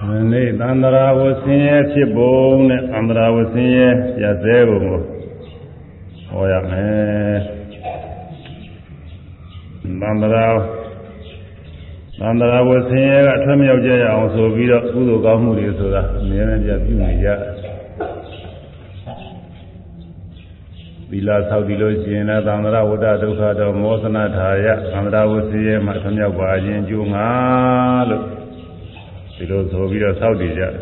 ဒီနေ့သန္တရာဝဆင်းရဲဖြစ်ပုံနဲ့သန္တရာဝဆင်းရဲရသေးပုံကိုဟောရမယ်သန္တရာသန္တရာဝဆင်းရဲကအထွတ်မြောက်ကြရအောင်ဆိုပြီးတော့ကုသိုလ်ကောင်းမှုတွေဆိုတာအများနဲ့ပြပြုနေကြသီလဆောက်တည်လို့ရှိရင်လည်းသံဃာဝတ္တဒုက္ခတော့မောသနာထာယသံဃာဝဆင်းရဲမှာထွတ်မြောက်ပါခြင်းကျိုးငါလို့ ဒီလိုဆိုပြီးတော့ဆောက်တည်ကြတယ်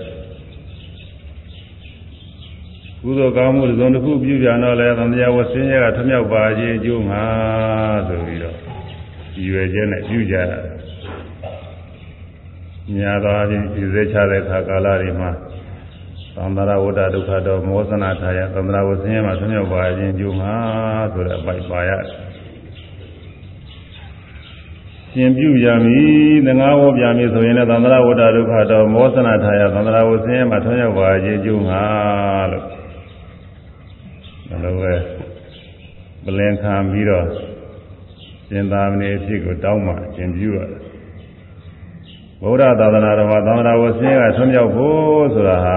ကုသိုလ်ကောင်းမှုသုံးတစ်ခုပြုပြန်တော့လဲသံဃာဝဆင်းရဲကထွတ်မြောက်ပါခြင်းအကျိုးငါဆိုပြီးတော့ရည်ရွယ်ချက်နဲ့ပြုကြတယ်ညာတော်အချင်းပြည့်စဲချတဲ့ခါကာလတွေမှာသံဃာဝတ္တဒုက္ခတော့မောသနာထာယသံဃာဝဆင်းရဲမှာထွတ်မြောက်ပါခြင်းအကျိုးငါဆိုတဲ့အပိုက်ပါရတယ် ရှင်ပြုရမည်သံဃာဝပြမည်ဆိုရင်လည်းသံဃာဝတ္တဒုက္ခတော့မောသနာထာယသံဃာဝဆင်းရဲမှာထွန်းရောက်ပါခြင်းကျုံငါလို့ဒါလိုပဲပလင်ခံပြီးတော့ရှင်သာမဏေအဖြစ်ကိုတောင်းမှရှင်ပြုရတယ်ဗုဒ္ဓသာသနာတော်မှာသံဃာဝဆင်းရဲကထွန်းရောက်ဖို့ဆိုတာဟာ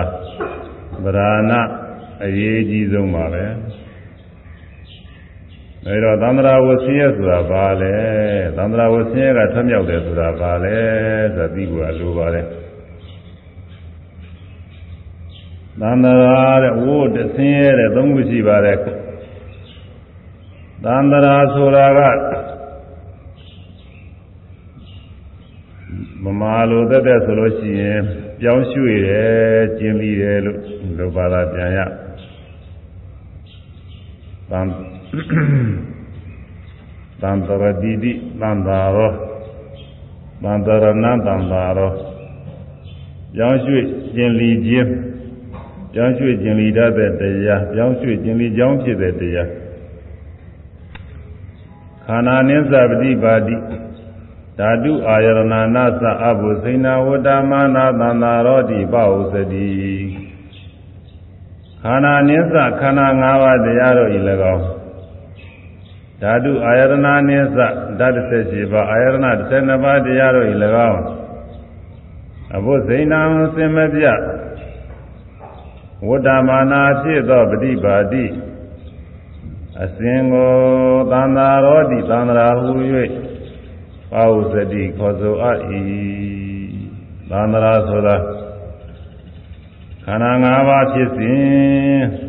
ဗราဏအရေးကြီးဆုံးပါပဲ အဲတော့သန္တရာဝဆင်းရဲဆိုတာဘာလဲသန္တရာဝဆင်းရဲကထမြောက်တယ်ဆိုတာဘာလဲဆိုတာသိဖို့အလိုပါတယ်သန္တရာတဲ့ဝိုးတဆင်းရဲတဲ့သုံးခုရှိပါတယ်သန္တရာဆိုတာကမမာလိုတက်တဲ့ဆိုလို့ရှိရင်ပြောင်းရွှေ့တယ်ကျင်းပြီးတယ်လို့လောဘာသာပြန်ရသံ သံတရတိတိသံသာရောသံတရဏသံသာရောပြောင်းရွှေ့ကျင်လီခြင်းပြောင်းရွှေ့ကျင်လီတတ်တဲ့တရားပြောင်းရွှေ့ကျင်လီကြောင်းဖြစ်တဲ့တရားခန္ဓာနိစ္စပฏิပါတိဓာတုအာယရဏနာသအဘုစိဏဝတ္တမာနာသံသာရောတိပဟုစတိခန္ဓာနိစ္စခန္ဓာ၅ပါးတရားတို့ဤ၎င်း ဓာတုအာယရဏနိစ္စဓာတ်18ပါးအာယရဏ12ပါးတရားတို့ဤ၎င်းအဘုဇိဏံစင်မပြဝတ္တမာနာဖြစ်သောပฏิပါတိအစဉ်ကိုသံသာရောတိသံသာဟူ၍ပါဟုစတိခေါ်ဆိုအပ်၏သံသာဆိုတာခန္ဓာ၅ပါးဖြစ်စဉ်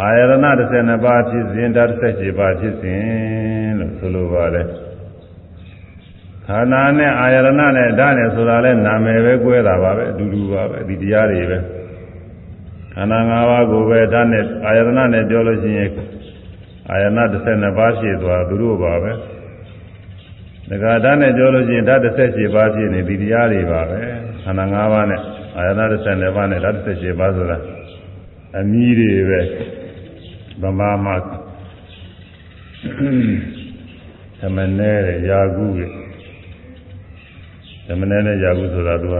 အာယရဏ12ပါးဖြစ်စဉ်ဓာတ်17ပါးဖြစ်စဉ်လို့ဆိုလိုပါတယ်ခန္ဓာနဲ့အာယရဏနဲ့ဓာတ်နဲ့ဆိုတာလဲနာမည်ပဲကွဲတာပါပဲအတူတူပါပဲဒီတရားတွေပဲခန္ဓာ၅ပါးကိုပဲဓာတ်နဲ့အာယရဏနဲ့ပြောလို့ရှိရင်အာယရဏ12ပါးဖြစ်သွားသူတို့ပါပဲဒကာဓာတ်နဲ့ပြောလို့ရှိရင်ဓာတ်17ပါးဖြစ်နေဒီတရားတွေပါပဲခန္ဓာ၅ပါးနဲ့အာယတ12ပါးနဲ့ဓာတ်17ပါးဆိုတာအမီးတွေပဲ ဗမာမှာသမနဲတဲ့ယာကုတဲ့သမနဲနဲ့ယာကုဆိုတာသူက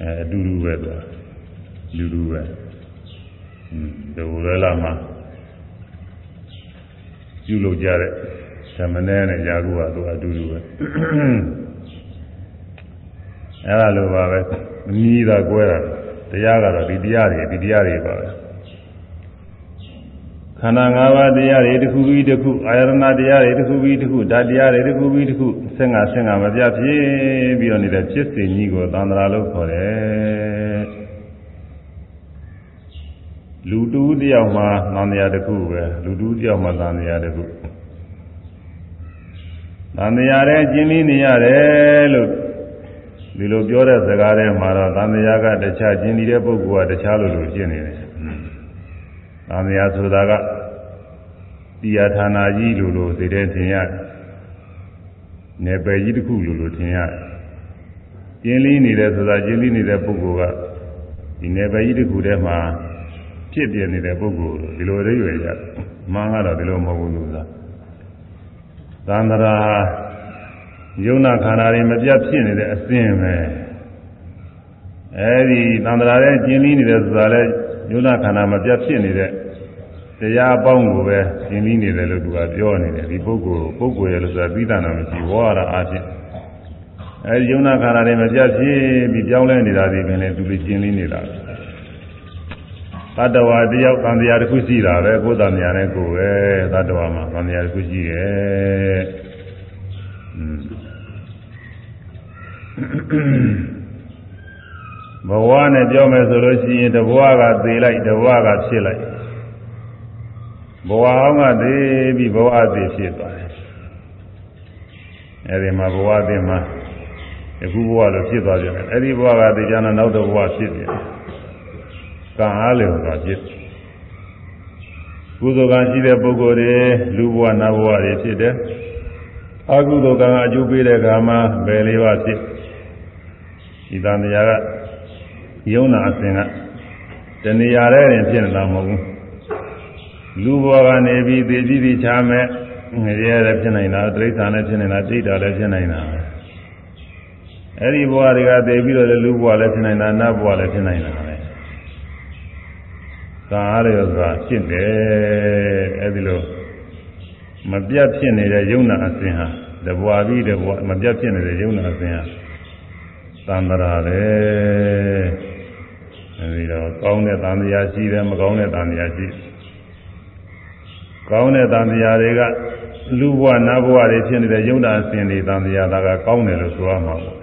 အဲအတူတူပဲသူကလူလူပဲอืมဒီလိုလဲလာမှာပြုလုပ်ကြတဲ့သမနဲနဲ့ယာကုကသူအတူတူပဲအဲ့ဒါလိုပါပဲအမြည်သာကွဲတာတရားကတော့ဒီတရားတွေဒီတရားတွေပါပဲ ခန္ဓာ၅ပါးတရားတွေတစ်ခုပြီးတစ်ခုအာယရဏတရားတွေတစ်ခုပြီးတစ်ခုဓာတ်တရားတွေတစ်ခုပြီးတစ်ခုဆင်ငါဆင်ငါမပြဖြစ်ပြီးတော့နေတဲ့ဖြစ်စဉ်ကြီးကိုသန္တရာလို့ခေါ်တယ်လူတူတယောက်မှာသံတရားတစ်ခုပဲလူတူတယောက်မှာသံတရားတစ်ခုသံတရားတဲ့ကျင်းပြီးနေရတယ်လို့ဒီလိုပြောတဲ့စကားထဲမှာတော့သံဃာကတခြားကျင်နေတဲ့ပုဂ္ဂိုလ်ကတခြားလိုလိုဖြစ်နေတယ်။ သံဃာဆိုတာကတရားဌာနကြီးလိုလိုသိတဲ့ထင်ရတယ်။နယ်ပယ်ကြီးတစ်ခုလိုလိုထင်ရတယ်။ကျင်လီနေတဲ့ဆိုတာကျင်လီနေတဲ့ပုဂ္ဂိုလ်ကဒီနယ်ပယ်ကြီးတစ်ခုထဲမှာဖြစ်ပြနေတဲ့ပုဂ္ဂိုလ်ဒီလိုလေးရွယ်ကြ။မှန်ကတော့ဒီလိုမဟုတ်ဘူးလို့သာ။သံဃာယုံနာခန္ဓာတွေမပြတ်ဖြစ်နေတဲ့အစဉ်ပဲအဲဒီသံဃာရဲ့ကျင်းပြီးနေတယ်ဆိုတာလဲ ယုံနာခန္ဓာမပြတ်ဖြစ်နေတဲ့တရားအပေါင်းကိုပဲကျင်းပြီးနေတယ်လို့သူကပြောနေတယ်ဒီပုဂ္ဂိုလ်ပုဂ္ဂိုလ်ရဲ့လို့ဆိုတာပြီးတာနာမရှိဝါရအားဖြင့်အဲဒီယုံနာခန္ဓာတွေမပြတ်ဖြစ်ပြီးပြောင်းလဲနေတာဒီပင်လေသူတွေကျင်းလေးနေတာသတ္တဝါတယောက်သံဃာတစ်ခုရှိတာပဲကိုယ်သံဃာနဲ့ကိုယ်ပဲသတ္တဝါမှာသံဃာတစ်ခုရှိတယ် ဘဝနဲ့ပြောမယ်ဆိုလို့ရှိရင်တဘဝကသေလိုက်တဘဝကဖြစ်လိုက်ဘဝအောင်ကသေပြီးဘဝအသေးဖြစ်သွားတယ်အဲဒီမှာဘဝအသေးမှာအခုဘဝလိုဖြစ်သွားပြန်တယ်အဲဒီဘဝကသေချာနာနောက်တော့ဘဝဖြစ်ပြန်တယ်ကံအားလျော်စွာဖြစ်ကုသိုလ်ကံရှိတဲ့ပုဂ္ဂိုလ်တွေလူဘဝနတ်ဘဝတွေဖြစ်တယ်အကုသိုလ်ကံအကျိုးပေးတဲ့အခါမှာဘယ်လေးပါဖြစ်ဒီတန်တရားက ယုံနာအစဉ်ကတဏှာတဲ့ရင်ဖြစ်နေတာမဟုတ်ဘူးလူဘဝကနေပြီးသေကြည့်ပြီးချားမဲ့ငရဲလည်းဖြစ်နိုင်တာတိရစ္ဆာန်လည်းဖြစ်နိုင်တာတိတ်တာလည်းဖြစ်နိုင်တာအဲ့ဒီဘဝတွေကသေပြီးတော့လူဘဝလည်းဖြစ်နိုင်တာနတ်ဘဝလည်းဖြစ်နိုင်တာပဲကံအားရဆိုတာဖြစ်တယ်အဲ့ဒီလိုမပြတ်ဖြစ်နေတဲ့ယုံနာအစဉ်ဟာတဘွားပြီးတဘွားမပြတ်ဖြစ်နေတဲ့ယုံနာအစဉ်ဟာသံဃာပဲ အဲဒီတော့ကောင်းတဲ့သံဃာရှိတယ်မကောင်းတဲ့သံဃာရှိကောင်းတဲ့သံဃာတွေကလူဘဝနတ်ဘဝတွေဖြစ်နေတဲ့ယုံနာအစဉ်တွေသံဃာသားကကောင်းတယ်လို့ဆိုရမှာပေါ့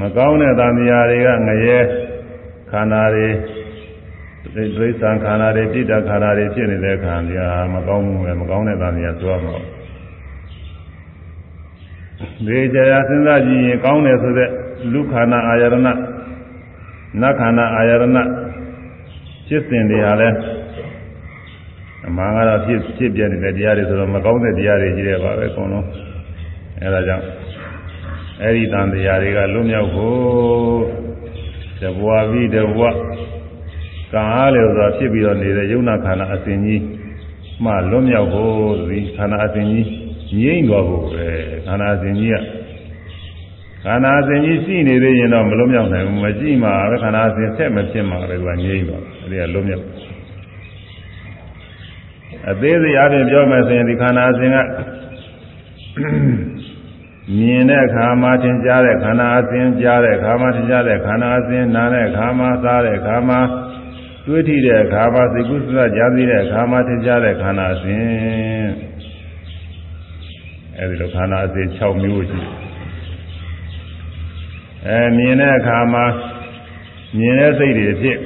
မကောင်းတဲ့သံဃာတွေကငရဲခန္ဓာတွေဒိဋ္ဌံခန္ဓာတွေတိတ္တခန္ဓာတွေဖြစ်နေတဲ့ခန္ဓာမကောင်းဘူးပဲမကောင်းတဲ့သံဃာဆိုရမှာဒီကြရာစဉ်းစားကြည့်ရင်ကောင်းတယ်ဆိုတဲ့လူခန္ဓာအာယရဏ နတ်ခန္ဓာအာယရဏဖြစ်စဉ်တွေဟာလဲအမှန်ကတော့ဖြစ်ဖြစ်ပြနေတဲ့တရားတွေဆိုတော့မကောင်းတဲ့တရားတွေကြီးတယ်ပါပဲအကုန်လုံးအဲဒါကြောင့်အဲဒီတန်တရားတွေကလွတ်မြောက်ဖို့တဘွားပြီးတဘွားကံအားလေဆိုတာဖြစ်ပြီးတော့နေတဲ့ယုံနာခန္ဓာအစဉ်ကြီးမှလွတ်မြောက်ဖို့ဒီခန္ဓာအစဉ်ကြီးငြိမ့်သွားဖို့ပဲခန္ဓာအစဉ်ကြီးက ခန္ဓာအစဉ်ကြီးရှိနေသေးရင်တော့မလွတ်မြောက်နိုင်ဘူးမရှိမှပဲခန္ဓာအစဉ်ဆက်မဖြစ်မှာပဲကငြိမ့်သွားတယ်အဲဒီကလွတ်မြောက်အသေးစိတ်အပြင်ပြောမယ်ဆိုရင်ဒီခန္ဓာအစဉ်ကမြင်တဲ့အခါမှာသင်ကြားတဲ့ခန္ဓာအစဉ်ကြားတဲ့အခါမှာသင်ကြားတဲ့ခန္ဓာအစဉ်နားတဲ့အခါမှာစားတဲ့အခါမှာတွေးထိတဲ့အခါမှာစိတ်ကူးစကြားသိတဲ့အခါမှာသင်ကြားတဲ့ခန္ဓာအစဉ်အဲဒီလိုခန္ဓာအစဉ်6မျိုးရှိ အဲမြင်တဲ့အခါမှာမြင်တဲ့စိတ်တွေဖြစ်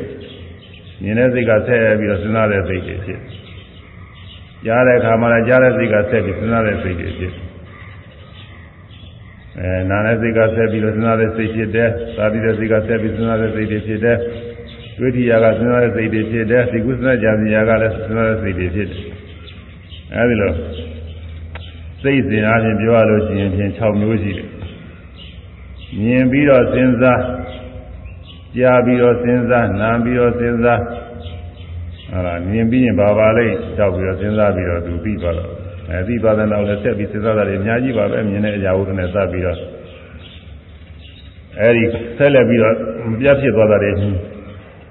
မြင်တဲ့စိတ်ကဆက်ပြီးတော့စဉ်းစားတဲ့စိတ်တွေဖြစ်ကြားတဲ့အခါမှာလည်းကြားတဲ့စိတ်ကဆက်ပြီးစဉ်းစားတဲ့စိတ်တွေဖြစ်အဲနာတဲ့စိတ်ကဆက်ပြီးတော့စဉ်းစားတဲ့စိတ်ဖြစ်တယ်သာပြီးတဲ့စိတ်ကဆက်ပြီးစဉ်းစားတဲ့စိတ်တွေဖြစ်တယ်ဒုတိယကစဉ်းစားတဲ့စိတ်တွေဖြစ်တယ်ဒီကုသနာကြံစီယာကလည်းစဉ်းစားတဲ့စိတ်တွေဖြစ်တယ်အဲဒီလိုစိတ်စဉ်အားဖြင့်ပြောရလို့ရှိရင်ဖြင့်6မျိုးရှိတယ် မြင်ပြီးတော့စဉ်းစားကြားပြီးတော့စဉ်းစားနားပြီးတော့စဉ်းစားအဲဒါမြင်ပြီးရင်ဘာပါလိမ့်တောက်ပြီးတော့စဉ်းစားပြီးတော့သူပြီးသွားတော့အဲပြီးသွားတဲ့နောက်လည်းဆက်ပြီးစဉ်းစားတာတွေအများကြီးပါပဲမြင်တဲ့အရာဝတ္တနဲ့စပ်ပြီးတော့အဲဒီဆက်လက်ပြီးတော့ပြတ်ဖြစ်သွားတာတွေ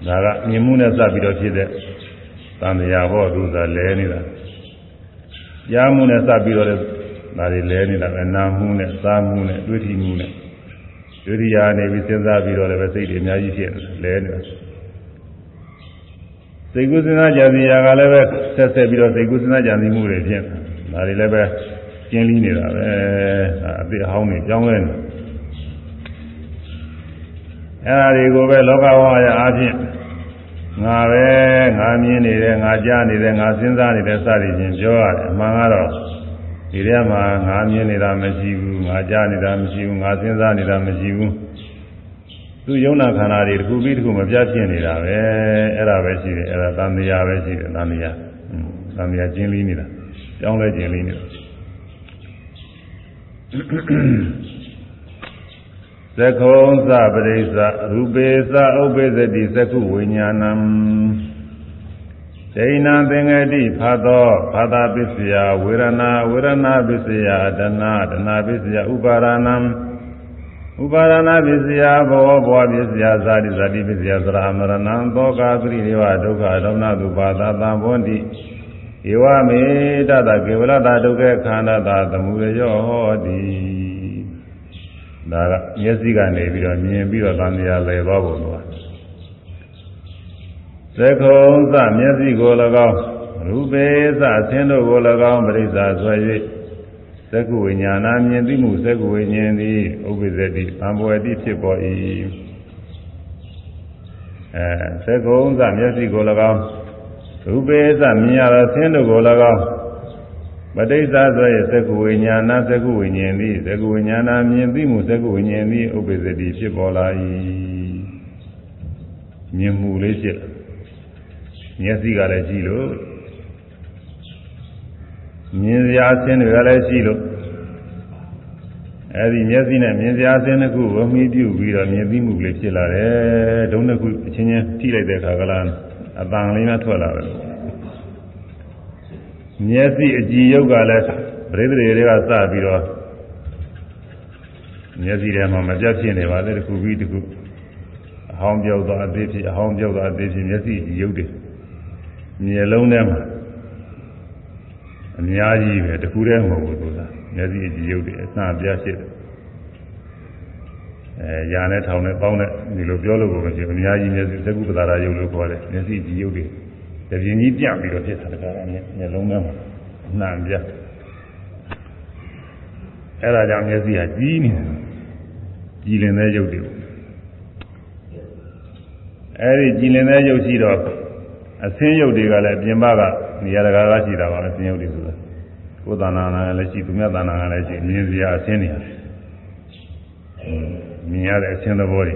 ဒါကမြင်မှုနဲ့စပ်ပြီးတော့ဖြစ်တဲ့သံဃာဘောသူသာလဲနေတာကြားမှုနဲ့စပ်ပြီးတော့ဒါတွေလဲနေတာပဲနာမှုနဲ့စားမှုနဲ့တွေးထိမှုနဲ့ ဒုတိယနေပြီးစဉ်းစားပြီးတော့လည်းပဲစိတ်တွေအများကြီးဖြစ်လဲနေတာစိတ်ကူးစဉ်းစားကြံစီရာကလည်းပဲဆက်ဆက်ပြီးတော့စိတ်ကူးစဉ်းစားကြံစီမှုတွေဖြစ်ဒါတွေလည်းပဲကျင်းလီးနေတာပဲအပြစ်အဟောင်းတွေကြောင်းလဲနေအဲဒါတွေကိုပဲလောကဝါရအားဖြင့်ငါပဲငါမြင်နေတယ်ငါကြားနေတယ်ငါစဉ်းစားနေတယ်စသည်ဖြင့်ပြောရတယ်အမှန်ကတော့ ဒီထဲမှာငါမြင်နေတာမရှိဘူးငါကြားနေတာမရှိဘူးငါစဉ်းစားနေတာမရှိဘူးသူယုံနာခန္ဓာတွေတစ်ခုပြီးတစ်ခုမပြတ်ဖြစ်နေတာပဲအဲ့ဒါပဲရှိတယ်အဲ့ဒါသံဃာပဲရှိတယ်သံဃာသံဃာကျင်းလီးနေတာကြောင်းလဲကျင်းလီးနေတာသကုံသပရိစ္ဆရူပေသဥပ္ပေသတိသကုဝိညာဏံ ဒိဏသင်္ကတိဖတ်သောဖာတာပစ္စယဝေရဏဝေရဏပစ္စယဒနာဒနာပစ္စယဥပါရဏံဥပါရဏပစ္စယဘောဘောပစ္စယဇာတိဇာတိပစ္စယသရမရဏံသောကာသရိဒေဝဒုက္ခဒေါမနသုပါဒသံဘောတိဧဝမေတတကေဝလတာဒုက္ခခန္ဓာတာသမုရယောဟောတိဒါကမျက်စိကနေပြီးတော့မြင်ပြီးတော့သံဃာလဲသွားပုံတော့ သက္ကုံသမျက်စိကို၎င်းရူပေသအသင်းတို့ကို၎င်းပရိစ္ဆာဆွဲ၍သက္ကုဝိညာဏမြင်သိမှုသက္ကုဝိညာဉ်သည်ဥပ္ပဇ္ဇတိသံဘဝတိဖြစ်ပေါ်၏အဲသက္ကုံသမျက်စိကို၎င်းရူပေသမြင်ရသောသင်းတို့ကို၎င်းပဋိစ္စဆိုရဲ့သက္ကုဝိညာဏသက္ကုဝိညာဉ်သည်သက္ကုဝိညာဏမြင်သိမှုသက္ကုဝိညာဉ်သည်ဥပ္ပဇ္ဇတိဖြစ်ပေါ်လာ၏မြင်မှုလေးဖြစ် မျက်စိကလည်းကြည့်လို့မြင်စရာအခြင်းတွေကလည်းရှိလို့အဲဒီမျက်စိနဲ့မြင်စရာအခြင်းတစ်ခုဝမီပြုပြီးတော့မြင်သိမှုလေးဖြစ်လာတယ်ဒုံတစ်ခုအချင်းချင်းထိလိုက်တဲ့အခါကလားအတန်လေးနဲ့ထွက်လာတယ်မျက်စိအကြည်ယုတ်ကလည်းပရိသေတွေကစပြီးတော့မျက်စိထဲမှာမပြတ်ဖြစ်နေပါလေတစ်ခုပြီးတစ်ခုအဟောင်းပြောက်သွားအသေးဖြစ်အဟောင်းပြောက်သွားအသေးဖြစ်မျက်စိအကြည်ယုတ်တယ် မျက်လုံးထဲမှာအများကြီးပဲတစ်ခုတည်းမဟုတ်ဘူးဆိုတာမျက်စိအကြည့်ရုပ်တွေအစပြဖြစ်တယ်အဲညာနဲ့ထောင်နဲ့ပေါင်းနဲ့ဒီလိုပြောလို့ကိုမရှိဘူးအများကြီးမျက်စိသကုပ္ပဒါရယုတ်လို့ခေါ်တယ်မျက်စိအကြည့်ရုပ်တွေတပြင်းကြီးပြပြီးတော့ဖြစ်တာတကားနဲ့မျက်လုံးထဲမှာနှံပြအဲ့ဒါကြောင့်မျက်စိကကြီးနေတယ်ကြည်လင်တဲ့ရုပ်တွေအဲ့ဒီကြည်လင်တဲ့ရုပ်ရှိတော့ အသင်းရုပ်တွေကလည်းပြင်ပကနေရာတကာကရှိတာပါအသင်းရုပ်တွေဆိုတာကိုယ်တဏ္ဍာနာလည်းရှိသူများတဏ္ဍာနာလည်းရှိမြင်စရာအသင်းတွေမြင်ရတဲ့အသင်းသဘောတွေ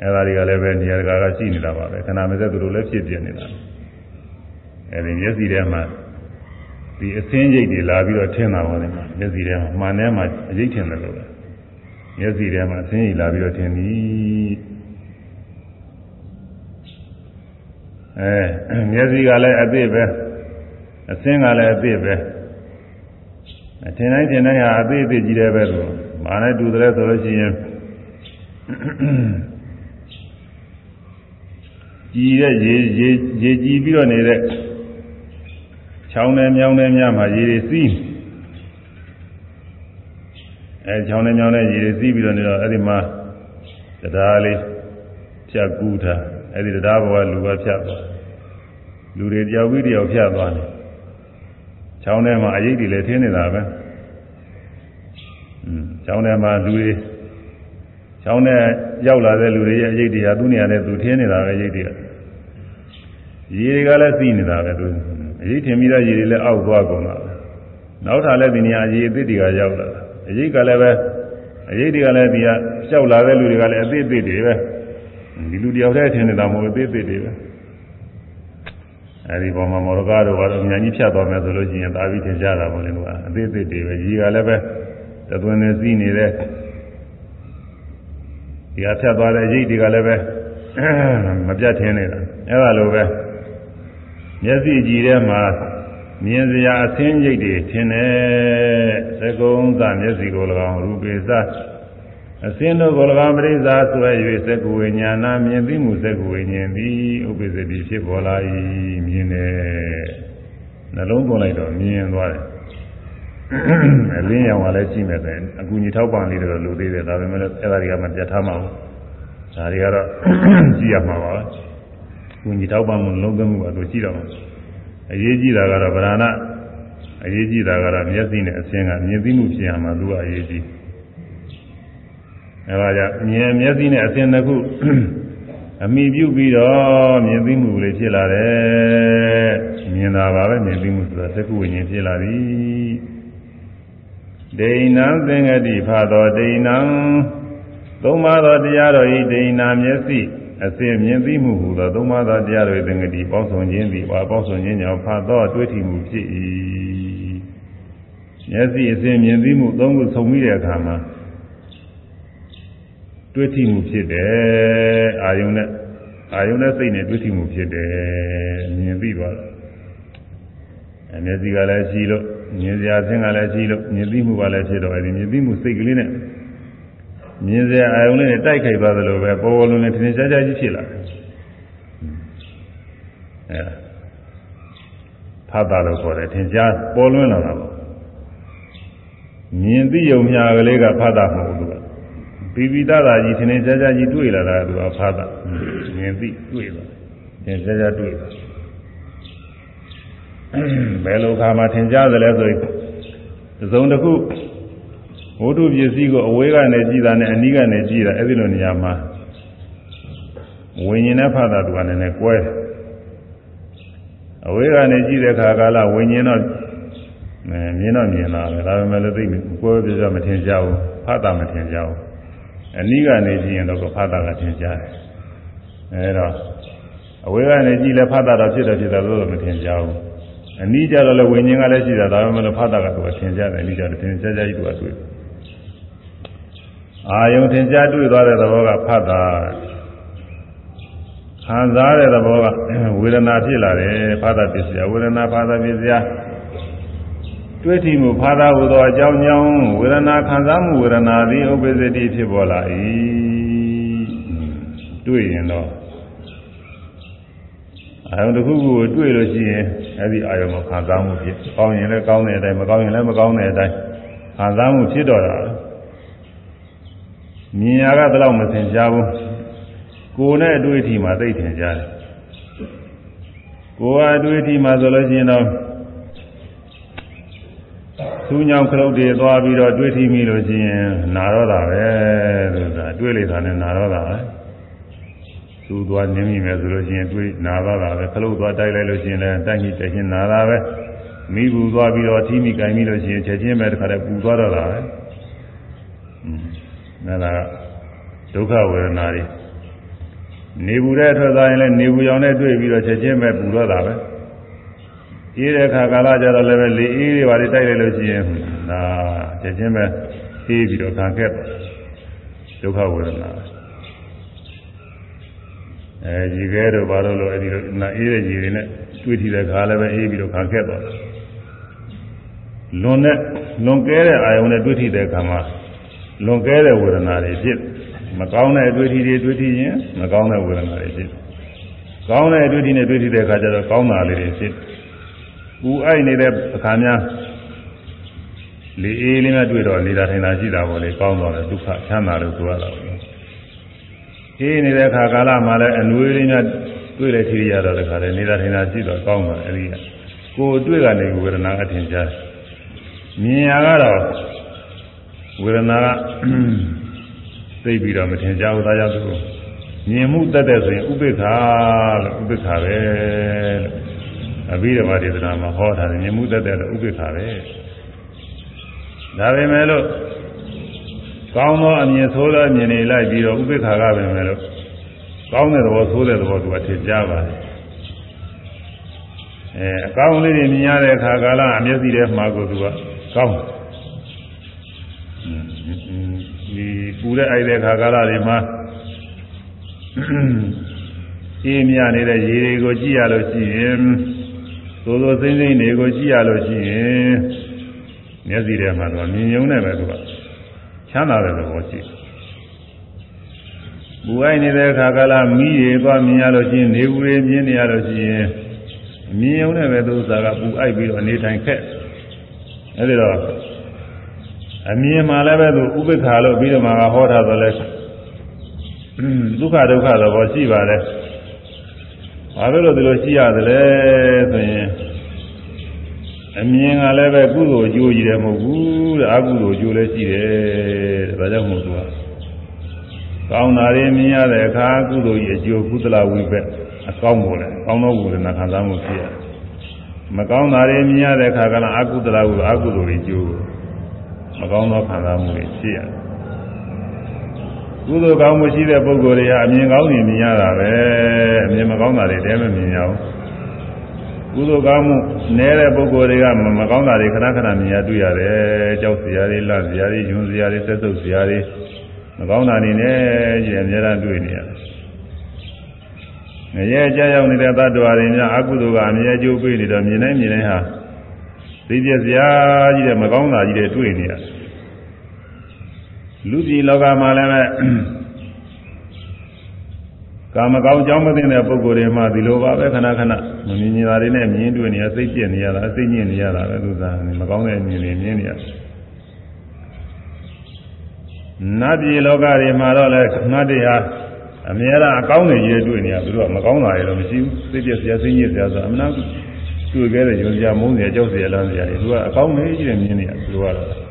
အဲဒါတွေကလည်းပဲနေရာတကာကရှိနေတာပါပဲခဏမစက်သူတို့လည်းဖြစ်ပြနေတာအဲဒီမျက်စိထဲမှာဒီအသင်းရိပ်တွေလာပြီးတော့ထင်တာပါလေမျက်စိထဲမှာမှန်ထဲမှာအရိပ်ထင်တယ်လို့ပဲမျက်စိထဲမှာအသင်းရိပ်လာပြီးတော့ထင်သည် အဲမျက်စိကလည်းအသေးပဲအစင်းကလည်းအသေးပဲအထင်တိုင်းထင်တိုင်းဟာအသေးအသေးကြီးတယ်ပဲလို့မာနဲ့တူတယ်ဆိုလို့ရှိရင်ကြည်တဲ့ရေရေရေကြည်ပြီးတော့နေတဲ့ချောင်းနဲ့မြောင်းနဲ့များမှာရေတွေစီးအဲချောင်းနဲ့မြောင်းနဲ့ရေတွေစီးပြီးတော့နေတော့အဲ့ဒီမှာတရားလေးဖြတ်ကူးထား အဲ့ဒီတရားဘဝလူကဖြတ်သွားလူတွေတယောက်ပြီးတယောက်ဖြတ်သွားတယ်ချောင်းထဲမှာအရေးတွေလည်းထင်းနေတာပဲอืมချောင်းထဲမှာလူတွေချောင်းထဲရောက်လာတဲ့လူတွေရဲ့အရေးတွေကသူ့နေရာနဲ့သူထင်းနေတာပဲအရေးတွေကရေတွေကလည်းစီးနေတာပဲသူအရေးထင်ပြီးတော့ရေတွေလည်းအောက်သွားကုန်တာနောက်ထပ်လည်းဒီနေရာအရေးအသစ်တွေကရောက်လာအရေးကလည်းပဲအရေးတွေကလည်းဒီကလျှောက်လာတဲ့လူတွေကလည်းအသစ်အသစ်တွေပဲ ဒီလူတယောက်တည်းထင်နေတာမဟုတ်သေးသေးတွေပဲအဲဒီပေါ်မှာမောရကားတို့ကတော့ဉာဏ်ကြီးဖြတ်သွားမယ်ဆိုလို့ရှိရင်သာပြီးထင်ကြတာပေါ့လေကအသေးသေးတွေပဲကြီးကလည်းပဲတသွင်းနဲ့စီးနေတဲ့ဒီကဖြတ်သွားတဲ့ရိတ်တွေကလည်းပဲမပြတ်ထင်းနေတာအဲလိုပဲမျက်စိကြည့်ထဲမှာမြင်စရာအသင်းရိတ်တွေထင်တယ်သကုံးသမျက်စိကို၎င်းရူပေသ အစင်းတို့ကို၎င်းပရိစ္ဆာဆွဲ၍သက္ကဝိညာဏမြင်သိမှုသက္ကဝိညာဉ်သည်ဥပ္ပဇ္ဇတိဖြစ်ပေါ်လာ၏မြင်တယ်နှလုံးသွင်းလိုက်တော့မြင်သွားတယ်အလင်းရောင်ကလည်းကြည့်မဲ့တယ်အကူညီထောက်ပံ့လေးတော့လိုသေးတယ်ဒါပေမဲ့အဲ့ဒါတွေကမပြတ်ထားမှာဘူးဒါတွေကတော့ကြည့်ရမှာပါပဲကူညီထောက်ပံ့မှုလုံးသွင်းမှုကတို့ကြည့်တော့အရေးကြီးတာကတော့ဗราဏအရေးကြီးတာကတော့မျက်စိနဲ့အစင်းကမြင်သိမှုဖြစ်ရမှာသူကအရေးကြီး အဲဒါကြောင့်မြင်မျက်စိနဲ့အစင်တစ်ခုအမိပြုပြီးတော့မြင်သိမှုလေးဖြစ်လာတယ်မြင်တာပါပဲမြင်သိမှုဆိုတာသက္ကုဝိညာဉ်ဖြစ်လာပြီဒိဏံသင်္ကတိဖာသောဒိဏံသုံးပါးသောတရားတော်ဤဒိဏမျက်စိအစဉ်မြင်သိမှုဟူသောသုံးပါးသောတရားတော်ဤသင်္ကတိပေါင်းစုံခြင်းသည်ဘာပေါင်းစုံခြင်းကြောင့်ဖာသောတွေ့ထီမှုဖြစ်၏မျက်စိအစဉ်မြင်သိမှုသုံးခုဆုံပြီးတဲ့အခါမှာ တွေ့ထိမှုဖြစ်တယ်အာယုံနဲ့အာယုံနဲ့စိတ်နဲ့တွေ့ထိမှုဖြစ်တယ်မြင်ပြီးသွားတယ်မျက်စိကလည်းရှိလို့မြင်စရာအခြင်းကလည်းရှိလို့မြင်သိမှုကလည်းဖြစ်တော့အဲဒီမြင်သိမှုစိတ်ကလေးနဲ့မြင်စရာအာယုံလေးနဲ့တိုက်ခိုက်သွားသလိုပဲပေါ်ပေါ်လုံးနဲ့ထင်ထင်ရှားရှားကြီးဖြစ်လာတယ်အဲဖတ်တာလို့ခေါ်တယ်ထင်ရှားပေါ်လွင်လာတာပေါ့မြင်သိယုံမြာကလေးကဖတ်တာမဟုတ်ဘူး ဘီဘီသားသားကြီးထင်းထင်းရှားရှားကြီးတွေ့လာတာသူကဖာတာမြင်သိတွေ့လာထင်းရှားရှားတွေ့လာဘယ်လိုခါမှထင်ရှားသလဲဆိုရင်သုံးတစ်ခုဝိတုပစ္စည်းကိုအဝေးကနေကြည့်တာနဲ့အနီးကနေကြည့်တာအဲ့ဒီလိုနေရာမှာဝิญဉ်နဲ့ဖတ်တာသူကလည်းနည်းနည်းကွဲတယ်အဝေးကနေကြည့်တဲ့အခါကာလဝิญဉ်တော့မြင်တော့မြင်တာပဲဒါပေမဲ့လည်းသိကွဲပြပြမထင်ကြဘူးဖတ်တာမထင်ကြဘူး အနီးကနေကြည့်ရင်တော့ဖတ်တာကထင်ကြတယ်အဲဒါအဝေးကနေကြည့်လဲဖတ်တာတော့ဖြစ်တယ်ဖြစ်တယ်လို့မထင်ကြဘူးအနီးကြတော့လည်းဝิญဉ်ကလည်းရှိတာဒါပေမဲ့လည်းဖတ်တာကသူကထင်ကြတယ်အနီးကြတယ်ထင်ကြကြကြီးသူကတွေ့အာယုံထင်ရှားတွေ့သွားတဲ့သဘောကဖတ်တာခံစားတဲ့သဘောကဝေဒနာဖြစ်လာတယ်ဖတ်တာပစ္စယဝေဒနာဖတ်တာပစ္စယ တွေ့ထီမှုဖာသာဟူသောအကြောင်းကြောင့်ဝေဒနာခံစားမှုဝေဒနာသည်ဥပ္ပဇ္ဇတိဖြစ်ပေါ်လာ၏တွေ့ရင်တော့အာယုံတစ်ခုခုကိုတွေ့လို့ရှိရင်အဲ့ဒီအာယုံကိုခံစားမှုဖြစ်ကောင်းရင်လည်းကောင်းတဲ့အတိုင်းမကောင်းရင်လည်းမကောင်းတဲ့အတိုင်းခံစားမှုဖြစ်တော့တာမြင်ရကတလောက်မသင်ကြဘူးကိုယ်နဲ့အတွေ့အထိမှာသိထင်ကြတယ်ကိုယ်ကအတွေ့အထိမှာဆိုလို့ရှိရင်တော့ သူညောင်ခလုတ်တွေသွားပြီးတော့တွေ့ထိမိလို့ရှိရင်နာတော့တာပဲဆိုတာတွေ့လိုက်တာနဲ့နာတော့တာပဲသူသွားနင်းမိမယ်ဆိုလို့ရှိရင်တွေ့နာတော့တာပဲခလုတ်သွားတိုက်လိုက်လို့ရှိရင်လည်းတိုက်မိတက်ချင်းနာတာပဲမိဘူးသွားပြီးတော့ထိမိကင်မိလို့ရှိရင်ချက်ချင်းပဲတခါတည်းပူသွားတော့တာပဲอืมအဲ့ဒါဒုက္ခဝေဒနာတွေနေဘူးတဲ့ထွက်သွားရင်လည်းနေဘူးရောင်နဲ့တွေ့ပြီးတော့ချက်ချင်းပဲပူတော့တာပဲ အေးတဲ့ခါကာလကြတော့လည်းပဲလေအေးတွေပါလေတိုက်လိုက်လို့ရှိရင်ဒါချက်ချင်းပဲအေးပြီးတော့ခံခဲ့ဒုက္ခဝေဒနာအဲကြီးခဲတော့ဘာလို့လို့အဲဒီလိုနာအေးတဲ့ကြီးတွေနဲ့တွေ့ထိတဲ့ခါလည်းပဲအေးပြီးတော့ခံခဲ့တော့လွန်တဲ့လွန်ကဲတဲ့အာယုံနဲ့တွေ့ထိတဲ့ခါမှာလွန်ကဲတဲ့ဝေဒနာတွေဖြစ်မကောင်းတဲ့အတွေ့အထိတွေတွေ့ထိရင်မကောင်းတဲ့ဝေဒနာတွေဖြစ်ကောင်းတဲ့အတွေ့အထိနဲ့တွေ့ထိတဲ့အခါကျတော့ကောင်းတာလေးတွေဖြစ် ပူအိုက်နေတဲ့အခါများလေအေးလေးနဲ့တွေ့တော့နေတာထိုင်တာရှိတာပေါ့လေကောင်းတော့တယ်ဒုက္ခချမ်းသာလို့ဆိုရတာပေါ့အေးနေတဲ့အခါကာလမှာလည်းအနွေးလေးနဲ့တွေ့လေထိရတော့တခါလေနေတာထိုင်တာရှိတော့ကောင်းတော့အဲဒီကကိုယ်တွေ့ကနေဝေဒနာအထင်ရှားမြင်ရကတော့ဝေဒနာကသိပြီးတော့မထင်ရှားဘူးဒါကြောင့်သူမြင်မှုတက်တဲ့ဆိုရင်ဥပိ္ပခာလို့ဥပိ္ပခာပဲလို့ အဘိဓမ္မာဒေသနာမှာဟောထားတယ်မြင်မှုတတ်တဲ့ဥပိ္ပခာပဲဒါပေမဲ့လို့ကောင်းသောအမြင်ဆိုးသောအမြင်တွေလိုက်ပြီးတော့ဥပိ္ပခာကပဲမဲ့လို့ကောင်းတဲ့သဘောဆိုးတဲ့သဘောသူကထင်ရှားပါတယ်အဲအကောင်းလေးတွေမြင်ရတဲ့အခါကာလအမျက်စိထဲမှာကိုသူကကောင်းဒီပူတဲ့အိုက်တဲ့ခါကာလတွေမှာအေးမြနေတဲ့ရေတွေကိုကြည့်ရလို့ရှိရင် သို့သောစိမ့်စိမ့်တွေကိုကြည့်ရလို့ရှိရင်မျက်စိထဲမှာတော့မြင်ုံနဲ့ပဲသူကချမ်းသာတဲ့သဘောရှိတယ်။ဘူအိုက်နေတဲ့အခါကလာမီးရေသွားမြင်ရလို့ရှိရင်နေဘူးတွေမြင်နေရလို့ရှိရင်မြင်ုံနဲ့ပဲသူစားကပူအိုက်ပြီးတော့နေထိုင်ခက်။အဲဒီတော့အမြင်မှလည်းပဲသူဥပိ္ပခါလို့ပြီးတော့မှဟောထားတော့လဲဒုက္ခဒုက္ခသဘောရှိပါတယ်။ ဘာလို့လို့ဒီလိုရှိရသလဲဆိုရင်အမြင်ကလည်းပဲကုသိုလ်အကျိုးကြီးတယ်မဟုတ်ဘူးတဲ့အကုသိုလ်အကျိုးလည်းရှိတယ်တဲ့ဒါကြောင့်မို့သူကကောင်းတာတွေမြင်ရတဲ့အခါကုသိုလ်ကြီးအကျိုးကုသလဝိဘက်အကောင်းပေါ်တယ်ကောင်းသောဝေဒနာခံစားမှုဖြစ်ရမကောင်းတာတွေမြင်ရတဲ့အခါကလည်းအကုသလဝိအကုသိုလ်ကြီးအကျိုးမကောင်းသောခံစားမှုတွေဖြစ်ရတယ် ကုသိုလ်ကောင်းမှုရှိတဲ့ပုဂ္ဂိုလ်တွေဟာအမြင်ကောင်းနေမြင်ရတာပဲအမြင်မကောင်းတာတွေတည်းမမြင်ရဘူးကုသိုလ်ကောင်းမှုနည်းတဲ့ပုဂ္ဂိုလ်တွေကမကောင်းတာတွေခဏခဏမြင်ရတွေ့ရတယ်ကြောက်စရာတွေလန့်စရာတွေယွန်းစရာတွေသက်သုပ်စရာတွေမကောင်းတာတွေနဲ့ကြည့်အများအားတွေ့နေရတယ်ငရဲကြောက်ရောက်နေတဲ့သတ္တဝါတွေများအကုသိုလ်ကအမြဲအကျိုးပေးနေတော့မြင်တိုင်းမြင်တိုင်းဟာသိပြစရာကြီးတဲ့မကောင်းတာကြီးတွေတွေ့နေရတယ် လူပြည်လောကမှာလည်းပဲကာမကောင်းကြောင်းမသိတဲ့ပုဂ္ဂိုလ်တွေမှာဒီလိုပါပဲခဏခဏမမြင်ကြတာတွေနဲ့မြင်တွေ့နေရစိတ်ပြည့်နေရတာစိတ်ညစ်နေရတာပဲသူစားမကောင်းတဲ့မြင်နေမြင်နေရနတ်ပြည်လောကတွေမှာတော့လည်းငါတည်းဟာအများအားအကောင်းတွေရွေးတွေ့နေရသူတို့ကမကောင်းတာတွေတော့မရှိဘူးသိပြဆရာသိညစ်ဆရာဆိုအမှန်တွေ့ခဲ့တဲ့ယုံကြမုန်းစရာကြောက်စရာလမ်းစရာတွေသူကအကောင်းနေကြီးတယ်မြင်နေရသူတို့ကတော့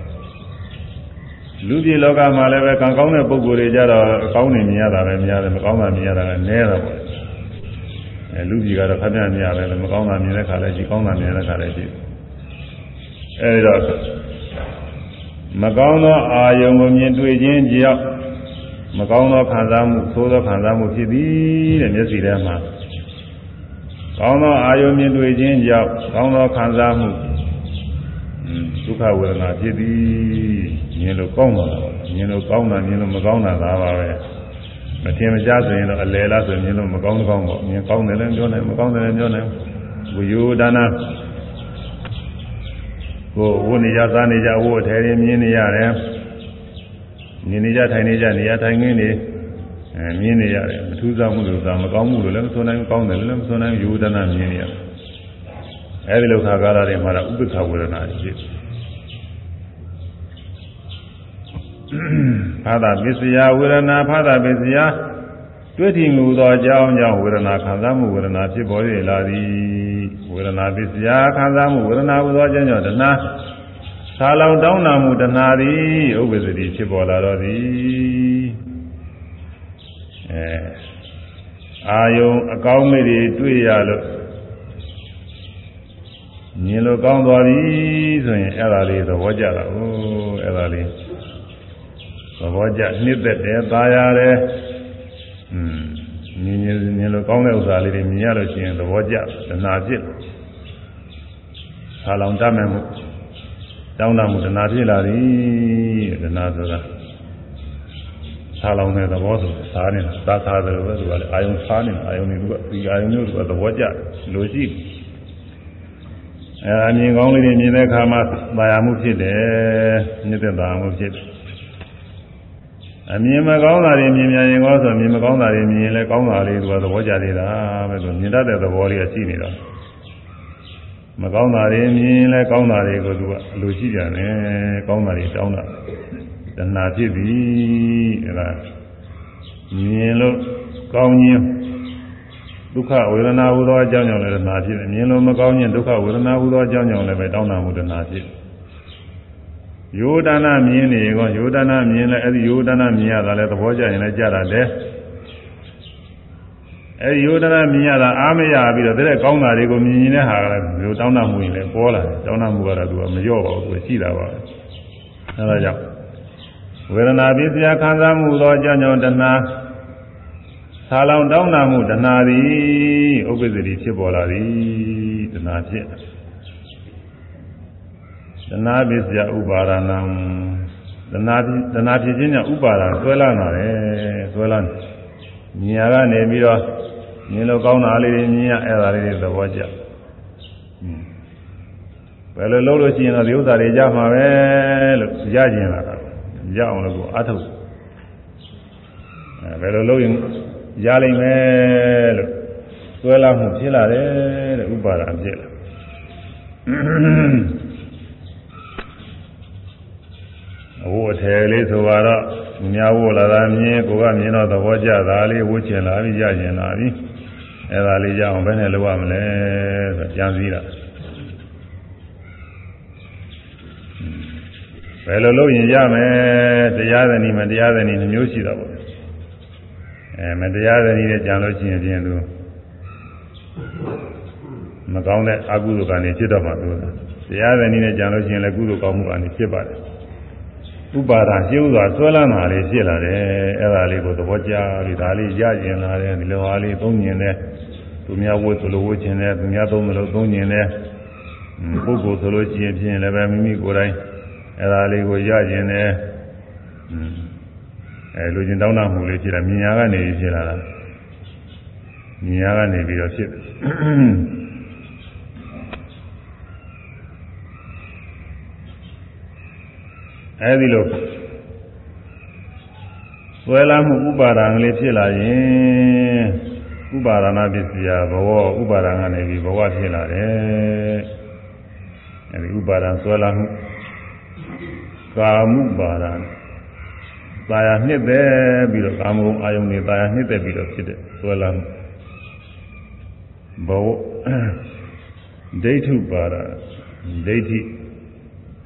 လူပြည်လောကမှာလည်းပဲကံကောင်းတဲ့ပုဂ္ဂိုလ်တွေကြတော့အကောင်းနေမြင်ရတာပဲများတယ်မကောင်းတာမြင်ရတာကနည်းတာပေါ့အဲလူပြည်ကတော့ခက်ပြမြင်ရတယ်မကောင်းတာမြင်တဲ့ခါလည်းရှိကောင်းတာမြင်တဲ့ခါလည်းရှိအဲဒီတော့မကောင်းသောအာယုံကိုမြင်တွေ့ခြင်းကြောင့်မကောင်းသောခံစားမှုသိုးသောခံစားမှုဖြစ်သည်တဲ့မျက်စိထဲမှာကောင်းသောအာယုံမြင်တွေ့ခြင်းကြောင့်ကောင်းသောခံစားမှု ဒုက္ခဝေဒနာဖြစ်သည်မြင်လို့ကောင်းတာမြင်လို့ကောင်းတာမြင်လို့မကောင်းတာသာပါပဲမထင်မရှားဆိုရင်တော့အလယ်လားဆိုမြင်လို့မကောင်းကောင်းပေါ့မြင်ကောင်းတယ်လည်းပြောနိုင်မကောင်းတယ်လည်းပြောနိုင်ဝိယောဒါနာကိုဝိနေကြစားနေကြဝိအထဲရင်မြင်နေရတယ်မြင်နေကြထိုင်နေကြနေရာထိုင်ခင်းနေအဲမြင်နေရတယ်မထူးဆန်းမှုလို့သာမကောင်းမှုလို့လည်းမဆိုနိုင်ကောင်းတယ်လည်းမဆိုနိုင်ယူဒနာမြင်နေရတယ် အဲဒီလိုခါကာလတွေမှာတော့ဥပ္ပခဝေဒနာဖြစ်ဖာသာပစ္စယဝေဒနာဖာသာပစ္စယတွေ့ထင်မှုသောအကြောင်းကြောင့်ဝေဒနာခံစားမှုဝေဒနာဖြစ်ပေါ်ရလာသည်ဝေဒနာပစ္စယခံစားမှုဝေဒနာဟူသောအကြောင်းကြောင့်တဏှာသာလောင်တောင်းနာမှုတဏှာသည်ဥပ္ပဇ္ဇတိဖြစ်ပေါ်လာတော့သည်အဲအာယုံအကောင်းမဲ့တွေတွေ့ရလို့ မြင်လို့ကောင်းသွားပြီဆိုရင်အဲ့ဒါလေးသဘောကျတာ哦အဲ့ဒါလေးသဘောကျနှစ်သက်တယ်ตายရတယ်อืมမြင်မြင်မြင်လို့ကောင်းတဲ့ဥစ္စာလေးတွေမြင်ရလို့ရှိရင်သဘောကျတဏှာဖြစ်ဆာလောင်တတ်မဲ့မှုတောင်းတမှုတဏှာဖြစ်လာသည်တဏှာဆိုတာဆာလောင်တဲ့သဘောဆိုစားနေတာစားစားတယ်လို့ပဲသူကလည်းအာယုံစားနေတာအာယုံတွေကဒီအာယုံမျိုးကသဘောကျလို့ရှိတယ် အဲအမြင်ကောင်းလေးတွေမြင်တဲ့အခါမှာသာယာမှုဖြစ်တယ်မြင့်တဲ့သာယာမှုဖြစ်တယ်အမြင်မကောင်းတာတွေမြင်မြန်ရင်ကောဆိုမြင်မကောင်းတာတွေမြင်ရင်လည်းကောင်းတာလေးသူကသဘောကျသေးတာပဲဆိုမြင်တတ်တဲ့သဘောလေးကရှိနေတော့မကောင်းတာတွေမြင်ရင်လည်းကောင်းတာတွေကိုသူကအလိုရှိကြတယ်ကောင်းတာတွေတောင်းတာတဏှာဖြစ်ပြီအဲဒါမြင်လို့ကောင်းခြင်း ဒုက္ခဝေဒနာဟူသောအကြောင်းကြောင့်လည်းတဏှာဖြစ်တယ်မြင်လို့မကောင်းခြင်းဒုက္ခဝေဒနာဟူသောအကြောင်းကြောင့်လည်းပဲတောင်းတမှုတဏှာဖြစ်ယောဒနာမြင်နေကောယောဒနာမြင်လဲအဲ့ဒီယောဒနာမြင်ရတာလဲသဘောကျရင်လည်းကြတာတယ်အဲ့ဒီယောဒနာမြင်ရတာအားမရပြီးတော့တဲ့ကောင်းတာတွေကိုမြင်နေတဲ့ဟာကလည်းမျိုးတောင်းတမှုရင်လည်းပေါ်လာတယ်တောင်းတမှုကတော့သူကမလျော့ပါဘူးသူရှိတာပါအဲဒါကြောင့်ဝေဒနာပြည့်စရာခံစားမှုသောအကြောင်းကြောင့်တဏှာ သာလောင်တောင်းနာမှုတဏှာသည်ဥပ္ပဇ္ဇတိဖြစ်ပေါ်လာသည်တဏှာဖြစ်တဏှာပစ္စယဥပါဒနာတဏှာတဏှာဖြစ်ခြင်းကြောင့်ဥပါဒဆွဲလာနာတယ်ဆွဲလာမြင်ရကနေပြီးတော့မြင်လို့ကောင်းတာလေးတွေမြင်ရအဲ့ဒါလေးတွေသဘောကျဘယ်လိုလုပ်လို့ရှိရင်တော့ဒီဥစ္စာတွေကြမှာပဲလို့ရကျင်လာတာရအောင်လို့ကိုအထုပ်အဲဘယ်လိုလုပ်ရင် ရလိမ့်မယ်လို့ဆွဲလာမှုဖြစ်လာတယ်တဲ့ဥပါဒံဖြစ်လာအဝတ်အထည်လေးဆိုတော့များဝတ်လာတာမြင်ကိုကမြင်တော့သဘောကျတာလေးဝတ်ချင်လာပြီးရကျင်လာပြီအဲဒါလေးရအောင်ဘယ်နဲ့လုပ်ရမလဲဆိုကြံစည်တာဘယ်လိုလုပ်ရင်ရမယ်တရားသနည်းမတရားသနည်းမျိုးရှိတာပေါ့ အဲမတရားတဲ့နည်းနဲ့ကြံလို့ရှိရင်ပြင်သူမကောင်းတဲ့အကုသိုလ်ကနေဖြစ်တော့မှသူတရားတဲ့နည်းနဲ့ကြံလို့ရှိရင်လည်းကုသိုလ်ကောင်းမှုကနေဖြစ်ပါတယ်ဥပါဒာရှင်းဥစွာဆွဲလန်းတာလေးဖြစ်လာတယ်အဲ့ဒါလေးကိုသဘောကျပြီးဒါလေးရကျင်လာတယ်ဒီလိုဟာလေးသုံးကျင်တယ်သူများဝတ်သလိုဝတ်ကျင်တယ်သူများသုံးသလိုသုံးကျင်တယ်ပုဂ္ဂိုလ်ဆိုလို့ရှိရင်ဖြင့်လည်းပဲမိမိကိုယ်တိုင်အဲ့ဒါလေးကိုရကျင်တယ် အဲလူချင်းတောင်းတမှုလေးဖြစ်တာမြင်ရကနေဖြစ်လာတာမြင်ရကနေပြီးတော့ဖြစ်တယ်အဲဒီလိုဆွဲလာမှုဥပါဒံလေးဖြစ်လာရင်ဥပါဒနာပစ္စယဘဝဥပါဒံကနေပြီးဘဝဖြစ်လာတယ်အဲဒီဥပါဒံဆွဲလာမှုကာမှုပါဒံ သာယာနှစ်သက်ပြီးတော့ကာမဂုဏ်အာယုန်တွေသာယာနှစ်သက်ပြီးတော့ဖြစ်တဲ့ဆွဲလန်းဘဝဒိဋ္ဌုပါဒဒိဋ္ဌိ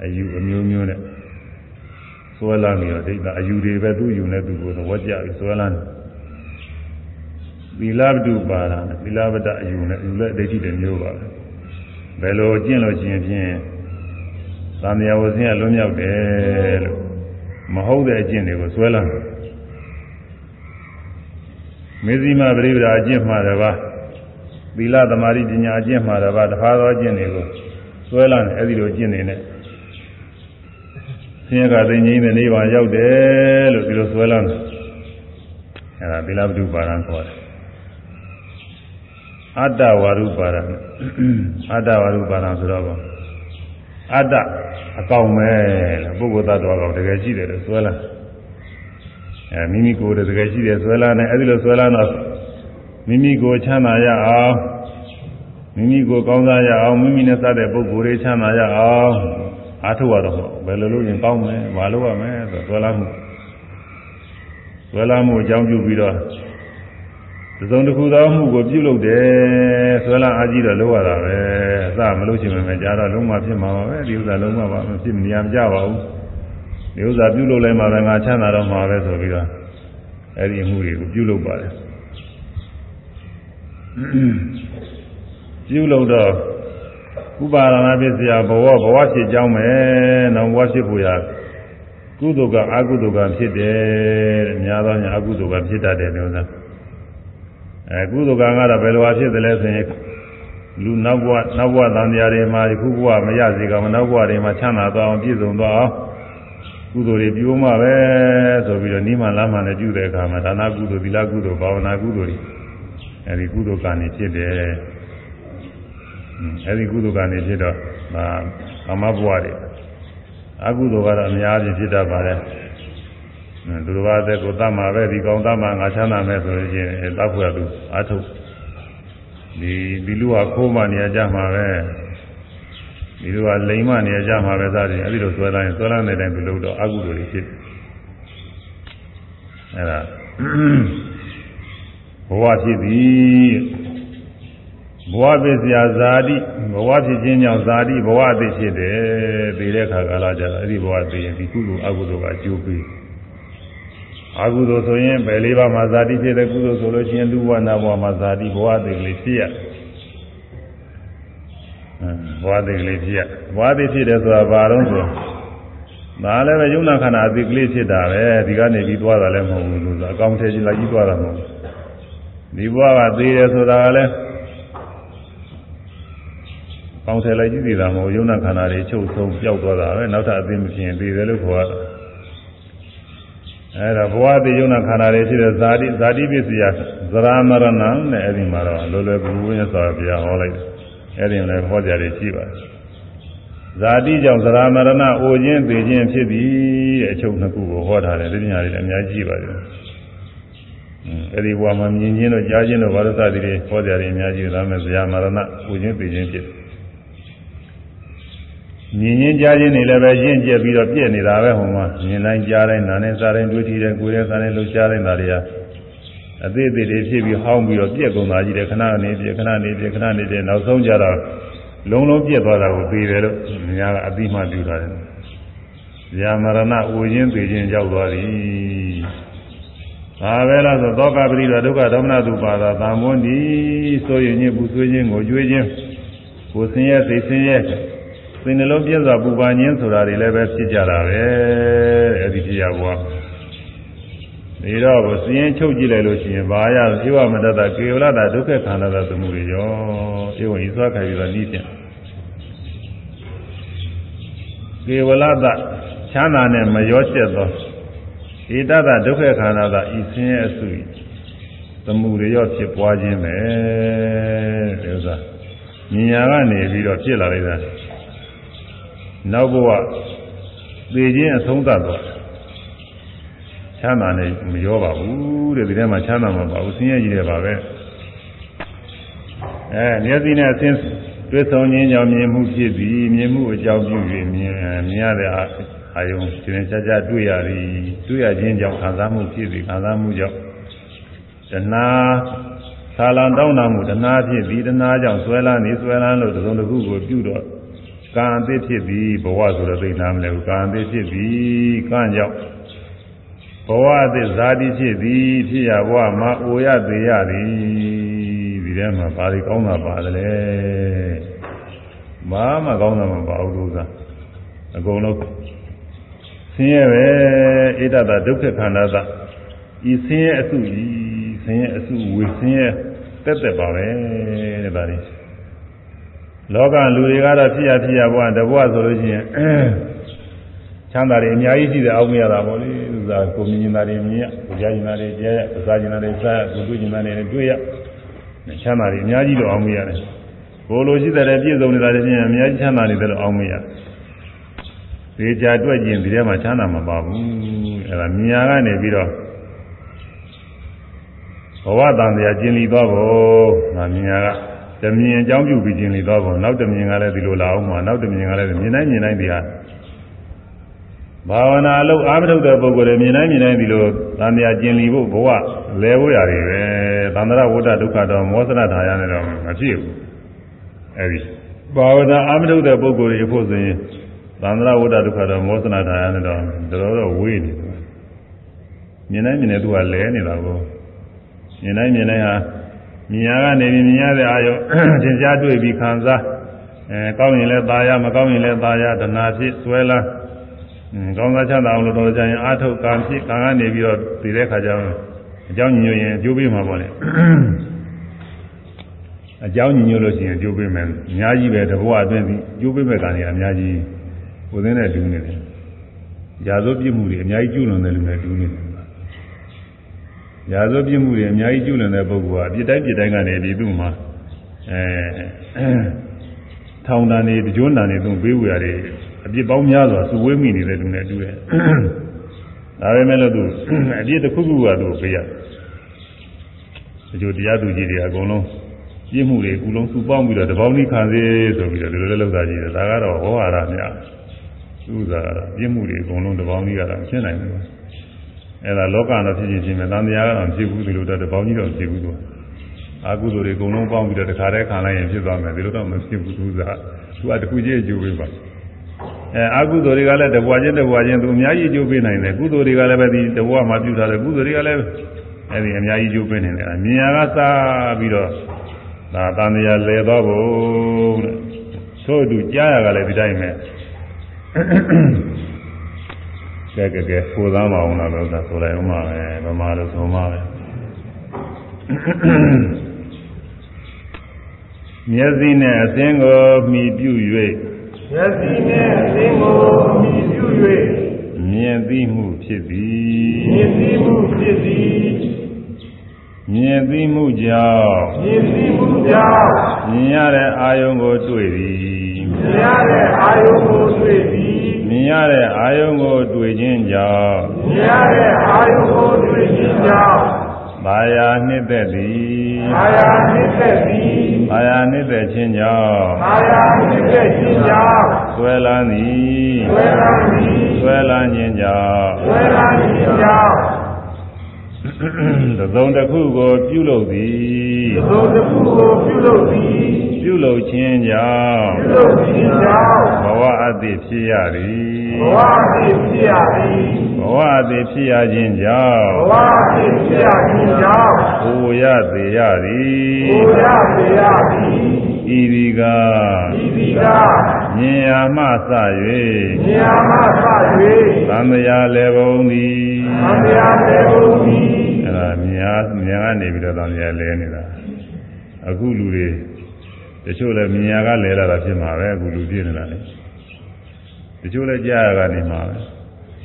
အယူအမျိုးမျိုးနဲ့ဆွဲလန်းပြီးတော့ဒိဋ္ဌအယူတွေပဲသူ့ယူနေသူကိုသဘောကျပြီးဆွဲလန်းတယ်သီလပတုပါဒသီလပတအယူနဲ့ယူလက်ဒိဋ္ဌိတွေမျိုးပါဘယ်လိုကျင့်လို့ရှိရင်ဖြင့်သံဃာဝဆင်းရလွံ့မြောက်တယ်လို့ မဟုတ်တဲ့အကျင့်တွေကိုဆွဲလန်းတယ်မေဇိမပရိပဒါအကျင့်မှာတပါသီလသမာဓိပညာအကျင့်မှာတပါတခါသောအကျင့်တွေကိုဆွဲလန်းတယ်အဲဒီလိုအကျင့်တွေနဲ့ဆင်းရဲကသိငြိမ်းတဲ့နိဗ္ဗာန်ရောက်တယ်လို့ဒီလိုဆွဲလန်းတယ်အဲဒါသီလပတုပါဒံခေါ်တယ်အတ္တဝါရုပါဒံအတ္တဝါရုပါဒံဆိုတော့ အတ္တအကောင်ပဲလို့ပုဂ္ဂိုလ်သတ္တဝါကောင်တကယ်ရှိတယ်လို့ဆွဲလန်းအဲမိမိကိုယ်တကယ်ရှိတယ်ဆွဲလန်းတယ်အဲဒီလိုဆွဲလန်းတော့မိမိကိုချမ်းသာရအောင်မိမိကိုကောင်းစားရအောင်မိမိနဲ့စတဲ့ပုဂ္ဂိုလ်တွေချမ်းသာရအောင်အားထုတ်ရတော့ဘယ်လိုလုပ်ရင်ကောင်းမလဲမလုပ်ရမယ်ဆိုဆွဲလန်းမှုဆွဲလန်းမှုအကြောင်းပြုပြီးတော့သစုံတစ်ခုသောမှုကိုပြုလုပ်တယ်ဆွဲလန်းအားကြီးတော့လုပ်ရတာပဲအ စမလုပ်ချင်မှမကြတော့လုံးဝဖြစ်မှာပါပဲဒီဥစ္စာလုံးဝပါမဖြစ်မနေရမကြပါဘူးဒီဥစ္စာပြုလုပ်လိုက်မှပဲငါချမ်းသာတော့မှာပဲဆိုပြီးတော့အဲ့ဒီအမှုတွေကိုပြုလုပ်ပါတယ်ပြုလုပ်တော့ဥပါဒနာပစ္စယဘဝဘဝဖြစ်ကြောင်းမယ်နောက်ဘဝဖြစ်ဖို့ရကုသိုလ်ကအကုသိုလ်ကဖြစ်တယ်တဲ့များသောညာအကုသိုလ်ကဖြစ်တတ်တယ်လို့ဆိုတာအဲကုသိုလ်ကံကတော့ဘယ်လိုအဖြစ်သလဲဆိုရင် လူနောက်ဘဝနောက်ဘဝသံဃာတွေမှာဒီခုဘဝမရစေကောင်နောက်ဘဝတွေမှာချမ်းသာသွားအောင်ပြည့်စုံသွားအောင်ကုသိုလ်တွေပြုမှပဲဆိုပြီးတော့နိမလမ်းမှလည်းပြုတဲ့အခါမှာဒါနကုသိုလ်သီလကုသိုလ်ဘာဝနာကုသိုလ်တွေအဲဒီကုသိုလ်ကံနေဖြစ်တယ်အဲဒီကုသိုလ်ကံနေဖြစ်တော့ဒါကာမဘဝတွေအကုသိုလ်ကတော့အများကြီးဖြစ်တတ်ပါတယ်သူတော်ဘာတဲ့ကိုတတ်မှာပဲဒီကောင်တတ်မှာငါချမ်းသာမယ်ဆိုရင်တောက်ဖွယ်သူအထုတ် ဒီဒီလူကခိုးမှနေကြမှာပဲဒီလူကလိမ်မှနေကြမှာပဲစသည်အဲဒီလိုဆွဲတိုင်းဆွဲလန်းတဲ့တိုင်းသူလို့တော့အကုသိုလ်တွေဖြစ်အဲဒါဘဝဖြစ်သည်ဘဝပစ္စယဇာတိဘဝဖြစ်ခြင်းကြောင့်ဇာတိဘဝအသိဖြစ်တယ်သိတဲ့အခါကာလကျတော့အဲ့ဒီဘဝသိရင်ဒီကုသိုလ်အကုသိုလ်ကအကျိုးပေး အကုသိုလ်ဆိုရင်ဘယ်လေးပါးမှာဇာတိဖြစ်တဲ့ကုသိုလ်ဆိုလို့ရှိရင်လူဝနာဘဝမှာဇာတိဘဝသိကလေးဖြစ်ရဘဝသိကလေးဖြစ်ရဘဝသိဖြစ်တယ်ဆိုတာဘာတော့ဆိုဒါလည်းပဲယုံနာခန္ဓာအသိကလေးဖြစ်တာပဲဒီကနေပြီးသွားတာလည်းမဟုတ်ဘူးလို့ဆိုအကောင်ထဲကြီးလိုက်ကြီးသွားတာမဟုတ်ဘူးဒီဘဝကသေးတယ်ဆိုတာကလည်းကောင်းတယ်လိုက်ကြည့်သေးတာမဟုတ်ယုံနာခန္ဓာတွေချုပ်ဆုံးပျောက်သွားတာပဲနောက်ထပ်အသိမဖြစ်ရင်သေးတယ်လို့ခေါ်ရတာ အဲဒါဘဝတည်ယုံနာခန္ဓာတွေဖြစ်တဲ့ဇာတိဇာတိပစ္စယသရမရဏနဲ့အဲ့ဒီမှာတော့လောလောကူကူနဲ့ဆိုတာပြဟောလိုက်တယ်အဲ့ဒီလည်းဟောကြတယ်ရှိပါတယ်ဇာတိကြောင့်သရမရဏအိုခြင်းသိခြင်းဖြစ်ပြီးအချုပ်နှစ်ခုကိုဟောထားတယ်ဒီညာတွေလည်းအများကြီးပါတယ်အဲ့ဒီဘဝမှာမြင်ခြင်းတို့ကြားခြင်းတို့ဘာလို့စသည်တွေဟောကြတယ်အများကြီးဒါမဲ့ဇာမရဏအိုခြင်းသိခြင်းဖြစ်တယ် မြင်ရင်ကြားခြင်းနေလည်းပဲရင့်ကျက်ပြီးတော့ပြည့်နေတာပဲဟိုမှာမြင်တိုင်းကြားတိုင်းနားနဲ့စားတိုင်းတွေ့ထိတယ်ကိုယ်နဲ့စားတိုင်းလှုပ်ရှားတိုင်းဒါတွေဟာအသေးသေးတွေဖြစ်ပြီးဟောင်းပြီးတော့ပြည့်ကုန်တာကြီးတယ်ခဏနေပြည့်ခဏနေပြည့်ခဏနေပြည့်နောက်ဆုံးကြတော့လုံးလုံးပြည့်သွားတာကိုသိတယ်လို့များကအတိမှပြုတာတယ်။ယာမရဏအိုခြင်းသိခြင်းရောက်သွားပြီ။ဒါပဲလားဆိုသောကပရိဒဒုက္ခဒေါမနတုပါဒသာမွန်းဒီဆိုရင်ညပူဆွေးခြင်းကိုကြွေးခြင်းကိုဆင်းရဲသိဆင်းရဲ စိတ်နှလုံးပြည့်စွာပူပန်ခြင်းဆိုတာတွေလည်းပဲဖြစ်ကြတာပဲအဲ့ဒီဖြစ်ရဘွားဒီတော့ကိုစည်ရင်ချုပ်ကြည့်လိုက်လို့ရှိရင်ဘာရဧဝမတ္တကေဝလတာဒုက္ခခန္ဓာသမှုတွေရောဧဝံဤသွားခိုင်ပြီးတော့ဤပြန်ကေဝလတာချမ်းသာနဲ့မရောချက်သောဣတတဒုက္ခခန္ဓာသာဤဆင်းရဲအစုသမှုတွေရောဖြစ်ပွားခြင်းပဲဒီဥစ္စာဉာဏ်ကနေပြီးတော့ဖြစ်လာလိုက်တာ နောက်ဘဝသေခြင်းအဆုံးသတ်သွားချမ်းသာနဲ့မရောပါဘူးတဲ့ဒီထဲမှာချမ်းသာမှာပါဘူးဆင်းရဲကြီးတယ်ပါပဲအဲမျက်စိနဲ့အဆင်းတွေ့ဆုံခြင်းကြောင့်မြင်မှုဖြစ်ပြီးမြင်မှုအကြောင်းပြု၍မြင်မြင်ရတဲ့အအာယုံရှင်ရှင်ကြာကြာတွေ့ရပြီတွေ့ရခြင်းကြောင့်ခံစားမှုဖြစ်ပြီးခံစားမှုကြောင့်တဏှာသာလံတောင်းတမှုတဏှာဖြစ်ပြီးတဏှာကြောင့်ဆွဲလန်းနေဆွဲလန်းလို့သုံးတစ်ခုကိုပြုတော့ ကံအသစ်ဖြစ်ပြီးဘဝဆိုတော့သိနာမလဲဘူးကံအသစ်ဖြစ်ပြီးကံကြောင့်ဘဝအသစ်ဇာတိဖြစ်ပြီးဖြစ်ရဘဝမှာအိုရသေးရသည်ဒီထဲမှာဘာတွေကောင်းတာပါလဲဘာမှကောင်းတာမပါဘူးလို့သာအကုန်လုံးဆင်းရဲပဲဣဒ္ဓတာဒုက္ခခန္ဓာသာဤဆင်းရဲအစုဤဆင်းရဲအစုဝေဆင်းရဲတက်တက်ပါပဲတဲ့ဒါလေး လောကလူတွေကတော့ဖြစ်ရဖြစ်ရဘဝတဘဝဆိုလို့ရှိရင်ချမ်းသာတွေအများကြီးရှိတယ်အောက်မရတာပေါ့လေသူကကိုမြင်နေတာတွေမြင်ရကိုကြားနေတာတွေကြားရအစားနေတာတွေစားရကိုတွေ့နေတာတွေတွေ့ရချမ်းသာတွေအများကြီးတော့အောက်မရတယ်ကိုလိုရှိတဲ့ပြည့်စုံနေတာတွေချင်းအများကြီးချမ်းသာနေတယ်လို့အောက်မရသေချာတွေ့ကျင်ဒီထဲမှာချမ်းသာမပါဘူးအဲဒါမြညာကနေပြီးတော့ဘဝတန်တရားကျင်လီသွားဖို့ငါမြညာက တမြင်အကြောင်းပြုပြီးကျင်လီသွားဖို့နောက်တမြင်ကလည်းဒီလိုလာအောင်မှာနောက်တမြင်ကလည်းမြင်တိုင်းမြင်တိုင်းတရားဘာဝနာအလုပ်အားမထုတ်တဲ့ပုဂ္ဂိုလ်တွေမြင်တိုင်းမြင်တိုင်းဒီလိုတန်တရားကျင်လီဖို့ဘဝလဲဖို့ရတယ်ပဲသန္တရဝဋ္ဌဒုက္ခတော့မောစရထာရနဲ့တော့မဖြစ်ဘူးအဲဒီဘာဝနာအားမထုတ်တဲ့ပုဂ္ဂိုလ်တွေဖို့ဆိုရင်သန္တရဝဋ္ဌဒုက္ခတော့မောစရထာရနဲ့တော့တော်တော်ဝေးနေတယ်မြင်တိုင်းမြင်တဲ့သူကလဲနေတာကိုမြင်တိုင်းမြင်တိုင်းဟာ မြင်ရကနေပြီးမြင်ရတဲ့အာယုသင်ကြားတွေ့ပြီးခံစားအဲကောင်းရင်လည်းตาရမကောင်းရင်လည်းตาရဒနာဖြစ်ဆွဲလာကောင်းစားချမ်းသာအောင်လို့တော်ကြရင်အာထုတ်ကံဖြစ်ကံကနေပြီးတော့ပြီးတဲ့ခါကျတော့အကြောင်းညွှန်ရင်အကျိုးပေးမှာပေါ့လေအကြောင်းညွှန်လို့ရှိရင်အကျိုးပေးမယ်အများကြီးပဲတဘောအတွင်းပြီးအကျိုးပေးမဲ့ကံတွေအများကြီးကိုယ်သိတဲ့တူးနေတယ်ရာဇဝပြစ်မှုတွေအများကြီးကျူးလွန်တဲ့လူတွေတူးနေတယ် ရာဇဝပြစ်မှုတွေအများကြီးကျူးလွန်တဲ့ပုဂ္ဂိုလ်ဟာပြစ်တိုင်းပြစ်တိုင်းကနေဒီသူ့မှာအဲထောင်တန်တွေကြွန်းတန်တွေသူပေးဝရတယ်အပြစ်ပေါင်းများစွာစုဝေးမိနေတဲ့လူနဲ့တူတယ်ဒါပေမဲ့လို့သူအပြစ်တစ်ခုခုကသူ့ပေးရတယ်ဒီလိုတရားသူကြီးတွေအကုန်လုံးပြစ်မှုတွေအကုန်လုံးစုပေါင်းပြီးတော့တပေါင်းကြီးခံစေဆိုပြီးတော့ဒီလိုလေးလောက်တာကြီးတယ်ဒါကတော့ဟောဟာရများသူ့သာကတော့ပြစ်မှုတွေအကုန်လုံးတပေါင်းကြီးကတော့ရှင်းနိုင်တယ် အဲ့ဒါလောကတော့ဖြစ်ဖြစ်ချင်းပဲတန်တရားကတော့ဖြစ်ဘူးဒီလိုတော့တပေါင်းကြီးတော့ဖြစ်ဘူးသူအာကုသိုလ်တွေအကုန်လုံးပေါင်းပြီးတော့တခါတည်းခံလိုက်ရင်ဖြစ်သွားမယ်ဒီလိုတော့မဖြစ်ဘူးသူကသူကတခုချင်းအကျိုးပေးပါအဲအာကုသိုလ်တွေကလည်းတဘွားချင်းတဘွားချင်းသူအများကြီးအကျိုးပေးနိုင်တယ်ကုသိုလ်တွေကလည်းပဲဒီတဘွားမှာပြုထားတယ်ကုသိုလ်တွေကလည်းအဲဒီအများကြီးအကျိုးပေးနိုင်တယ်မြင်ရကစားပြီးတော့ဒါတန်တရားလဲသွားဖို့တဲ့သို့အတူကြားရကလည်းဒီတိုင်းပဲ ကဲကဲကဲကိုသားမအောင်လားလို့သာဆိုလိုက်အောင်ပါပဲဗမာလို့ဆိုမှာပဲမျက်စိနဲ့အသင်းကိုမှီပြု၍မျက်စိနဲ့အသင်းကိုမှီပြု၍မြင်သိမှုဖြစ်သည်မြင်သိမှုဖြစ်သည်မြင်သိမှုကြောင့်မြင်သိမှုကြောင့်မြင်ရတဲ့အာယုံကိုတွေ့သည်မြင်ရတဲ့အာယုံကိုတွေ့သည် မြင်ရတဲ့အာယုံကိုတွေ့ခြင်းကြောင့်မြင်ရတဲ့အာယုံကိုတွေ့ခြင်းကြောင့်ဘာယာနှစ်သက်သည်ဘာယာနှစ်သက်သည်ဘာယာနှစ်သက်ခြင်းကြောင့်ဘာယာနှစ်သက်ခြင်းကြောင့်ဆွဲလန်းသည်ဆွဲလန်းသည်ဆွဲလန်းခြင်းကြောင့်ဆွဲလန်းခြင်းကြောင့်သစုံတစ်ခုကိုပြုလုပ်သည် သစုံတစ်ခုကိုပြုလုပ်သည်ပြုလုပ်ခြင်းကြောင့်ပြုလုပ်ခြင်းကြောင့်ဘဝအသည့်ဖြစ်ရသည်ဘဝအသည့်ဖြစ်ရသည်ဘဝအသည့်ဖြစ်ရခြင်းကြောင့်ဘဝအသည့်ဖြစ်ရခြင်းကြောင့်ဘိုရသေးရသည်ဘိုရသေးရသည်ဤဒီကဤဒီကမြင်ရမှစ၍မြင်ရမှစ၍သံဃာလည်းဘုံသည်သံဃာလည်းဘုံသည် အဲ့ဒါမြင်မြင်ကနေပြီးတော့သံဃာလဲနေတာအခုလူတွေတချို့လည်းမြင်ရကလဲလာတာဖြစ်မှာပဲအခုလူပြည့်နေတာလေတချို့လည်းကြားရကနေမှာပဲ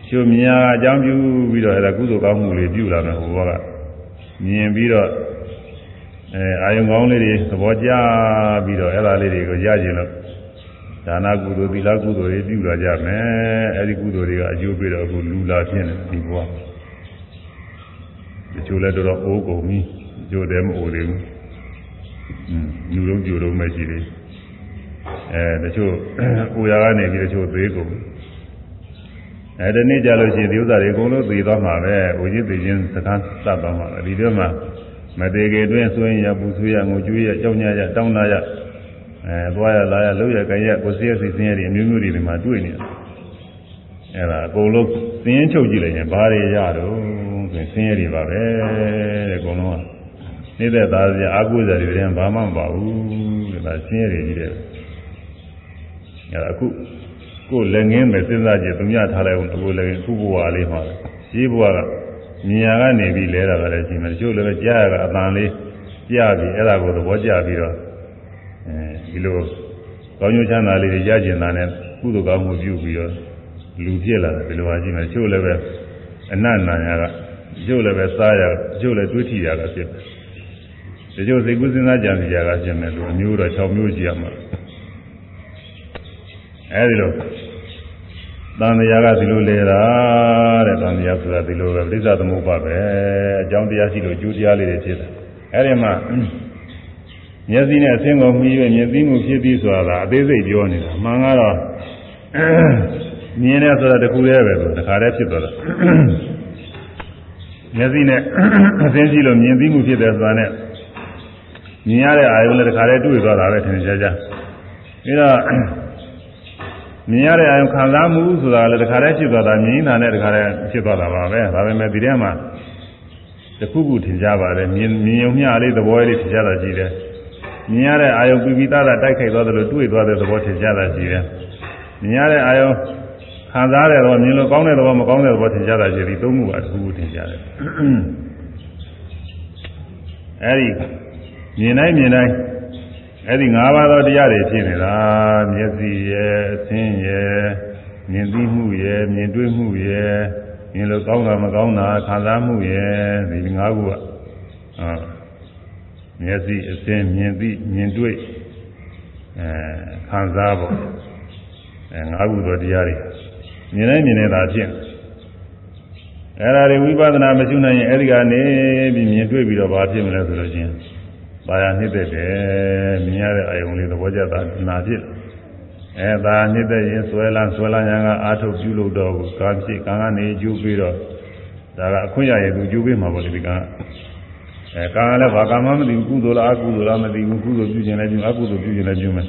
ချို့မြင်ရအကြောင်းပြုပြီးတော့အဲ့ဒါကုသိုလ်ကောင်းမှုတွေပြုလာမယ်ဟိုဘကမြင်ပြီးတော့အဲအာယုံကောင်းလေးတွေသဘောကျပြီးတော့အဲ့ဒါလေးတွေကိုရကျင်လို့ဒါနကုသိုလ်သီလကုသိုလ်တွေပြုလာကြမယ်အဲ့ဒီကုသိုလ်တွေကအကျိုးပေးတော့အခုလူလာဖြစ်နေဒီဘဝ တချို့လည်းတော်တော်အိုးကုန်ပြီကြိုတယ်မအိုသေးဘူးညူလုံးကြိုလုံးပဲရှိသေးအဲတချို့အိုရာကနေပြီးတချို့သေးကုန်အဲဒီနေ့ကြလို့ရှိရင်ဒီဥစ္စာတွေအကုန်လုံးသေသွားမှာပဲ။ဝိဇိသေခြင်းစကားသတ်သွားမှာပဲ။ဒီတော့မှမသေးခင်တွင်ဆိုရင်ရပူဆွေးရငိုကြွေးရကြောက်ညရတောင်းလာရအဲသွားရလာရလှုပ်ရကြရကိုစီရစီစင်းရတွေအမျိုးမျိုးတွေဒီမှာတွေ့နေတာ။အဲဒါအကုန်လုံးစင်းချုပ်ကြည့်လိုက်ရင်ဘာတွေရတော့ ဆိုဆင်းရဲတွေပါပဲတဲ့အကုန်လုံးကနေတဲ့သားစရာအာကုဇာတွေတည်းဘာမှမပါဘူးတဲ့ဒါဆင်းရဲတွေကြီးတယ်အဲဒါအခုကိုယ်လည်းငင်းမယ်စဉ်းစားကြည့်သူများထားလိုက်အောင်အခုလည်းအခုဘဝလေးမှာရှိဘဝကမြညာကနေပြီးလဲတာကလည်းရှိမယ်တချို့လည်းကြားရတာအတန်လေးကြားပြီးအဲ့ဒါကိုသဘောကျပြီးတော့အဲဒီလိုကောင်းကျိုးချမ်းသာလေးတွေရကျင်တာနဲ့ကုသိုလ်ကောင်းမှုပြုပြီးတော့လူဖြစ်လာတယ်ဒီလိုပါရှိမယ်တချို့လည်းပဲအနတ်နာညာက တချို့လည်းပဲစားရတချို့လည်းတွေးထီရတာဖြစ်တယ်တချို့စိတ်ကူးစဉ်းစားကြံစီကြတာဖြစ်မယ်လို့အမျိုးတော့6မျိုးရှိရမှာအဲဒီလိုတန်တရားကဒီလိုလေတာတဲ့တန်တရားဆိုတာဒီလိုပဲပြိဿသမုပ္ပါပဲအကြောင်းတရားရှိလို့ကျိုးတရားလေးတွေဖြစ်တယ်အဲဒီမှာမျက်စိနဲ့အဆင်းကိုမှီ၍မျက်စိမှုဖြစ်ပြီးဆိုတာအသေးစိတ်ပြောနေတာမှန်ကတော့မြင်တယ်ဆိုတာတခုတည်းပဲဆိုတခါတည်းဖြစ်သွားတာ မျက်စိနဲ့အဆင်းရှိလို့မြင်သိမှုဖြစ်တယ်ဆိုတာနဲ့မြင်ရတဲ့အာယုလည်းတခါတည်းတွေ့သွားတာပဲထင်ရှားရှားပြီးတော့မြင်ရတဲ့အာယုခံစားမှုဆိုတာလည်းတခါတည်းဖြစ်သွားတာမြင်တာနဲ့တခါတည်းဖြစ်သွားတာပါပဲဒါပေမဲ့ဒီထဲမှာတခုခုထင်ရှားပါတယ်မြင်မြင်ုံမျှလေးသဘောလေးထင်ရှားတာရှိတယ်မြင်ရတဲ့အာယုပြီးပြီးသားသားတိုက်ခိုက်သွားတယ်လို့တွေ့သွားတဲ့သဘောထင်ရှားတာရှိတယ်မြင်ရတဲ့အာယု ခံစားတဲ့တော့မြင်လို့ကောင်းတဲ့သဘောမကောင်းတဲ့သဘောထင်ရှားတာရှိသည်သုံးခုကတခုခုထင်ရှားတယ်အဲဒီမြင်တိုင်းမြင်တိုင်းအဲ့ဒီ၅ပါးသောတရားတွေဖြစ်နေတာမျက်စိရဲ့အသင်းရဲ့မြင်သိမှုရဲ့မြင်တွေ့မှုရဲ့မြင်လို့ကောင်းတာမကောင်းတာခံစားမှုရဲ့ဒီ၅ခုကအာမျက်စိအသင်းမြင်သိမြင်တွေ့အဲခံစားဖို့အဲ၅ခုသောတရားတွေ မြင်တိုင်းမြင်နေတာဖြစ်အဲ့ဒါတွေဝိပဿနာမရှိနိုင်ရင်အဲ့ဒီကနေပြီးမြင်တွေ့ပြီးတော့ဘာဖြစ်မလဲဆိုလို့ချင်းပါရနှိမ့်သက်တယ်မြင်ရတဲ့အာယုံလေးသဘောကျတာနာဖြစ်အဲဒါနှိမ့်သက်ရင်ဆွဲလန်းဆွဲလန်းရန်ကအာထုတ်ပြုလို့တော့ကာဖြစ်ကံကနေကျိုးပြီးတော့ဒါကအခွင့်ရရဲ့သူကျိုးပေးမှာပေါ့ဒီကံအဲကံကလည်းဘာကံမှမသိဘူးကုသိုလ်လားအကုသိုလ်လားမသိဘူးကုသိုလ်ပြုခြင်းလည်းပြုအကုသိုလ်ပြုခြင်းလည်းပြုမယ်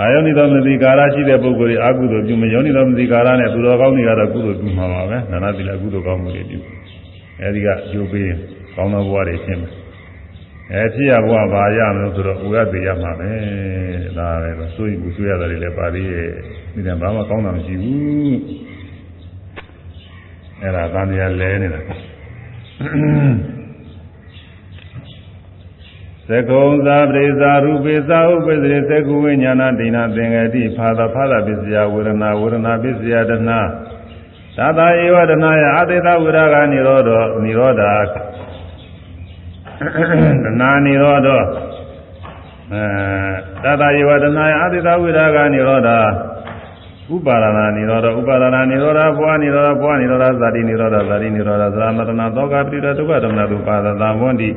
အာယောနိတော်မသိကာရရှိတဲ့ပုဂ္ဂိုလ်တွေအကုသိုလ်ပြုမယ်ယောနိတော်မသိကာရနဲ့သူတော်ကောင်းတွေကတော့ကုသိုလ်ပြုမှာပါပဲနာနာတိလည်းကုသိုလ်ကောင်းမှုတွေပြုအဲဒီကကျိုးပေးကောင်းသောဘဝတွေရှင်းမယ်အဲဖြစ်ရဘဝဘာရမလို့ဆိုတော့ဥရသေးရမှာပဲဒါပဲဆိုရင်ဘူးဆွေးရတယ်လည်းပါသေးရဲ့ဒီတန်ဘာမှကောင်းတာမရှိဘူးအဲ့ဒါသံဃာလဲနေတာ သကုံသာပရိသာရူပေသာဥပ္ပစေသကုဝိညာဏဒိနာသင်္ကတိဖာသာဖာသာပစ္စယဝေဒနာဝေဒနာပစ္စယတနာသာသာဧဝဒနာယအတေသဝိရာဂနိရောဓနိရောဓတဏှာနိရောဓအဲတတယေဝတဏှာယအတိတဝိရာဂနိရောဓဥပါဒနာနိရောဓဥပါဒနာနိရောဓဘဝနိရောဓဘဝနိရောဓဇာတိနိရောဓဇာတိနိရောဓသရမတနာသောကပိရဒုက္ခဓမ္မတုပါဒသံဝန္တိ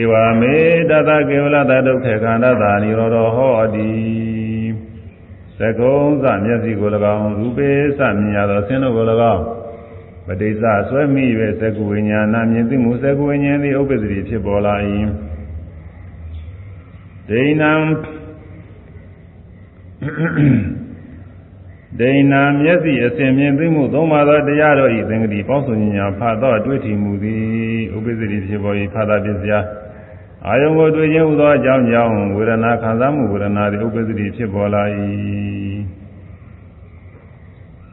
ဧဝမေတတကေဝလတဒုက္ခခန္ဓာသာနိရောဓဟောတိသကုံသမျက်စိကို၎င်းရူပေသမြင်ရသောဆင်းတို့ကို၎င်းပဋိစ္စဆွဲမိ၍သကုဝိညာဏမြင်သိမှုသကုဝိညာဉ်သည်ဥပ္ပဒတိဖြစ်ပေါ်လာ၏ဒိဏံဒိဏံမျက်စိအစဉ်မြင်သိမှုသုံးပါးသောတရားတော်ဤသင်္ကတိပေါင်းစုံညာဖတ်သောတွေ့ထီမှုသည်ဥပ္ပဒတိဖြစ်ပေါ်၏ဖတ်တာပစ္စယ အာယုံကိုတွေ့ခြင်းဟူသောအကြောင်းကြောင့်ဝေဒနာခံစားမှုဝေဒနာသည်ဥပ္ပဒတိဖြစ်ပေါ်လာ၏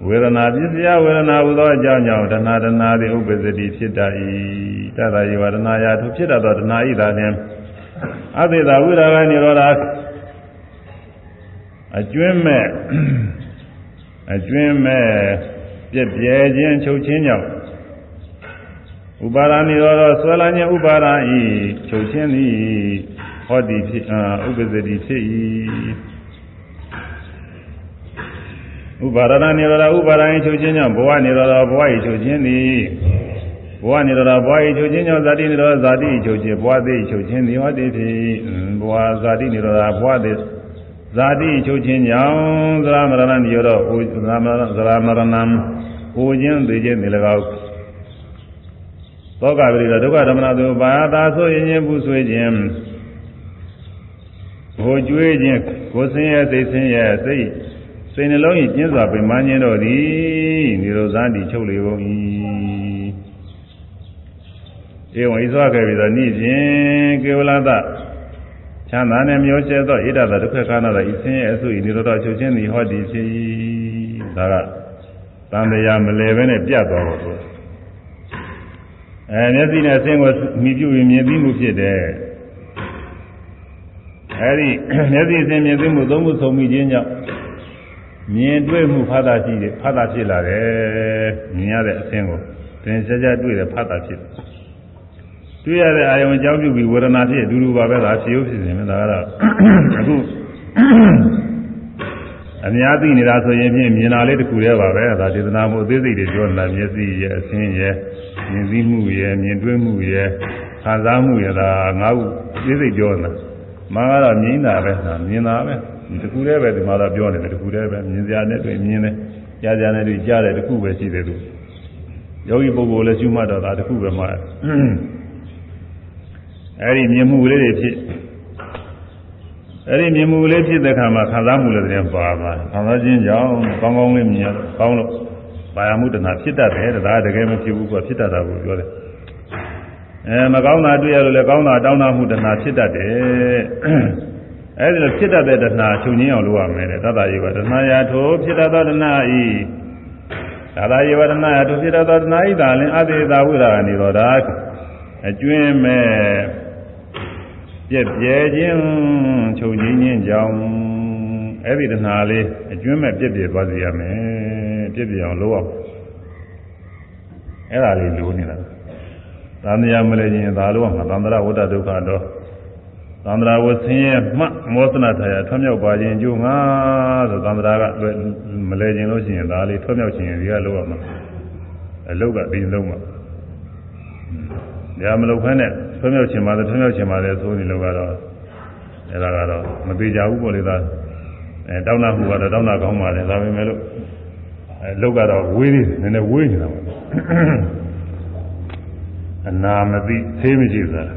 ဝေဒနာပစ္စယဝေဒနာဟူသောအကြောင်းကြောင့်တဏှာတဏှာသည်ဥပ္ပဇ္ဇတိဖြစ်တတ်၏တတယေဝဒနာယာထိုဖြစ်တတ်သောတဏှာဤသာလျှင်အသေသာဝိရာဂနိရောဓအကျွင်းမဲ့အကျွင်းမဲ့ပြည့်ပြဲခြင်းချုပ်ချင်းကြောင့် ဥပါဒာနိရောဓဆွဲလာခြင်းဥပါဒာဤချုပ်ချင်းသည်ဟောတိဖြစ်ဥပ္ပဇ္ဇတိဖြစ်၏ဥပါဒနာနိရောဓဥပါဒယချုပ်ခြင်းကြောင့်ဘဝနိရောဓဘဝ၏ချုပ်ခြင်းသည်ဘဝနိရောဓဘဝ၏ချုပ်ခြင်းကြောင့်ဇာတိနိရောဓဇာတိ၏ချုပ်ခြင်းဘဝသည်ချုပ်ခြင်းသည်ဟောတိဖြစ်ဘဝဇာတိနိရောဓဘဝသည်ဇာတိချုပ်ခြင်းကြောင့်သရမရဏနိရောဓဩသရမရဏသရမရဏံဩခြင်းသိခြင်းနေ၎င်း သောကပရိဒဒုက္ခဓမ္မနာသူဘာသာဆိုရင်ချင်းပူဆွေးခြင်းဟိုကျွေးခြင်းကိုဆင်းရဲသိဆင်းရဲစိတ်စိတ်နှလုံးဤကျင်းစွာပင်မခြင်းတို့သည်နိရောဓတိချုပ်လေကုန်၏ဧဝံဤသောကပိသောနိဖြင့်ကေဝလသချမ်းသာနှင့်မျိုးကျဲသောဣဒ္ဓသာဒုက္ခခန္ဓာသာဤဆင်းရဲအဆုဤနိရောဓချုပ်ခြင်းသည်ဟောဒီဖြစ်၏ဒါကသံတရားမလဲပဲနဲ့ပြတ်သွားတော့ အဲမျက်စိနဲ့အဆင်းကိုမိပြုရင်မြင်သိမှုဖြစ်တယ်အဲဒီမျက်စိအဆင်းမြင်သိမှုသုံးခုဆုံးမိခြင်းကြောင့်မြင်တွေ့မှုဖတ်တာရှိတယ်ဖတ်တာဖြစ်လာတယ်မြင်ရတဲ့အဆင်းကိုသင်ကြကြတွေ့တယ်ဖတ်တာဖြစ်တယ်တွေ့ရတဲ့အာယုံအကြောင်းပြုပြီးဝေဒနာဖြစ်အတူတူပါပဲဒါဖြစ်ရုပ်ဖြစ်နေမှာဒါကတော့အခုအများသိနေတာဆိုရင်ဖြင့်မြင်တာလေးတစ်ခုတည်းပါပဲဒါဒေသနာမှုအသေးစိတ်တွေပြောနေတာမျက်စိရဲ့အဆင်းရဲ့ မြင်သိမှုရဲ့မြင်တွေ့မှုရဲ့ခံစားမှုရဲ့ဒါငါးခုအသေးစိတ်ပြောနေတာမာကတော့မြင်တာပဲဒါမြင်တာပဲဒီတစ်ခုတည်းပဲဒီမှာတော့ပြောနေတယ်တစ်ခုတည်းပဲမြင်စရာနဲ့တွေ့မြင်တယ်ကြားစရာနဲ့တွေ့ကြားတယ်တစ်ခုပဲရှိတယ်သူယောဂီပုဂ္ဂိုလ်လည်းရှုမှတ်တော့ဒါတစ်ခုပဲမှာအဲ့ဒီမြင်မှုလေးတွေဖြစ်အဲ့ဒီမြင်မှုလေးဖြစ်တဲ့ခါမှာခံစားမှုလည်းတည်းပါပါခံစားခြင်းကြောင့်ကောင်းကောင်းလေးမြင်ရကောင်းလို့ ပါရမှုတနာဖြစ်တတ်တယ်ဒါတကယ်မဖြစ်ဘူးကဖြစ်တတ်တာကိုပြောတယ်အဲမကောင်းတာတွေ့ရလို့လည်းကောင်းတာတောင်းတမှုတနာဖြစ်တတ်တယ်အဲဒီလိုဖြစ်တတ်တဲ့တဏှာချုပ်ငင်းအောင်လုပ်ရမယ်တဲ့သတ္တယေဝတဏှာယာထိုဖြစ်တတ်သောတဏှာဤသာသာယေဝတဏှာယာထိုဖြစ်တတ်သောတဏှာဤသာလင်အသေသာဝိရာနေတော်တာအကျွင်းမဲ့ပြက်ပြဲခြင်းချုပ်ငင်းခြင်းကြောင့်အဲ့ဒီတဏှာလေးအကျွင်းမဲ့ပြက်ပြဲသွားစေရမယ် ပြက်ပြဲအောင်လုပ်အောင်အဲ့ဒါလေးလိုနေတာသံဃာမလဲခြင်းသာလို့မှာသံဃာဝတ္တဒုက္ခတော့သံဃာဝဆင်းရဲမှမောသနာထာယထွံ့မြောက်ပါခြင်းအကျိုးငါဆိုသံဃာကမလဲခြင်းလို့ရှိရင်ဒါလေးထွံ့မြောက်ခြင်းဒီကလောက်ရမှာအလုတ်ကဒီလုံးမှာဒါမလုပ်ဖဲနဲ့ထွံ့မြောက်ခြင်းပါလေထွံ့မြောက်ခြင်းပါလေဆိုနေလို့ကတော့အဲ့ဒါကတော့မသေးကြဘူးပေါ့လေသားအဲတောင်းတမှုကတော့တောင်းတကောင်းပါလေဒါပေမဲ့လို့ အဲလုတ်ကတော့ဝေးသေးတယ်နည်းနည်းဝေးနေတာပါအနာမသိသေးမရှိသလား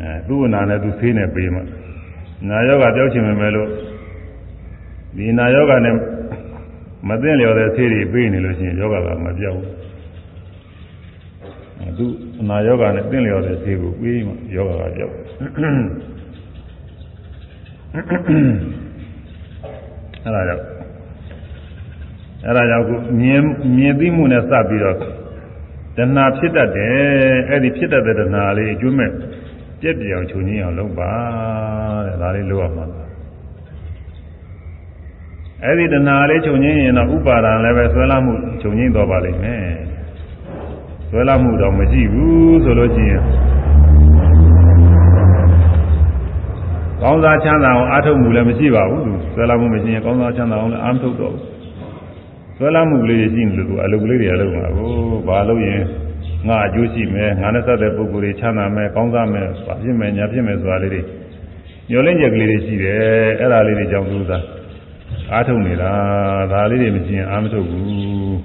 အဲသူ့အနာနဲ့သူသေးနေပေးမှနာယောဂပြောက်ချင်မယ်လို့ဒီနာယောဂနဲ့မသိလျော်တဲ့သေးတွေပေးနေလို့ရှိရင်ယောဂကမပြောက်ဘူးသူအနာယောဂနဲ့သိလျော်တဲ့သေးကိုပေးမှယောဂကပြောက်အဲ့ဒါကြောင့် အဲ့ဒါကြောင့်ခုမြင်မြင်သိမှုနဲ့စပ်ပြီးတော့တဏှာဖြစ်တတ်တယ်အဲ့ဒီဖြစ်တတ်တဲ့တဏှာလေးအကျွမ်းမဲ့ပြက်ပြောင်ချုပ်ငင်းအောင်လုပ်ပါတဲ့ဒါလေးလုပ်ရမှာအဲ့ဒီတဏှာလေးချုပ်ငင်းရင်တော့ဥပါဒံလည်းပဲဆွဲလာမှုချုပ်ငင်းတော့ပါလိမ့်မယ်ဆွဲလာမှုတော့မရှိဘူးဆိုလို့ရှိရင်ကောင်းစားချမ်းသာအောင်အားထုတ်မှုလည်းမရှိပါဘူးသူဆွဲလာမှုမရှိရင်ကောင်းစားချမ်းသာအောင်လည်းအားမထုတ်တော့ဘူး ဆွဲလာမှုလေးရှိနေလို့သူအလုပ်ကလေးတွေအလုပ်မှာကိုဘာလို့ရင်ငါအကျိုးရှိမယ်ငါနဲ့သက်တဲ့ပုဂ္ဂိုလ်တွေချမ်းသာမယ်ကောင်းစားမယ်ဘာဖြစ်မယ်ညာဖြစ်မယ်ဆိုတာလေးတွေညှို့လင့်ချက်ကလေးတွေရှိတယ်အဲ့ဒါလေးတွေကြောင့်သူသာအားထုတ်နေတာဒါလေးတွေမရှိရင်အားမထုတ်ဘူး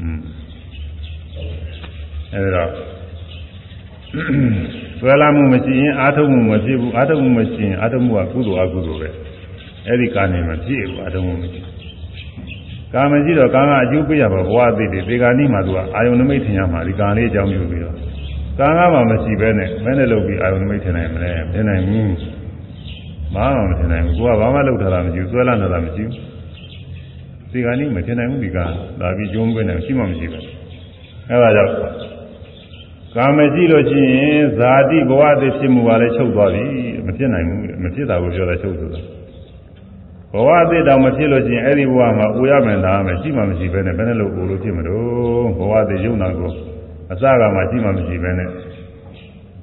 อืมအဲ့ဒါဆွဲလာမှုမရှိရင်အာထုံမှုမဖြစ်ဘူးအာထုံမှုမရှိရင်အာထုံမှုကကုသိုလ်အကုသိုလ်ပဲအဲ့ဒီကာနေမဖြစ်ဘူးအာထုံမှုမရှိ ကာမရှိတော့ကာကအကျိုးပေးရပါဘဝအသေးတွေဒီကာနိမှာသူကအာယုန်နမိတ်ထင်ရမှာဒီကာလေးအကြောင်းပြုပြီးတော့ကာကမှမရှိဘဲနဲ့မင်းနဲ့လုပ်ပြီးအာယုန်နမိတ်ထင်နိုင်မလဲထင်နိုင်ဘူးဘာမှမထင်နိုင်ဘူးကိုကဘာမှလုပ်ထားတာမရှိဘူးဆွဲလာတာမရှိဘူးဒီကာနိမထင်နိုင်ဘူးဒီကာဒါပြီးကျုံးပေးနေရှိမှမရှိဘူးအဲ့ဒါကြောင့်ကာမရှိလို့ရှိရင်ဇာတိဘဝအသေးဖြစ်မှုပါလေချုပ်သွားပြီမဖြစ်နိုင်ဘူးမဖြစ်တာကိုပြောတာချုပ်ဆိုတာ ဘဝအသေးတောင်မဖြစ်လို့ရှိရင်အဲ့ဒီဘဝမှာအိုရမယ်လားမယ်ရှိမှမရှိပဲနဲ့ဘယ်နဲ့လို့အိုလို့ဖြစ်မလို့ဘဝအသေးယုံနာကိုအစကမှရှိမှမရှိပဲနဲ့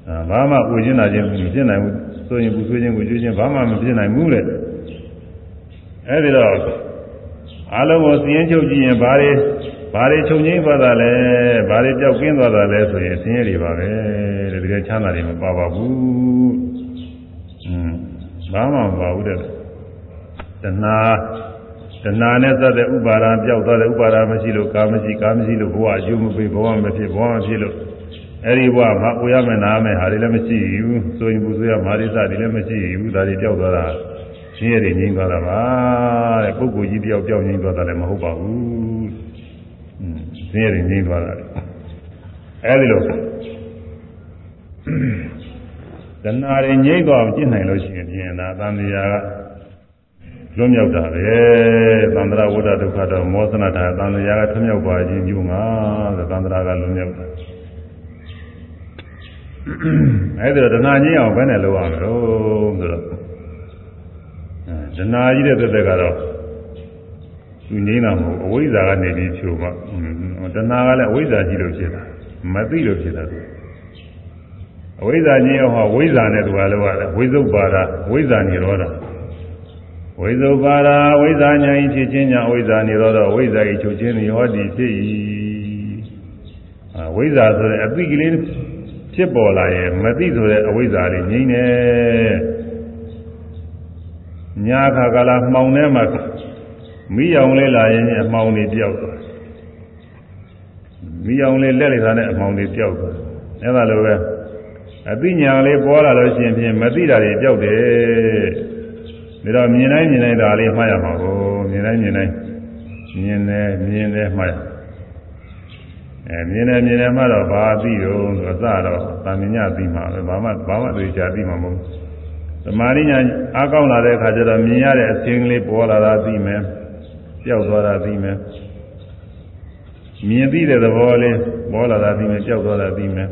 အာဘာမှအိုခြင်းနာခြင်းမဖြစ်နိုင်ဘူးဆိုရင်ပူဆွေးခြင်းကိုကျွေးခြင်းဘာမှမဖြစ်နိုင်ဘူးလေအဲ့ဒီတော့အလုံးကိုစီရင်ချုပ်ကြည့်ရင်ဘာတွေဘာတွေချုပ်ငိမ့်သွားတာလဲဘာတွေကြောက်ကင်းသွားတာလဲဆိုရင်ဆင်းရဲတွေပါပဲတဲ့တကယ်ချမ်းသာတွေမပါပါဘူးอืมဘာမှမပါဘူးတဲ့ တဏှာတဏှာနဲ့သက်တဲ့ဥပါဒံပျောက်သွားတဲ့ဥပါဒံမရှိလို့ကာမရှိကာမရှိလို့ဘဝအကျိုးမပေးဘဝမဖြစ်ဘဝမဖြစ်လို့အဲ့ဒီဘဝမှာကိုရမယ်နားမယ်ဟာတွေလည်းမရှိဘူးဆိုရင်ပူဆွေးရမာရိသတွေလည်းမရှိဘူးဒါတွေပျောက်သွားတာရှင်းရတယ်ငြိမ်းသွားတာပါတဲ့ပုဂ္ဂိုလ်ကြီးတယောက်ပျောက်ငြိမ်းသွားတာလည်းမဟုတ်ပါဘူးอืมရှင်းရတယ်ငြိမ်းသွားတာလေအဲ့ဒီလိုတဏှာတွေငြိမ့်သွားအောင်ကျင့်နိုင်လို့ရှိရင်ပြင်ဒါသံဃာက လွတ်မြောက်တာပဲသံဃာဝိဒဒုက္ခတော့မောသနာတာသံဃာကထွမြောက်ပါခြင်းပြုငါဆိုသံဃာကလွတ်မြောက်တာအဲ့ဒါတဏှာငြိမ့်အောင်ဘယ်နဲ့လုပ်ရမလို့ဆိုတော့တဏှာကြီးတဲ့သက်သက်ကတော့သူငြိမ့်တာမဟုတ်အဝိဇ္ဇာကနေပြီးဖြိုမှတဏှာကလည်းအဝိဇ္ဇာကြီးလို့ဖြစ်တာမသိလို့ဖြစ်တာသူအဝိဇ္ဇာညင်းဟောဝိဇ္ဇာနဲ့တူပါလို့ရတယ်ဝိသုပါဒဝိဇ္ဇာនិရောဓ ဝိသုပါဒဝိဇ္ဇာညာဤဖြစ်ခြင်းညာဝိဇ္ဇာនិရောဓဝိဇ္ဇာဤချုပ်ခြင်းនិဟောတိဖြစ်၏အဝိဇ္ဇာဆိုတဲ့အသိကလေးဖြစ်ပေါ်လာရင်မသိဆိုတဲ့အဝိဇ္ဇာလေးငြိမ့်နေညာခါကလာမှောင်ထဲမှာမိအောင်လေးလာရင်အမှောင်တွေပြောက်သွားမိအောင်လေးလက်လိုက်တာနဲ့အမှောင်တွေပြောက်သွားအဲ့ဒါလိုပဲအသိဉာဏ်လေးပေါ်လာလို့ရှိရင်ဖြင့်မသိတာတွေပြောက်တယ် ဒါတော့မြင်တိုင်းမြင်တိုင်းဒါလေးမှားရမှာကိုမြင်တိုင်းမြင်တိုင်းမြင်တယ်မြင်တယ်မှားရအဲမြင်တယ်မြင်တယ်မှတော့ဘာသိတော့ဆိုအစတော့သာမညသိမှာပဲဘာမှဘာမှသိချာသိမှာမဟုတ်သမာဓိညာအားကောင်းလာတဲ့အခါကျတော့မြင်ရတဲ့အခြင်းကလေးပေါ်လာတာသိမယ်ပျောက်သွားတာသိမယ်မြင်သိတဲ့သဘောလေးပေါ်လာတာသိမယ်ပျောက်သွားတာသိမယ်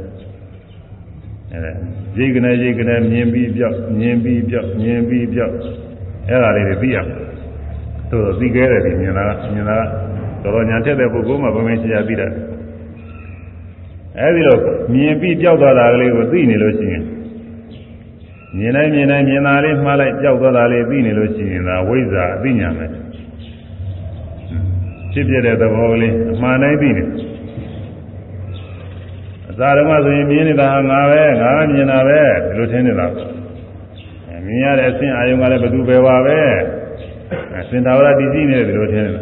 အဲရိတ်ကနေရိတ်ကနေမြင်ပြီးပြောက်မြင်ပြီးပြောက်မြင်ပြီးပြောက် အဲ့ဒါလေးတွေသိရမယ်သို့သိခဲ့တယ်ဒီမြင်တာမြင်တာတော်တော်ညာထက်တဲ့ပုဂ္ဂိုလ်မှဘယ်မှရှိရသိတယ်အဲဒီလိုမြင်ပြီးပြောက်သွားတာကလေးကိုသိနေလို့ရှိရင်မြင်တိုင်းမြင်တိုင်းမြင်တာလေးမှားလိုက်ပြောက်သွားတာလေးသိနေလို့ရှိရင်ဒါဝိဇ္ဇာအသိဉာဏ်ပဲဖြစ်ပြတဲ့သဘောလေးအမှန်တိုင်းသိနေတယ်အစာဓမ္မဆိုရင်မြင်နေတာငါပဲငါမြင်တာပဲဒီလိုထင်နေတာ မြင်ရတဲ့အဆင့်အာယုံကလည်းဘယ်သူပဲပါပဲအစင်သာဝရတည်ရှိနေတယ်ဒီလိုထင်နေတာ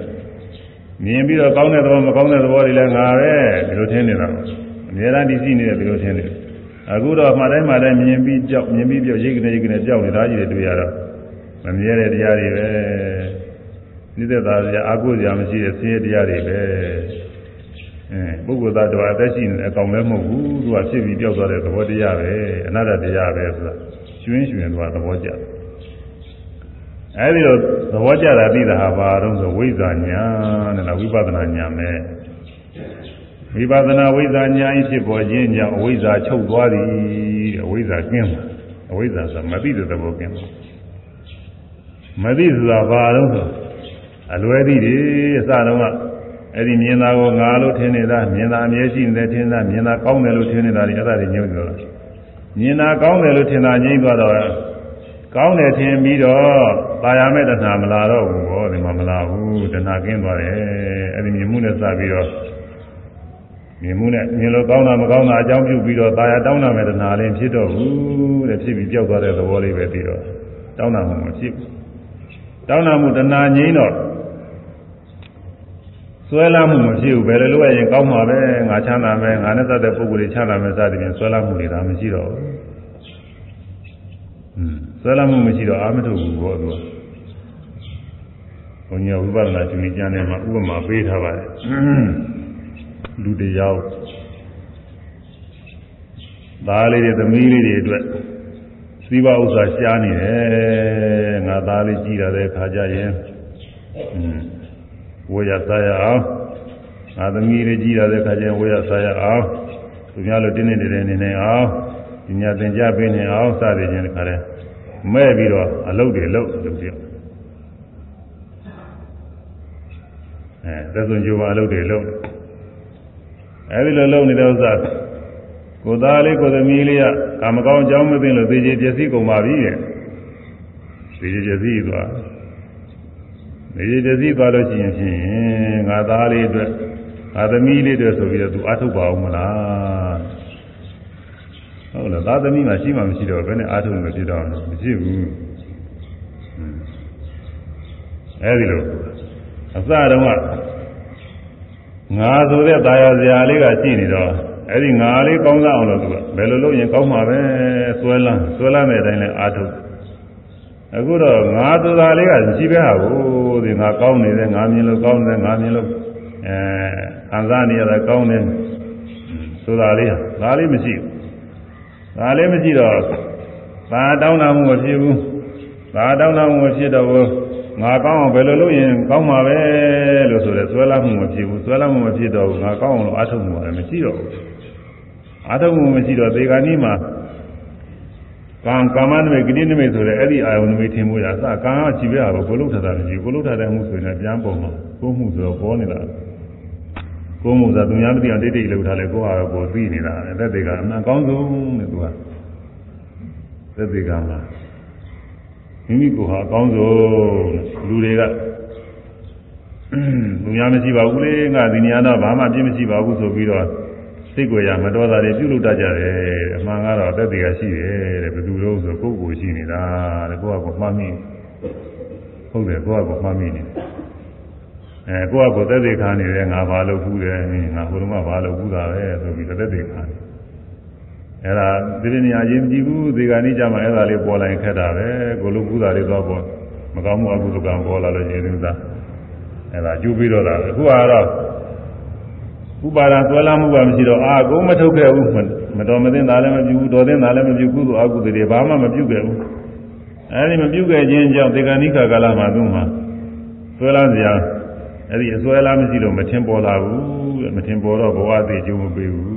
မြင်ပြီးတော့ကောင်းတဲ့သဘောမကောင်းတဲ့သဘောတွေလည်းငါပဲဒီလိုထင်နေတာအများအားတည်ရှိနေတယ်ဒီလိုထင်နေတယ်အခုတော့မှတိုင်းမှတိုင်းမြင်ပြီးကြောက်မြင်ပြီးပြောက်ရိတ်ကနေရိတ်ကနေကြောက်နေတာကြီးတွေတွေ့ရတော့မမြဲတဲ့တရားတွေပဲနိစ္စသာစရာအာကိုစရာမရှိတဲ့ဆင်းရဲတရားတွေပဲအဲပုဂ္ဂိုလ်သားတော်အသက်ရှိနေတဲ့အကောင်လည်းမဟုတ်ဘူးသူကဖြစ်ပြီးပြောက်သွားတဲ့သဘောတရားပဲအနတ္တတရားပဲဆိုတာ ကျွင်းကျွင်းသွားသဘောကျတယ်အဲဒီလိုသဘောကျတာသိတာဟာဘာတော့ဆိုဝိဇ္ဇာညာနဲ့လားဝိပဿနာညာပဲဝိပဿနာဝိဇ္ဇာညာဤဖြစ်ပေါ်ခြင်းကြောင့်အဝိဇ္ဇာချုပ်သွားသည်အဝိဇ္ဇာကျင်းသွားအဝိဇ္ဇာဆိုမသိတဲ့သဘောကျင်းသွားမသိဆိုတာဘာတော့ဆိုအလွယ်သည့်ဒီအစတုန်းကအဲ့ဒီမြင်တာကိုငါလို့ထင်နေတာမြင်တာအမြဲရှိနေတယ်ထင်တာမြင်တာကောင်းတယ်လို့ထင်နေတာဒီအဲ့ဒါတွေညှို့ပြောတာ မြင်တာကောင်းတယ်လို့ထင်တာငြိမ့်သွားတော့ကောင်းတယ်ထင်ပြီးတော့ပါရမဲ့တဏှာမလာတော့ဘူးဟောဒီမှာမလာဘူးတဏှာကင်းသွားတယ်အဲ့ဒီမြင်မှုနဲ့စပြီးတော့မြင်မှုနဲ့မြင်လို့ကောင်းတာမကောင်းတာအကြောင်းပြုပြီးတော့ตาရတောင်းတာမဲ့တဏှာလည်းဖြစ်တော့ဘူးတဲ့ဖြစ်ပြီးကြောက်သွားတဲ့သဘောလေးပဲပြီးတော့တောင်းတာမှမဖြစ်တောင်းတာမှုတဏှာငြိမ်းတော့ ဆွဲလာမှုမဖြစ်ဘူးဘယ်လိုလုပ်ရရင်ကောင်းမှာပဲငါချမ်းသာမယ်ငါနဲ့သက်တဲ့ပုဂ္ဂိုလ်တွေချမ်းသာမယ်စသဖြင့်ဆွဲလာမှုတွေဒါမရှိတော့ဘူးอืมဆွဲလာမှုမရှိတော့အာမထုတ်ဘူးဘောသူကဘုညာဝိပဿနာရှင်ကြီးကျမ်းထဲမှာဥပမာပေးထားပါတယ်လူတယောက်သားလေးတွေသမီးလေးတွေအတွက်စီးပွားဥစ္စာရှားနေတယ်ငါသားလေးကြည်ရတဲ့ခါကြရင်อืม ဝေရစားရအောင်ငါသမီးလေးကြီးလာတဲ့ခါကျရင်ဝေရစားရအောင်သူများလိုတင်းနေတယ်နေနေအောင်ဒီညာသင်ကြပေးနေအောင်စသည်ချင်းတခါတည်းမဲ့ပြီးတော့အလုပ်တွေလုပ်လုပ်ပြအဲသက်သွန်ကြိုးပါအလုပ်တွေလုပ်အဲဒီလိုလုပ်နေတဲ့ဥစ္စာကိုသားလေးကိုသမီးလေးကကာမကောင်းအကြောင်းမသိလို့သေချေပျက်စီးကုန်ပါပြီတဲ့သေချေပျက်စီးသွား နေရတစည်းသွားလို့ရှိရင်ဖြင့်ငါသားလေးအတွက်ငါသမီးလေးတွေဆိုပြီးတော့သူအထုတ်ပါအောင်မလားဟုတ်လားသားသမီးမှရှိမှမရှိတော့ဘယ်နဲ့အထုတ်လို့ဖြစ်တော့မရှိဘူးအဲဒီလိုအစတုန်းကငါဆိုတဲ့တာယာစရာလေးကရှိနေတော့အဲ့ဒီငါလေးကောင်းစားအောင်လို့သူကဘယ်လိုလုပ်ရင်ကောင်းမှာပဲဆွဲလန်းဆွဲလန်းတဲ့အတိုင်းလဲအားထုတ် အခုတော့ငါဆိုတာလေးကရှိပဲဟာကိုဒီငါကောင်းနေတယ်ငါမြင်လို့ကောင်းတယ်ငါမြင်လို့အဲခံစားနေရတာကောင်းတယ်ဆိုတာလေးဟာဒါလေးမရှိဘူးဒါလေးမရှိတော့သာတောင်းတာမှုမဖြစ်ဘူးသာတောင်းတာမှုမဖြစ်တော့ဘူးငါကောင်းအောင်ဘယ်လိုလုပ်ရင်ကောင်းမှာပဲလို့ဆိုရဲဆွဲလာမှုမဖြစ်ဘူးဆွဲလာမှုမဖြစ်တော့ဘူးငါကောင်းအောင်လို့အားထုတ်မှုလည်းမရှိတော့ဘူးအားထုတ်မှုမရှိတော့သေဂာနီမှာ ကံကာမနမိတ်ဂတိနမိတ်ဆိုတဲ့အဲ့ဒီအာယုန်နမိတ်ထင်မှုရအစကံကကြည့်ပြရတော့ကိုလုထတာမရှိဘူးကိုလုထတဲ့မှုဆိုရင်ပြန်ပုံမှာကိုမှုဆိုတော့ပေါ်နေတာကိုမှုဆိုသူများမသိအောင်တိတ်တိတ်လှုပ်ထားလဲကိုဟာကိုသိနေတာတဲ့သေကအမှန်ကောင်းဆုံးတဲ့သူကသက်သေကမှာမိမိကိုယ်ဟာအကောင်းဆုံးလူတွေကလူများမရှိပါဘူးလေငါဒီနေရာတော့ဘာမှပြင်းမရှိပါဘူးဆိုပြီးတော့စိတ်ကိုယ်ရမတော်တာတွေပြုလုပ်တတ်ကြတယ်အ မှန်ကတော့အသက်တွေကရှိတယ်တဲ့ဘယ်သူလို့ဆိုကိုယ်ကိုရှိနေတာတဲ့ကိုယ့်ဟာကိုမှတ်မိဟုတ်တယ်ကိုယ့်ဟာကိုမှတ်မိနေအဲကိုယ့်ဟာကိုသက်သေခံနေတယ်ငါဘာလုပ်ဘူးတယ်ငါဟိုတုန်းကဘာလုပ်ဘူးတာပဲဆိုပြီးသက်သေခံတယ်အဲ့ဒါဒီလိုနေရာချင်းကြည့်ဘူးဒီကနေ့ကျမှအဲ့ဒါလေးပေါ်လာရင်ခက်တာပဲကိုလိုကူးတာလေးသွားပေါ်မကောင်းမှုအကုသကံပေါ်လာလို့ရှင်သူသားအဲ့ဒါကျူးပြီးတော့တာအခုကတော့ဥပါဒံသွဲလာမှုကမရှိတော့အာကိုမထုတ်ခဲ့ဘူး မတော်မသိတာလည်းမပြုဘူးတော်သိတာလည်းမပြုကုသိုလ်အကုသိုလ်တွေဘာမှမပြုခဲ့ဘူးအဲ့ဒီမပြုခဲ့ခြင်းကြောင့်ဒေဂဏိကကာလမှာသူ့မှာသွဲလာစရာအဲ့ဒီအစွဲလာမရှိလို့မထင်ပေါ်လာဘူးမထင်ပေါ်တော့ဘဝသေးကျိုးမပေးဘူး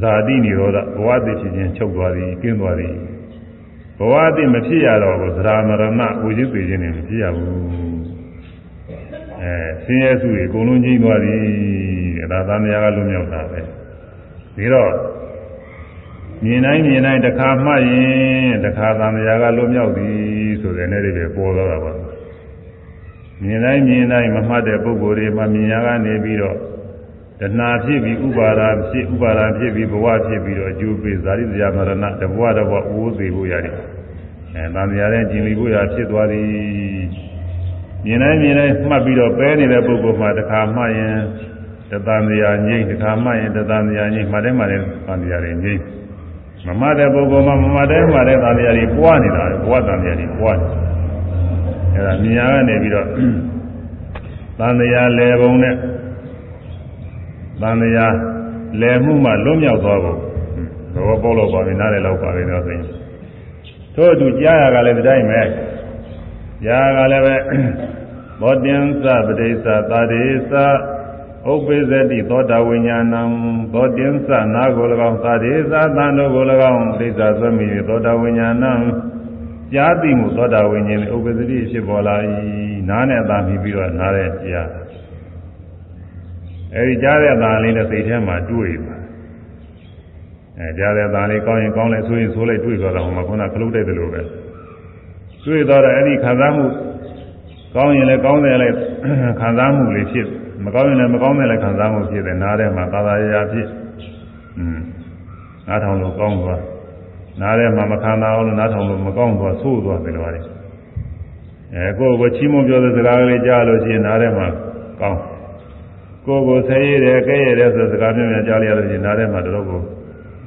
ဇာတိនិရောဓဘဝတည်ဖြစ်ခြင်းချုပ်သွားသည်ကျင်းသွားသည်ဘဝတည်မဖြစ်ရတော့ဘူးသရမရဏဝိဇ္ဇသိခြင်းနဲ့မဖြစ်ရဘူးအဲဆင်းရဲစုတွေအကုန်လုံးကြီးသွားသည်အဲဒါသံဃာကလွတ်မြောက်တာပဲ ပြီးတော့မြင်တိုင်းမြင်တိုင်းတစ်ခါမှတ်ရင်တစ်ခါသံဃာကလွတ်မြောက်သည်ဆိုတဲ့နေ့တွေပဲပေါ်သွားတာပါမြင်တိုင်းမြင်တိုင်းမမှတ်တဲ့ပုဂ္ဂိုလ်တွေမှမြင်ရကနေပြီးတော့တဏှာဖြစ်ပြီးဥပါဒာဖြစ်ဥပါဒာဖြစ်ပြီးဘဝဖြစ်ပြီးတော့အကျိုးပေးဇာတိတရားမရဏတဘဝတဘဝအိုးသေးဖို့ရတယ်အဲတန်တရားတဲ့ကျင်လီဖို့ရဖြစ်သွားသည်မြင်တိုင်းမြင်တိုင်းမှတ်ပြီးတော့ပဲနေတဲ့ပုဂ္ဂိုလ်မှတစ်ခါမှတ်ရင် တသံတရားငြိမ့်တစ်ခါမှတ်ရင်တသံတရားငြိမ့်မှတ်တယ်မှတ်တယ်တန်တရားတွေငြိမ့်မမှတ်တဲ့ပုဂ္ဂိုလ်မှမမှတ်တယ်မှတ်တဲ့တန်တရားတွေပွားနေတာဘဝတန်တရားတွေပွားနေအဲဒါမြင်ရကနေပြီးတော့တန်တရားလေပုံနဲ့သံတရားလယ်မှုမှလွတ်မြောက်သွားဖို့ဘောပေါလို့ပါပြီနားလည်းလောက်ပါပြီတော့ဆိုရင်ထို့အတူကြားရကလည်းဒီတိုင်းပဲကြားကလည်းပဲဘောတင်္စပတိစ္ဆသာဒေသ ဥပ္ပေဇတိသောတာဝိညာဏံဘောတင်္စနာကို၎င်းသာဒေသသံတို့ကို၎င်းပရိစ္ဆာသမီးသောတာဝိညာဏံကြားသိမှုသောတာဝိညာဉ်ဥပ္ပေဇတိဖြစ်ပေါ်လာ၏နားနဲ့သာမိပြီးတော့နားတဲ့ကြားအဲဒီကြားတဲ့အတန်လေးနဲ့စိတ်ထဲမှာတွေ့ပါအဲကြားတဲ့အတန်လေးကောင်းရင်ကောင်းလိုက်ဆိုရင်ဆိုလိုက်တွေ့သွားတာဟိုမှာခုနခလုတ်တိုက်တယ်လို့ပဲတွေ့သွားတော့အဲဒီခံစားမှုကောင်းရင်လည်းကောင်းတယ်လည်းခံစားမှုလေးဖြစ် မကောင်းရင်လည်းမကောင်းတယ်လည်းခံစားမှုဖြစ်တယ်နားထဲမှာသာသာရရာဖြစ်อืมနားထောင်လို့ကောင်းသွားနားထဲမှာမခံစားအောင်လို့နားထောင်လို့မကောင်းသွားဆိုးသွားတယ်လို့ပါတယ်အဲကိုယ့်ကိုချီးမွမ်းပြောတဲ့စကားကလေးကြားလို့ရှိရင်နားထဲမှာကောင်းကိုယ်ကိုဆဲရည်တယ်ကဲရည်တယ်ဆိုစကားမျိုးများကြားလိုက်ရလို့ရှိရင်နားထဲမှာတော်တော်ကို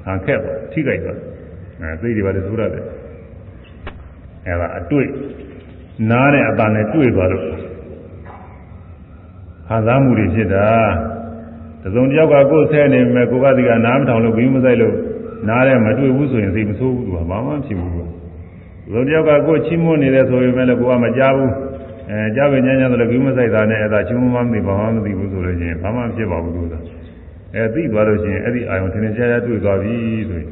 ဟန်ခက်ပါထိကြိုက်သွားအဲသိတယ်ပါလေဆိုရတယ်အဲဒါအတွေ့နားနဲ့အပန်းနဲ့တွေ့သွားလို့ ခံစားမှုတွေဖြစ်တာတစုံတစ်ယောက်ကကိုယ်ဆဲနေမယ်ကိုကဒီကနားမထောင်လို့ဘီးမဆိုင်လို့နားထဲမတွေ့ဘူးဆိုရင်သိမဆိုးဘူးသူကဘာမှမဖြစ်ဘူးတစုံတစ်ယောက်ကကိုယ်ချီးမွမ်းနေတယ်ဆိုရင်လည်းကိုကမကြားဘူးအဲကြပဲညံ့ညံ့တယ်လို့ဘီမဆိုင်တာနဲ့အဲ့ဒါချင်းမမသိဘာမှမသိဘူးဆိုလို့ချင်းဘာမှဖြစ်ပါဘူးလို့သာအဲသိသွားလို့ချင်းအဲ့ဒီအာယုံထင်ထင်ရှားရှားတွေ့သွားပြီဆိုရင်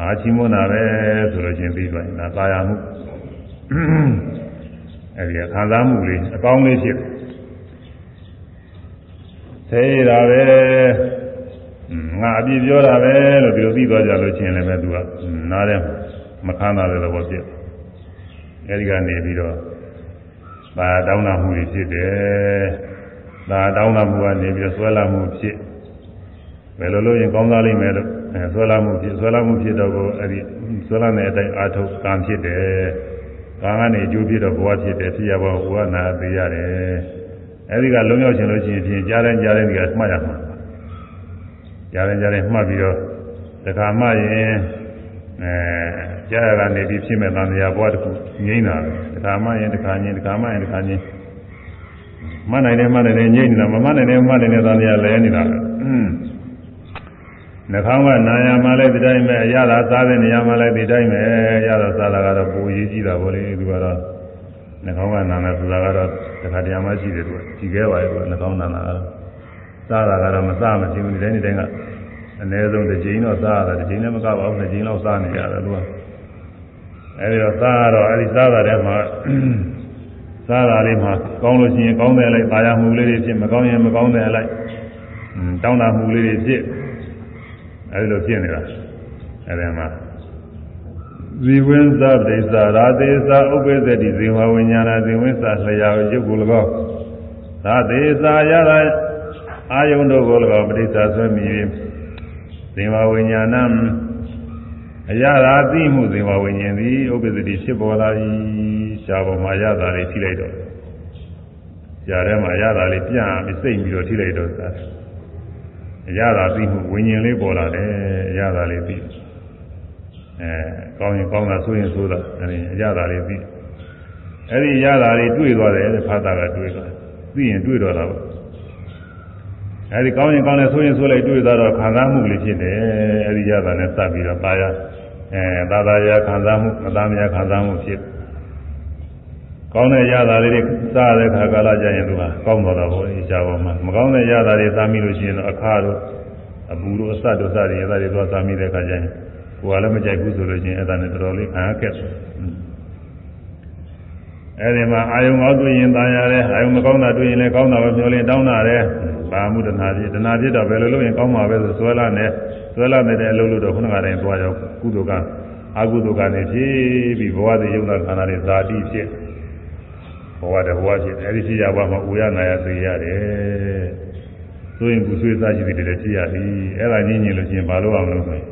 အာချင်းမနာပဲဆိုလို့ချင်းပြီးသွားရင်ဒါသာယာမှုအဲ့ဒီခံစားမှုလေးအကောင်းလေးဖြစ် သေးရတာပဲငါအပြည့်ပြောတာပဲလို့ဒီလိုသိသွားကြလို့ချင်းလည်းပဲသူကနားထဲမခံတာလည်းတော့ဖြစ်အဲ့ဒီကနေပြီးတော့ဒါတောင်းတမှုတွေဖြစ်တယ်။ဒါတောင်းတမှုကနေပြီးဆွဲလာမှုဖြစ်ဘယ်လိုလုပ်ရင်ကောင်းသားလိမ့်မယ်လို့အဲဆွဲလာမှုဖြစ်ဆွဲလာမှုဖြစ်တော့ကိုအဲ့ဒီဆွဲလာတဲ့အတိုင်းအာထုတ်ကံဖြစ်တယ်။ကာကနေအကျိုးဖြစ်တော့ဘဝဖြစ်တယ်ဖြစ်ရဘဝဘဝနာသေးရတယ် အဲဒီကလုံးရောက်ချင်လို့ရှိရင်ဖြင့်ကြားတိုင်းကြားတိုင်းဒီကမှတ်ရမှာကြားတိုင်းကြားတိုင်းမှတ်ပြီးတော့တခါမှရင်အဲကြားရကနေပြီးဖြစ်မဲ့သံဃာဘဝတစ်ခုငိမ့်တာပဲတခါမှရင်တခါချင်းတခါမှရင်တခါချင်းမှတ်နိုင်တယ်မှတ်နိုင်တယ်ငိမ့်နေတာမမှတ်နိုင်တယ်မှတ်နိုင်တယ်သံဃာလဲနေတာပဲနှာခေါင်းကနာရမှလည်းဒီတိုင်းပဲအရသာစားတဲ့နေရာမှလည်းဒီတိုင်းပဲရတာစားတာကတော့ပူရေးကြည့်တာဗောလေသူကတော့ နှာခေါင်းကနာနာဆိုတာကတော့တခါတရံမှရှိတယ်သူကြည့်ခဲ့ပါရဲ့သူကနှာခေါင်းနာနာကတော့စားတာကတော့မစားမချင်းဘူးဒီတိုင်းဒီတိုင်းကအနည်းဆုံးတစ်ချိန်တော့စားရတယ်တစ်ချိန်လည်းမကပါဘူးနှစ်ချိန်လောက်စားနေရတယ်သူကအဲဒီတော့စားတော့အဲဒီစားတာထဲမှာစားတာလေးမှာကောင်းလို့ရှိရင်ကောင်းတယ်လိုက်ပါရမှုလေးတွေဖြစ်မကောင်းရင်မကောင်းတယ်လိုက်တောင်းတမှုလေးတွေဖြစ်အဲဒီလိုဖြစ်နေတာအဲဒီမှာ ဇီဝင်းသဗ္ဗိသရာသေးသာဥပ္ပဇ္ဇတိဇေဝဝိညာဏဇီဝင်းသလျာရုပ်ကို၎င်းသာသေးသာရတာအာယုန်တို့ကို၎င်းပဋိစ္စဆွဲမြည်ဇေဝဝိညာဏအရသာသိမှုဇေဝဝိညာဉ်သည်ဥပ္ပဇ္ဇတိဖြစ်ပေါ်လာ၏ရှားပေါ်မှာရတာလေးထိလိုက်တော့ရှားထဲမှာရတာလေးပြန်ပြီးစိတ်ပြီးတော့ထိလိုက်တော့သာအရသာသိမှုဝိညာဉ်လေးပေါ်လာတယ်အရသာလေးသိ အဲကောင်းရင်ကောင်းတာဆိုရင်ဆိုတာအဲဒီအရသာလေးသိအဲ့ဒီရသာလေးတွေ့သွားတယ်ဖတ်တာကတွေ့သွားသိရင်တွေ့တော့တာပေါ့အဲဒီကောင်းရင်ကောင်းတယ်ဆိုရင်ဆိုလိုက်တွေ့သွားတော့ခံစားမှုလေးဖြစ်တယ်အဲဒီရသာနဲ့စပ်ပြီးတော့ပါရအဲသာသာရခံစားမှုမသားမရခံစားမှုဖြစ်ကောင်းတဲ့ရတာလေးတွေစားတဲ့ခါကာလကျရင်သူကကောင်းတော့တာပေါ့အေးရှားပေါ်မှာမကောင်းတဲ့ရတာတွေစားမိလို့ရှိရင်တော့အခါတို့အပူတို့အစတို့စတွေရတာတွေတော့စားမိတဲ့ခါကျရင် ကိုယ်ကလည်းမကြိုက်ဘူးဆိုလို့ချင်းအဲ့ဒါနဲ့တော်တော်လေးခံရခဲ့ဆိုအဲ့ဒီမှာအာယုံကောင်းတွေ့ရင်တာရတယ်အာယုံမကောင်းတာတွေ့ရင်လည်းကောင်းတာပဲပြောရင်တောင်းတာတယ်ဘာမှုတနာဖြစ်တနာဖြစ်တော့ဘယ်လိုလုပ်ရင်ကောင်းမှာပဲဆိုဆွဲလာနေဆွဲလာနေတဲ့အလုပ်လို့တော့ခုနကတည်းကသွားရောကုသိုလ်ကအကုသိုလ်ကနေဖြစ်ပြီးဘဝတည်ယုံနာခန္ဓာတွေဇာတိဖြစ်ဘဝတဘဝဖြစ်အဲ့ဒီရှိရဘဝမှာဥရနာရသိရတယ်ဆိုရင်ကုသွေးသားရှိပြီးတည်းဖြစ်ရသည်အဲ့ဒါညင်းညင်လို့ချင်းဘာလို့အောင်လုပ်မလဲ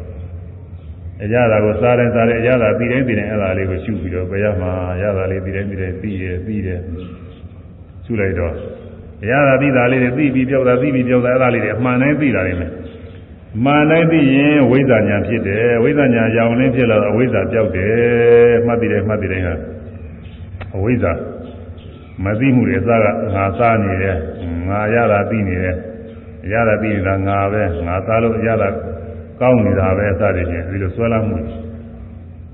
အရသာကိုစားတယ်စားတယ်အရသာပြီးတိုင်းပြီးတိုင်းအဲ့ဒါလေးကိုရှုပြီးတော့ဘယ်ရမှာအရသာလေးပြီးတိုင်းပြီးတိုင်းပြီးရပြီးတယ်ရှုလိုက်တော့အရသာပြီးတာလေးတွေပြီးပြီးပြောက်တာပြီးပြီးပြောက်တာအဲ့ဒါလေးတွေအမှန်တိုင်းပြီးတာနေမယ်မှန်တိုင်းပြီးရင်ဝိဇ္ဇာညာဖြစ်တယ်ဝိဇ္ဇာညာရောင်လင်းဖြစ်လာတော့အဝိဇ္ဇာပြောက်တယ်မှတ်ပြီးတိုင်းမှတ်ပြီးတိုင်းဟာအဝိဇ္ဇာမသိမှုတွေအစကငါစားနေတယ်ငါရတာပြီးနေတယ်ရတာပြီးနေတာငါပဲငါစားလို့ရတာ ကောင်းနေတာပဲအစတည်းချင်းဒီလိုဆွဲလာမှု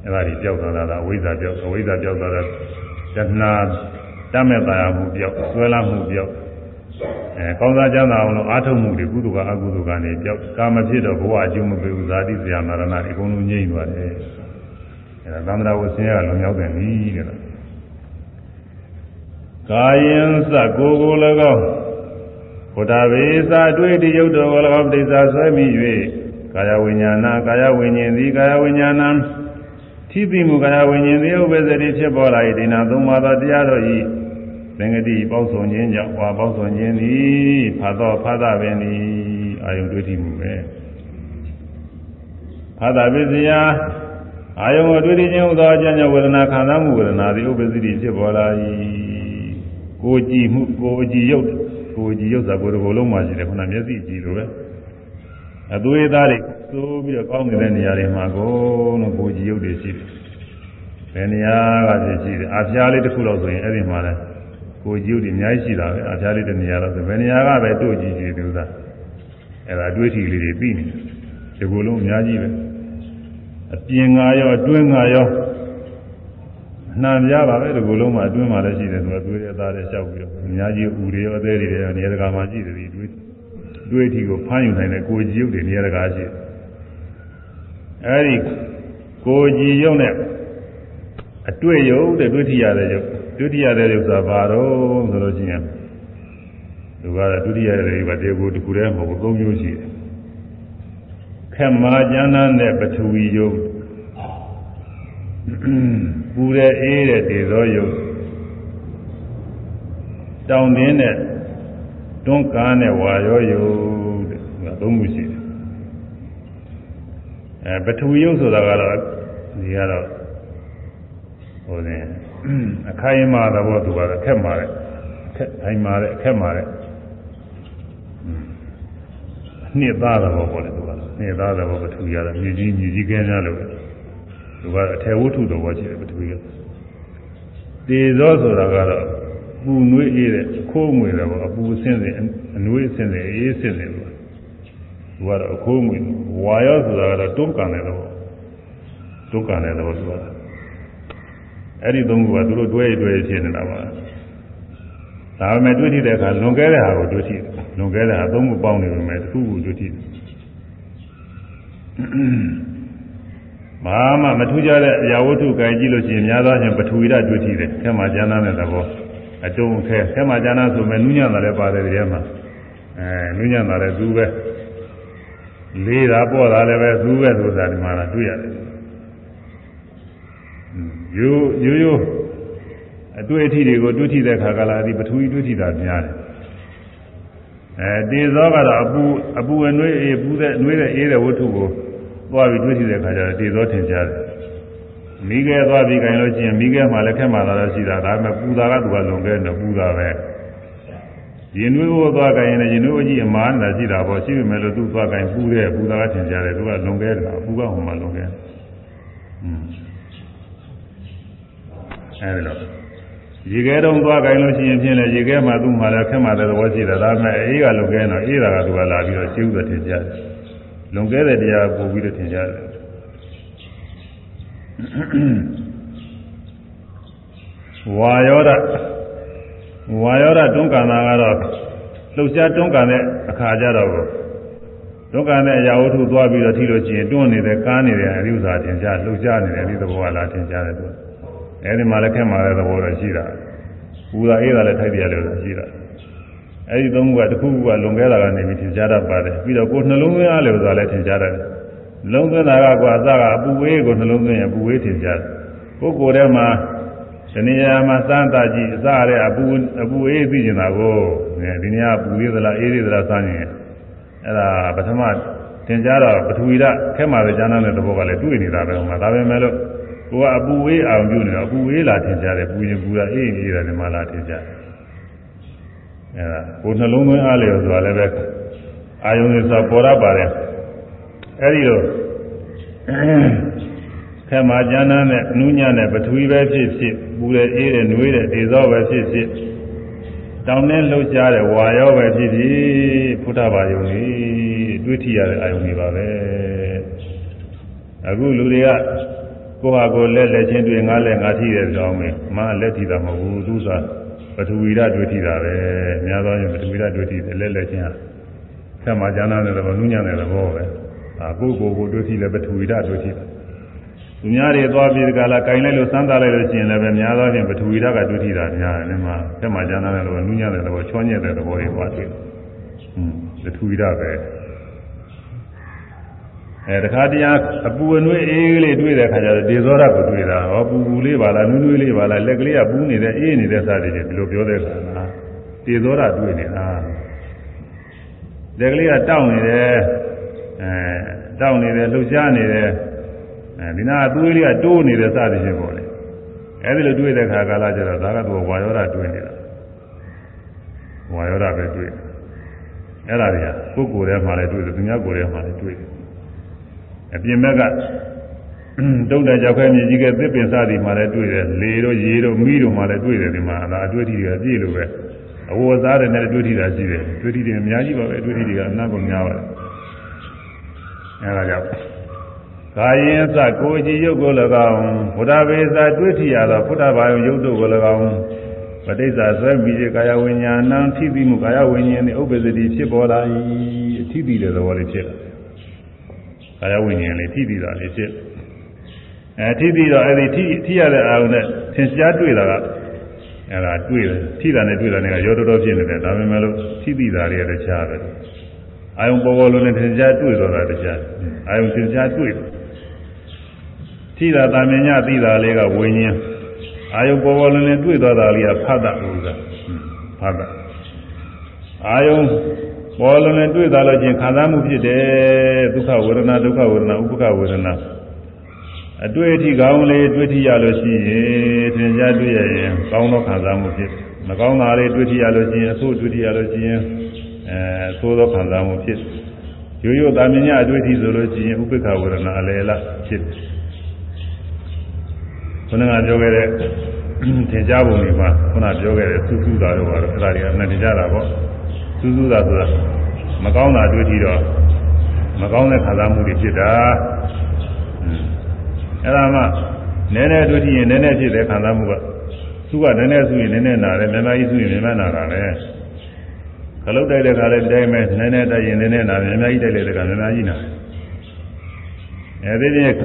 အဲ့ဒါကြီးကြောက်သွားတာအဝိဇ္ဇာကြောက်အဝိဇ္ဇာကြောက်သွားတာတဏှာတမဲ့တာယာမှုကြောက်ဆွဲလာမှုကြောက်အဲကောင်းစားကြမ်းသာအောင်လို့အာထုံမှုတွေကုသိုလ်ကအကုသိုလ်ကနေကြောက်ကာမဖြစ်တော့ဘဝအကျိုးမပေးဘူးဇာတိဇာနာရဏတွေအကုန်လုံးငြိမ့်သွားတယ်အဲဒါသံဃာဝဆင်းရဲကလွန်ရောက်တဲ့နည်းတဲ့ကာယံစကိုကို၎င်းဘုဒ္ဓဝေသာတွေ့တိယုတ်တော်ကို၎င်းပဋိစ္စဆွဲမိ၍ ကာယဝိညာဏကာယဝိညာဉ်သည်ကာယဝိညာဏထိပိမှုကာယဝိညာဉ်သည်ဥပ္ပဇ္ဇတိဖြစ်ပေါ်လာ၏ဒီနာသုံးပါးသောတရားတော်ဤသင်္ကတိပေါင်းစုံခြင်းကြောင့်ဝါပေါင်းစုံခြင်းသည်ဖတ်တော်ဖတ်တာပင်သည်အာယုတွေ့တိမှုပဲဖတ်တာပစ္စယအာယုကိုတွေ့တိခြင်းဟူသောအကျဉ်းကြောင့်ဝေဒနာခံစားမှုဝေဒနာသည်ဥပ္ပဇ္ဇတိဖြစ်ပေါ်လာ၏ကိုကြည်မှုကိုအကြည်ရုပ်ကိုကြည်ရုပ်သာကိုယ်တစ်ကိုယ်လုံးမှာရှိတယ်ခုနမျက်စိကြည်လိုပဲ အသွေးသားတွေသိုးပြီးတော့ကောင်းနေတဲ့နေရာတွေမှာကိုလို့ကိုကြည်ရုပ်တွေရှိတယ်ဘယ်နေရာကဖြစ်ရှိတယ်အာဖျားလေးတစ်ခုလောက်ဆိုရင်အဲ့ဒီမှာလဲကိုကြည်ရုပ်တွေအများကြီးရှိတာပဲအာဖျားလေးတစ်နေရာတော့ဆိုဘယ်နေရာကပဲတို့ကြည်ကြည်သူသားအဲ့ဒါအတွေ့အထိလေးတွေပြီးနေတယ်ဒီကိုယ်လုံးအများကြီးပဲအပြင်ငါရောအတွင်းငါရောနှံပြပါပဲဒီကုလုံးမှာအတွင်းမှာလည်းရှိတယ်ဆိုတော့သွေးရသားတွေလျှောက်ပြီးတော့အများကြီးဥတွေရောအသေးတွေရောနေရာတကာမှာရှိတယ်ဒီတွေး တွေးထီကိုဖမ်းယူနိုင်တဲ့ကိုကြည်ရုပ်တွေနေရာတကာရှိတယ်အဲဒီကိုကြည်ရုပ်နဲ့အတွေ့ရုပ်တဲ့တွေးထီရတဲ့ရုပ်ဒုတိယတဲ့ရုပ်ဆိုတာဘာတော့ဆိုလို့ရှိရင်သူကဒုတိယတဲ့ရုပ်ကတေကိုတစ်ခုတည်းမဟုတ်ဘူးသုံးမျိုးရှိတယ်ခက်မာကျမ်းမ်းတဲ့ပထဝီရုပ်ပူတဲ့အေးတဲ့ဒေသောယုတ်တောင်တင်းတဲ့ တွန်းကားနဲ့ဝါရောယုတ်တဲ့ဒါသုံးခုရှိတယ်အဲပထဝီယုတ်ဆိုတာကတော့ဒီကတော့ဟိုနေအခိုင်အမာသဘောသူကတော့ခက်မာတဲ့ခက်ခိုင်မာတဲ့ခက်မာတဲ့နှစ်သားသဘောပေါ့လေသူကတော့နှစ်သားသဘောပထူရတာမြည်ကြီးမြည်ကြီးကဲများလို့သူကအထေဝတ္ထုတော်ဘောရှိတယ်ပထူရတေဇောဆိုတာကတော့ ပူနွေးအေးတဲ့ခိုးငွေတယ်ပေါ့အပူအဆင်းစင်အနွေးအဆင်းစင်အေးအဆင်းစင်လို့သူကတော့အခိုးငွေဝါရောဆိုတာကတော့တွန်းကန်တဲ့သဘောတွန်းကန်တဲ့သဘောသူကအဲ့ဒီသုံးခုကသူတို့တွဲတွဲဖြစ်နေတာပါဒါပေမဲ့တွေ့ထိတဲ့အခါလွန်ကဲတဲ့ဟာကိုတွေ့ထိလွန်ကဲတဲ့ဟာသုံးခုပေါင်းနေပေမဲ့တစ်ခုခုတွေ့ထိဘာမှမထူးကြတဲ့အရာဝတ္ထုကံကြည့်လို့ရှိရင်များသောအားဖြင့်ပထဝီဓာတ်တွေ့ထိတယ်ခဲမှာကျမ်းသာတဲ့သဘော အတုံးခဲခဲမှာကျမ်းသာဆိုမဲ့နုညံ့တာလည်းပါတယ်ဒီထဲမှာအဲနုညံ့တာလည်းသူပဲလေးတာပေါ့တာလည်းပဲသူပဲဆိုတာဒီမှာတွေ့ရတယ်ရိုးရိုးရိုးအတွေ့အထိတွေကိုတွေ့ထိတဲ့ခါကလာဒီပထဝီတွေ့ထိတာများတယ်အဲတေဇောကတော့အပူအပူအနှွေးအေးပူတဲ့နှွေးတဲ့အေးတဲ့ဝတ္ထုကိုသွားပြီးတွေ့ထိတဲ့ခါကျတော့တေဇောထင်ရှားတယ် မိခဲသွားပြီးခိုင်လို့ရှိရင်မိခဲမှလည်းခက်မှလာတော့ရှိတာဒါပေမဲ့ပူတာကသူကလွန်ခဲ့တယ်ပူတာပဲရင်နှွေးကိုသွားခိုင်ရင်ရင်နှွေးကြီးအမားနေတာရှိတာပေါ့ရှိပြီမဲ့လို့သူသွားခိုင်ပူတဲ့ပူတာကထင်ရှားတယ်သူကလွန်ခဲ့တယ်ပူကဟိုမှာလွန်ခဲ့อืมအဲဒီတော့ရေခဲတုံးသွားကြိုင်လို့ရှိရင်ဖြင့်လေရေခဲမှာသူ့မှာလည်းခက်မှတဲ့သဘောရှိတယ်ဒါပေမဲ့အေးကလုံခဲတော့အေးတာကသူကလာပြီးတော့ရှင်းဥသက်ထင်ကြတယ်လုံခဲတဲ့တရားပို့ပြီးတော့ထင်ကြတယ် ဝါယောဒဝါယောဒတွန်းကန်တာကတော့လှုပ်ရှားတွန်းကန်တဲ့အခါကျတော့တွန်းကန်တဲ့အရာဝတ္ထုသွားပြီးတော့ထိလို့ရှိရင်တွန်းနေတဲ့ကားနေတဲ့အရိဥစွာထင်ကြလှုပ်ရှားနေတယ်ဒီသဘောကလာထင်ကြတယ်သူအဲဒီမှာလည်းခက်မှာတဲ့သဘောတော့ရှိတာပူတာအေးတာလည်းထိုက်တယ်လို့ရှိတာအဲဒီသုံးခုကတစ်ခုခုကလွန်ခဲ့တာကနေပြီးထင်ရှားတတ်ပါတယ်ပြီးတော့ကိုယ်နှလုံးသွင်းအားလို့ဆိုတာလည်းထင်ရှားတယ်နှ လုံးသွင်းတာကကွာအစကအပူဝေးကိုနှလုံးသွင်းရင်ပူဝေးထင်ရှားတယ်ကိုယ်ကိုယ်ထဲမှာဒီနေရာမှာစမ်းတာကြည့်အစရဲအပူအပူအေးသိကျင်တာကိုဒီနေရာပူသေးသလားအေးသေးသလားစမ်းရင်အဲ့ဒါပထမသင်ကြားတော့ပထဝီဓာတ်ခဲမှာပဲကျမ်းတဲ့သဘောကလည်းတွေ့နေတာပဲဟိုမှာဒါပဲမဲ့လို့ကိုကအပူဝေးအောင်ပြုနေတော့အပူဝေးလာထင်ကြတယ်ပူရင်ပူတာအေးအေးတယ်ဒီမှာလာထင်ကြတယ်အဲ့ဒါကိုနှလုံးသွင်းအားလျော်ဆိုတာလည်းပဲအာယုံတွေဆိုပေါ်ရပါတယ် အဲ့ဒီလိုခဲမှာကျမ်းမ်းနဲ့နူးညံ့တဲ့ပထဝီပဲဖြစ်ဖြစ်ပူတဲ့အေးတဲ့နှွေးတဲ့ဒေဇောပဲဖြစ်ဖြစ်တောင်းနဲ့လှုပ်ရှားတဲ့ဝါရောပဲဖြစ်ဖြစ်ဖုဒ္ဓဘာယုံကြီးတွေးထရတဲ့အာယုံတွေပါပဲအခုလူတွေကကိုဟာကိုလက်လက်ချင်းတွေ့ငါလက်ငါထိတယ်ဆိုအောင်မယ်မလက်ထိတာမဟုတ်ဘူးသူစားပထဝီဓာတ်တွေ့ထိတာပဲများသောအားဖြင့်ပထဝီဓာတ်တွေ့ထိတယ်လက်လက်ချင်းဟာဆက်မှာကျမ်းသာတဲ့ဘောနုညံ့တဲ့ဘောပဲ အာကိုကိုကိုတွေ့ထိလည်းပထဝီဓာတ်တွေ့ထိတာသူများတွေသွားပြီးဒီကလာကင်လိုက်လို့စမ်းသားလိုက်လို့ရှိရင်လည်းပဲများသောအားဖြင့်ပထဝီဓာတ်ကတွေ့ထိတာများတယ်မှာဆက်မှာကျမ်းသာတဲ့ဘောနုညံ့တဲ့ဘောချောညက်တဲ့ဘောတွေသွားတွေ့ဟွန်းပထဝီဓာတ်ပဲအဲတခါတည်းအပူအနွေးအေးလေးတွေ့တဲ့ခါကျတော့ဒေဇောရကိုတွေ့တာဟောပူပူလေးပါလားနူးနွေးလေးပါလားလက်ကလေးကပူးနေတဲ့အေးနေတဲ့စသည်ဖြင့်ဒီလိုပြောတဲ့ခါကဒေဇောရတွေ့နေတာလက်ကလေးကတောင့်နေတယ် အဲတောင့်နေတယ်လှုပ်ရှားနေတယ်အဲဒီနာအသွေးလေးကတိုးနေတဲ့စသည်ဖြင့်ပေါ့လေအဲဒီလိုတွေ့တဲ့ခါကာလကျတော့ဒါကတော့ဝါယောဓာတွေ့နေတာဝါယောဓာပဲတွေ့အဲ့ဒါတွေကကိုယ်ကိုယ်ထဲမှာလည်းတွေ့တယ်သူများကိုယ်ထဲမှာလည်းတွေ့တယ်အပြင်ဘက်ကတုံးတဲ့ကြောက်ခဲမြေကြီးကသစ်ပင်စသည်မှာလည်းတွေ့တယ်လေတို့ရေတို့မီးတို့မှာလည်းတွေ့တယ်ဒီမှာဒါအတွေ့အထိတွေကပြည့်လို့ပဲအဝတ်စားတဲ့နဲ့တွေ့ထိတာရှိတယ်တွေ့ထိတွေအများကြီးပါပဲတွေ့ထိတွေကအနာကုန်များပါတယ် အဲဒါကြောင့်ကာယင်းစကိုကြည်ရုပ်ကို၎င်းဘုရားဘေသာတွေ့ထိရသောဘုရားဘာယုံရုပ်တို့ကို၎င်းပဋိစ္စဆွဲပြီးကာယဝိညာဏံထိပြီးမှုကာယဝိညာဉ်နဲ့ဥပ္ပဇ္ဇတိဖြစ်ပေါ်လာ၏အထိပြီးတဲ့သဘောလေးဖြစ်လာကာယဝိညာဉ်လေးထိပြီးတာလေးဖြစ်အဲထိပြီးတော့အဲ့ဒီထိထိရတဲ့အာရုံနဲ့သင်ရှားတွေ့တာကအဲ့ဒါတွေ့တယ်ထိတာနဲ့တွေ့တာနဲ့ကရောတော်တော်ဖြစ်နေတယ်ဒါပေမဲ့လို့ထိပြီးတာလေးလည်းရှားတယ် အာယုံပေါ်ပေါ်လုံးနဲ့သင်ရှားတွေ့တော့တာတခြားအာယုံသင်ရှားတွေ့ထိတာတာမြင်ညသိတာလေးကဝိညာဉ်အာယုံပေါ်ပေါ်လုံးနဲ့တွေ့တော့တာလေးကဖတ်တာဥစ္စာဖတ်တာအာယုံပေါ်လုံးနဲ့တွေ့တာလို့ချင်းခံစားမှုဖြစ်တယ်ဒုက္ခဝေဒနာဒုက္ခဝေဒနာဥပ္ပခဝေဒနာအတွေ့အထိကောင်းလေးတွေ့ထိရလို့ရှိရင်သင်ကြားတွေ့ရရင်ကောင်းသောခံစားမှုဖြစ်မကောင်းတာလေးတွေ့ထိရလို့ရှိရင်အဆိုးတွေ့ထိရလို့ရှိရင် အဲသိုးသောခံစားမှုဖြစ်ရိုးရိုးသာမညအတွေ့အထိဆိုလို့ရှိရင်ဥပိ္ပခဝေဒနာအလယ်လားဖြစ်ခုနကပြောခဲ့တဲ့သင်ကြားပုံတွေမှာခုနပြောခဲ့တဲ့သုစုတာတော့အဲ့ဒါတွေကအမှန်တရားတာပေါ့သုစုတာဆိုတာမကောင်းတာတွေ့ထိတော့မကောင်းတဲ့ခံစားမှုတွေဖြစ်တာအဲ့ဒါမှနည်းနည်းတွေ့ထိရင်နည်းနည်းဖြစ်တဲ့ခံစားမှုကသူကနည်းနည်းဆူရင်နည်းနည်းနာတယ်နည်းနည်းကြီးဆူရင်နည်းနည်းနာတာလေ ခလုတ်တိုက်တဲ့ခါလည်းတိုင်းမဲ့နည်းနည်းတိုက်ရင်နည်းနည်းနာတယ်အများကြီးတိုက်တဲ့ခါနည်းနည်းကြီးနာတယ်အဲဒီချင်း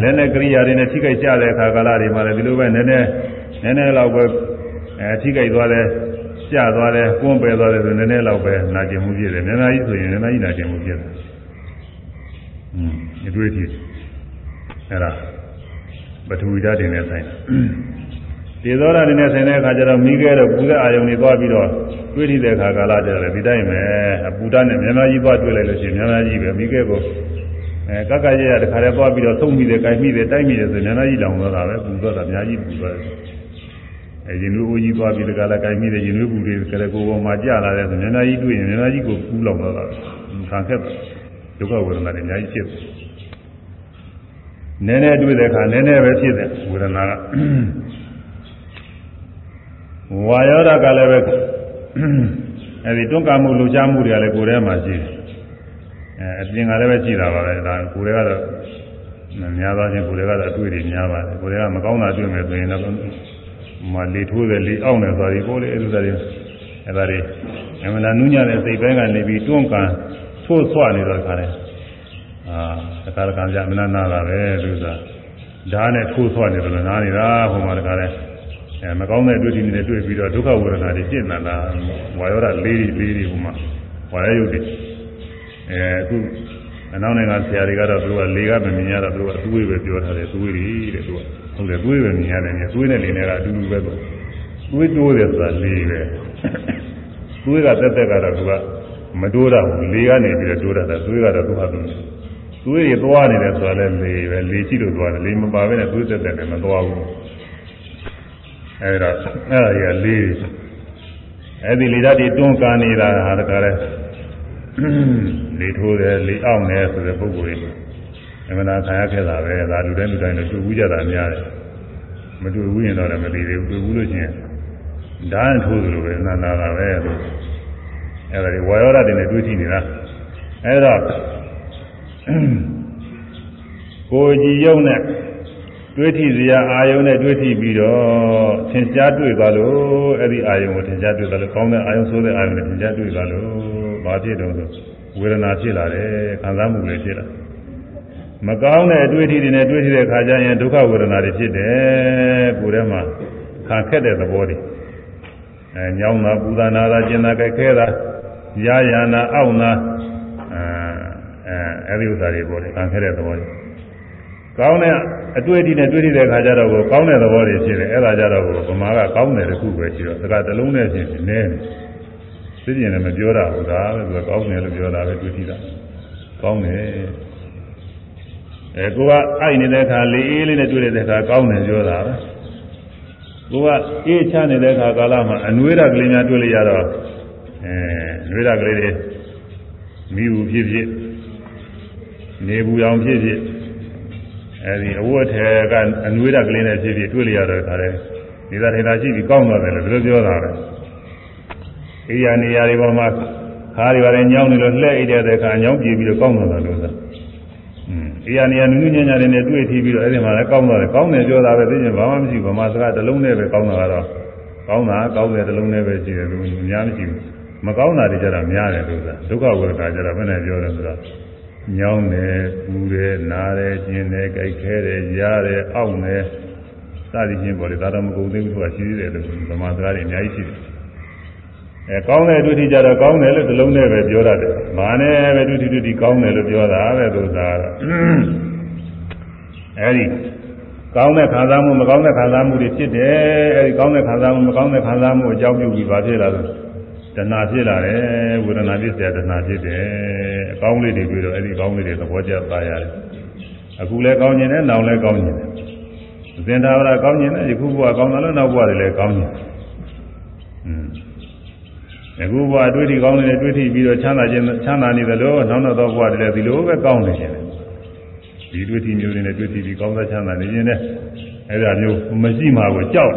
လည်းနဲ့ကရိယာတွေနဲ့ထိခိုက်ကြတဲ့အခါကာလတွေမှာလည်းဒီလိုပဲနည်းနည်းနည်းနည်းလောက်ပဲအဲထိခိုက်သွားတယ်ကျသွားတယ်ကွန်းပယ်သွားတယ်ဆိုနည်းနည်းလောက်ပဲနာကျင်မှုဖြစ်တယ်နည်းနည်းကြီးဆိုရင်နည်းနည်းကြီးနာကျင်မှုဖြစ်တယ်อืมဒီတွေ့ထိအဲ့ဒါပထဝီဓာတ်တွေနဲ့ဆိုင်ဒီ သောတာတွေနဲ့ဆိုင်တဲ့အခါကျတော့မိခဲတော့ပူတဲ့အာယုန်တွေသွားပြီးတော့တွေးထိတဲ့အခါကာလကျတော့ဒီတိုင်းပဲအပူဓာတ်နဲ့မြန်မာကြီးသွားတွေးလိုက်လို့ရှိရင်မြန်မာကြီးပဲမိခဲကိုအဲကကရရတခါတည်းသွားပြီးတော့သုံးမိတယ်၊ကြိုက်မိတယ်၊တိုက်မိတယ်ဆိုမြန်မာကြီးလောင်သွားတာပဲပူသွားတာအများကြီးပူသွားတယ်အဲရင်လူအိုးကြီးသွားပြီးတခါလည်းကြိုက်မိတယ်ရင်လူပူတွေကလည်းကိုယ်ပေါ်မှာကြာလာတယ်ဆိုမြန်မာကြီးတွေ့ရင်မြန်မာကြီးကိုပူလောင်သွားတာခံခက်ဒုက္ခဝေဒနာတွေအများကြီးဖြစ်တယ်နည်းနည်းတွေ့တဲ့အခါနည်းနည်းပဲဖြစ်တယ်ဝေဒနာက ဝါယောဓာကလည်းပဲအဲဒီတွန်းကမှုလှူရှားမှုတွေကလည်းကိုယ်ထဲမှာရှိတယ်အဲအပြင်ကလည်းပဲရှိတာပါပဲဒါကိုယ်တွေကတော့များသောအားဖြင့်ကိုယ်တွေကတော့အတွေ့တွေများပါတယ်ကိုယ်တွေကမကောင်းတာတွေ့မယ်ဆိုရင်တော့မလေထိုးတယ်လေအောင့်တယ်ဆိုပြီးကိုယ်လေးအဲ့လိုတွေအဲ့ဒါတွေအမှန်တန်နူးညံ့တဲ့စိတ်ပိုင်းကနေပြီးတွန်းကန်ထိုးဆွနေတော့ခါတယ်အာတခါတခါကြမနာနာတာပဲသူကဓာတ်နဲ့ထိုးဆွနေတယ်လို့နားနေတာဟိုမှာတခါလဲ အဲမကောင်းတဲ့တွေ့ထိနေတွေ့ပြီးတော့ဒုက္ခဝေဒနာတွေပြင့်လာတာဝါယောဓာလေးတွေလေးတွေဟိုမှာဝါရယုတ်တွေအဲအခုအနောက်နိုင်ငံဆရာတွေကတော့သူကလေကမမြင်ရတော့သူကအသွေးပဲပြောထားတယ်သွေးတွေတဲ့သူကဟုတ်တယ်သွေးပဲမြင်ရတယ်မြင်သွေးနဲ့လေနဲ့ကအတူတူပဲသူသွေးတိုးတယ်ဆိုတာလေပဲသွေးကတက်တက်ကတော့သူကမတိုးတာဘူးလေကနေပြီးတော့တိုးတာသွေးကတော့သူ့ဟာသူသွေးတွေသွားနေတယ်ဆိုတာလည်းလေပဲလေရှိလို့သွားတယ်လေမပါဘဲနဲ့သွေးတက်တက်နဲ့မသွားဘူး အဲဒါအဲ့ဒါကြီးကလေအဲ့ဒီလေဓာတ်တွေတွန်းကန်နေတာဟာတခါလဲလေထိုးတယ်လေအောင်တယ်ဆိုတဲ့ပုံကိုယ်တွေအမှန်တရားခံရခဲ့တာပဲဒါလူတိုင်းလူတိုင်းလည်းတွေ့ဘူးကြတာများတယ်မတွေ့ဘူးရင်တော့လည်းမသိသေးဘူးတွေ့ဘူးလို့ချင်းဓာတ်ထိုးသလိုပဲနာနာတာပဲလို့အဲ့ဒါဒီဝါယောဓာတ်တွေနဲ့တွေ့ထိနေတာအဲ့တော့ကိုကြည်ယုံနဲ့ တွေ့ထိစရာအာယုံနဲ့တွေ့ထိပြီးတော့သင်ကြားတွေ့သွားလို့အဲ့ဒီအာယုံကိုသင်ကြားတွေ့သွားလို့ကောင်းတဲ့အာယုံဆိုးတဲ့အာယုံနဲ့သင်ကြားတွေ့သွားလို့ဘာဖြစ်တုံးဆိုဝေဒနာဖြစ်လာတယ်ခံစားမှုတွေဖြစ်လာမကောင်းတဲ့အတွေ့အထိတွေနဲ့တွေ့ထိတဲ့ခါကျရင်ဒုက္ခဝေဒနာတွေဖြစ်တယ်ကိုယ်ထဲမှာခံခက်တဲ့သဘောတွေအဲညောင်းတာပူတာနာတာကျင်တာကြိုက်ခဲတာရာယာနာအောက်နာအဲအဲဒီဥစ္စာတွေပေါ်တယ်ခံခက်တဲ့သဘောတွေကောင်းတဲ့ အတွေ့အထိနဲ့တွေ့ထိတဲ့ခါကျတော့ကိုကောင်းတဲ့သဘောတွေဖြစ်တယ်အဲ့ဒါကြတော့ကိုဗမာကကောင်းတယ်တခုပဲရှိတော့ဒါကတလုံးနဲ့ဖြစ်နေတယ်သိကျင်လည်းမပြောတာဘူးဒါပဲသူကကောင်းတယ်လို့ပြောတာပဲတွေ့ထိတာကောင်းတယ်အဲကိုကအိုက်နေတဲ့အခါလေးအေးလေးနဲ့တွေ့တဲ့အခါကောင်းတယ်ပြောတာပဲကိုကအေးချနေတဲ့အခါကာလမှာအနွေးရကလေးများတွေ့လိုက်ရတော့အဲနွေးရကလေးတွေမိဘူးဖြစ်ဖြစ်နေဘူးအောင်ဖြစ်ဖြစ် အဲဒီအဝတ်ထဲကအနွေးရကလေးနဲ့ဖြစ်ဖြစ်တွေ့လိုက်ရတော့ခါတယ်ဒီသာထေသာရှိပြီးကောင်းသွားတယ်လို့ဒီလိုပြောတာပဲအေးရနေရာတွေပေါ်မှာခါးတွေပါတယ်ညောင်းနေလို့လှဲ့အိတ်တဲ့အခါညောင်းပြေးပြီးတော့ကောင်းသွားတာလို့ဆိုอืมအေးရနေရာနုနုညံ့ညံ့နဲ့တွေ့ထီးပြီးတော့အဲ့ဒီမှာလည်းကောင်းသွားတယ်ကောင်းတယ်ပြောတာပဲသိရင်ဘာမှမရှိဘူးဗမာစကားတစ်လုံးနဲ့ပဲကောင်းတာကတော့ကောင်းတာကောင်းတယ်တစ်လုံးနဲ့ပဲရှိတယ်လို့အများမရှိဘူးမကောင်းတာတွေကြတာများတယ်လို့ဆိုတာဒုက္ခဝေဒနာကြတာဘယ်နဲ့ပြောလဲဆိုတော့ ညောင်းတယ်ပူတယ်နားတယ်ကျင်တယ်ကြိုက်ခဲတယ်ရားတယ်အောင့်တယ်စသည်ချင်းပေါ်လေဒါတော့မကုန်သေးဘူးဆိုတာရှိသေးတယ်လို့ဗမာစကားတွေအများကြီးရှိတယ်အဲကောင်းတဲ့အတွေ့အထိကြတော့ကောင်းတယ်လို့တစ်လုံးနဲ့ပဲပြောရတယ်။မာနဲ့ပဲတွေ့ထိတွေ့ထိကောင်းတယ်လို့ပြောတာပဲသူစားတော့အဲဒီကောင်းတဲ့ခံစားမှုမကောင်းတဲ့ခံစားမှုတွေဖြစ်တယ်။အဲဒီကောင်းတဲ့ခံစားမှုမကောင်းတဲ့ခံစားမှုအကြောင်းပြုပြီးဘာဖြစ်လာလဲ။ တဏှာဖြစ်လာတယ်ဝေဒနာဖြစ်เสียတဏှာဖြစ်တယ်။အကောင်းလေးတွေပြီးတော့အဲဒီကောင်းလေးတွေသဘောကျပါရတယ်။ အခုလည်းကောင်းကျင်တယ်နောက်လည်းကောင်းကျင်တယ်အစဉ်သာဝရကောင်းကျင်တယ်ယခုဘဝကောင်းတယ်လို့နောက်ဘဝတွေလည်းကောင်းကျင်တယ်อืมယခုဘဝအတွေ့အထိကောင်းတယ်တွေ့ထိပြီးတော့ချမ်းသာခြင်းချမ်းသာနေတယ်လို့နောက်နောက်သောဘဝတွေလည်းဒီလိုပဲကောင်းနေခြင်းတယ်ဒီတွေ့ထိမျိုးတွေနဲ့တွေ့ထိပြီးကောင်းသောချမ်းသာနေခြင်းနဲ့အဲ့ဒါမျိုးမရှိမှကိုကြောက်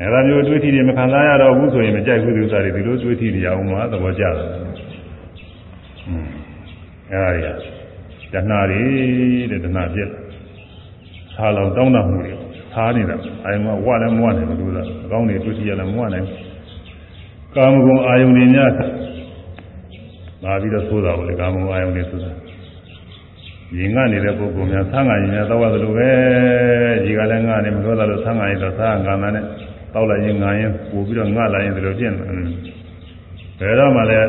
အဲ့ဒါမျိုးတွေ့ထိတွေမခံစားရတော့ဘူးဆိုရင်မကြိုက်ဘူးသူစားတွေဒီလိုတွေ့ထိနေရအောင်မှာသဘောကျတယ်อืมအဲ့ဒါကြီးတဏှာတွေတဲ့တဏှာပြက်ထားလောင်တောင်းတမှုတွေထားနေတာအာယုံကဝလည်းမဝနိုင်ဘူးလို့သာအကောင်းတွေတွေ့ထိရလည်းမဝနိုင်ကာမဂုဏ်အာယုန်တွေများလာပြီးတော့သိုးတာပေါ့လေကာမဂုဏ်အာယုန်တွေဆိုတာရင်ငါနေတဲ့ပုဂ္ဂိုလ်များဆန်းငါရင်များတော့သလိုပဲဒီကလည်းငါနေမလို့သလိုဆန်းငါရင်တော့ဆန်းငါနာနဲ့ တောက်လိုက်ရင်ငါရင်ပို့ပြီးတော့ငါလာရင်ဒီလိုပြင့်တယ်ဘယ်တော့မှလည်း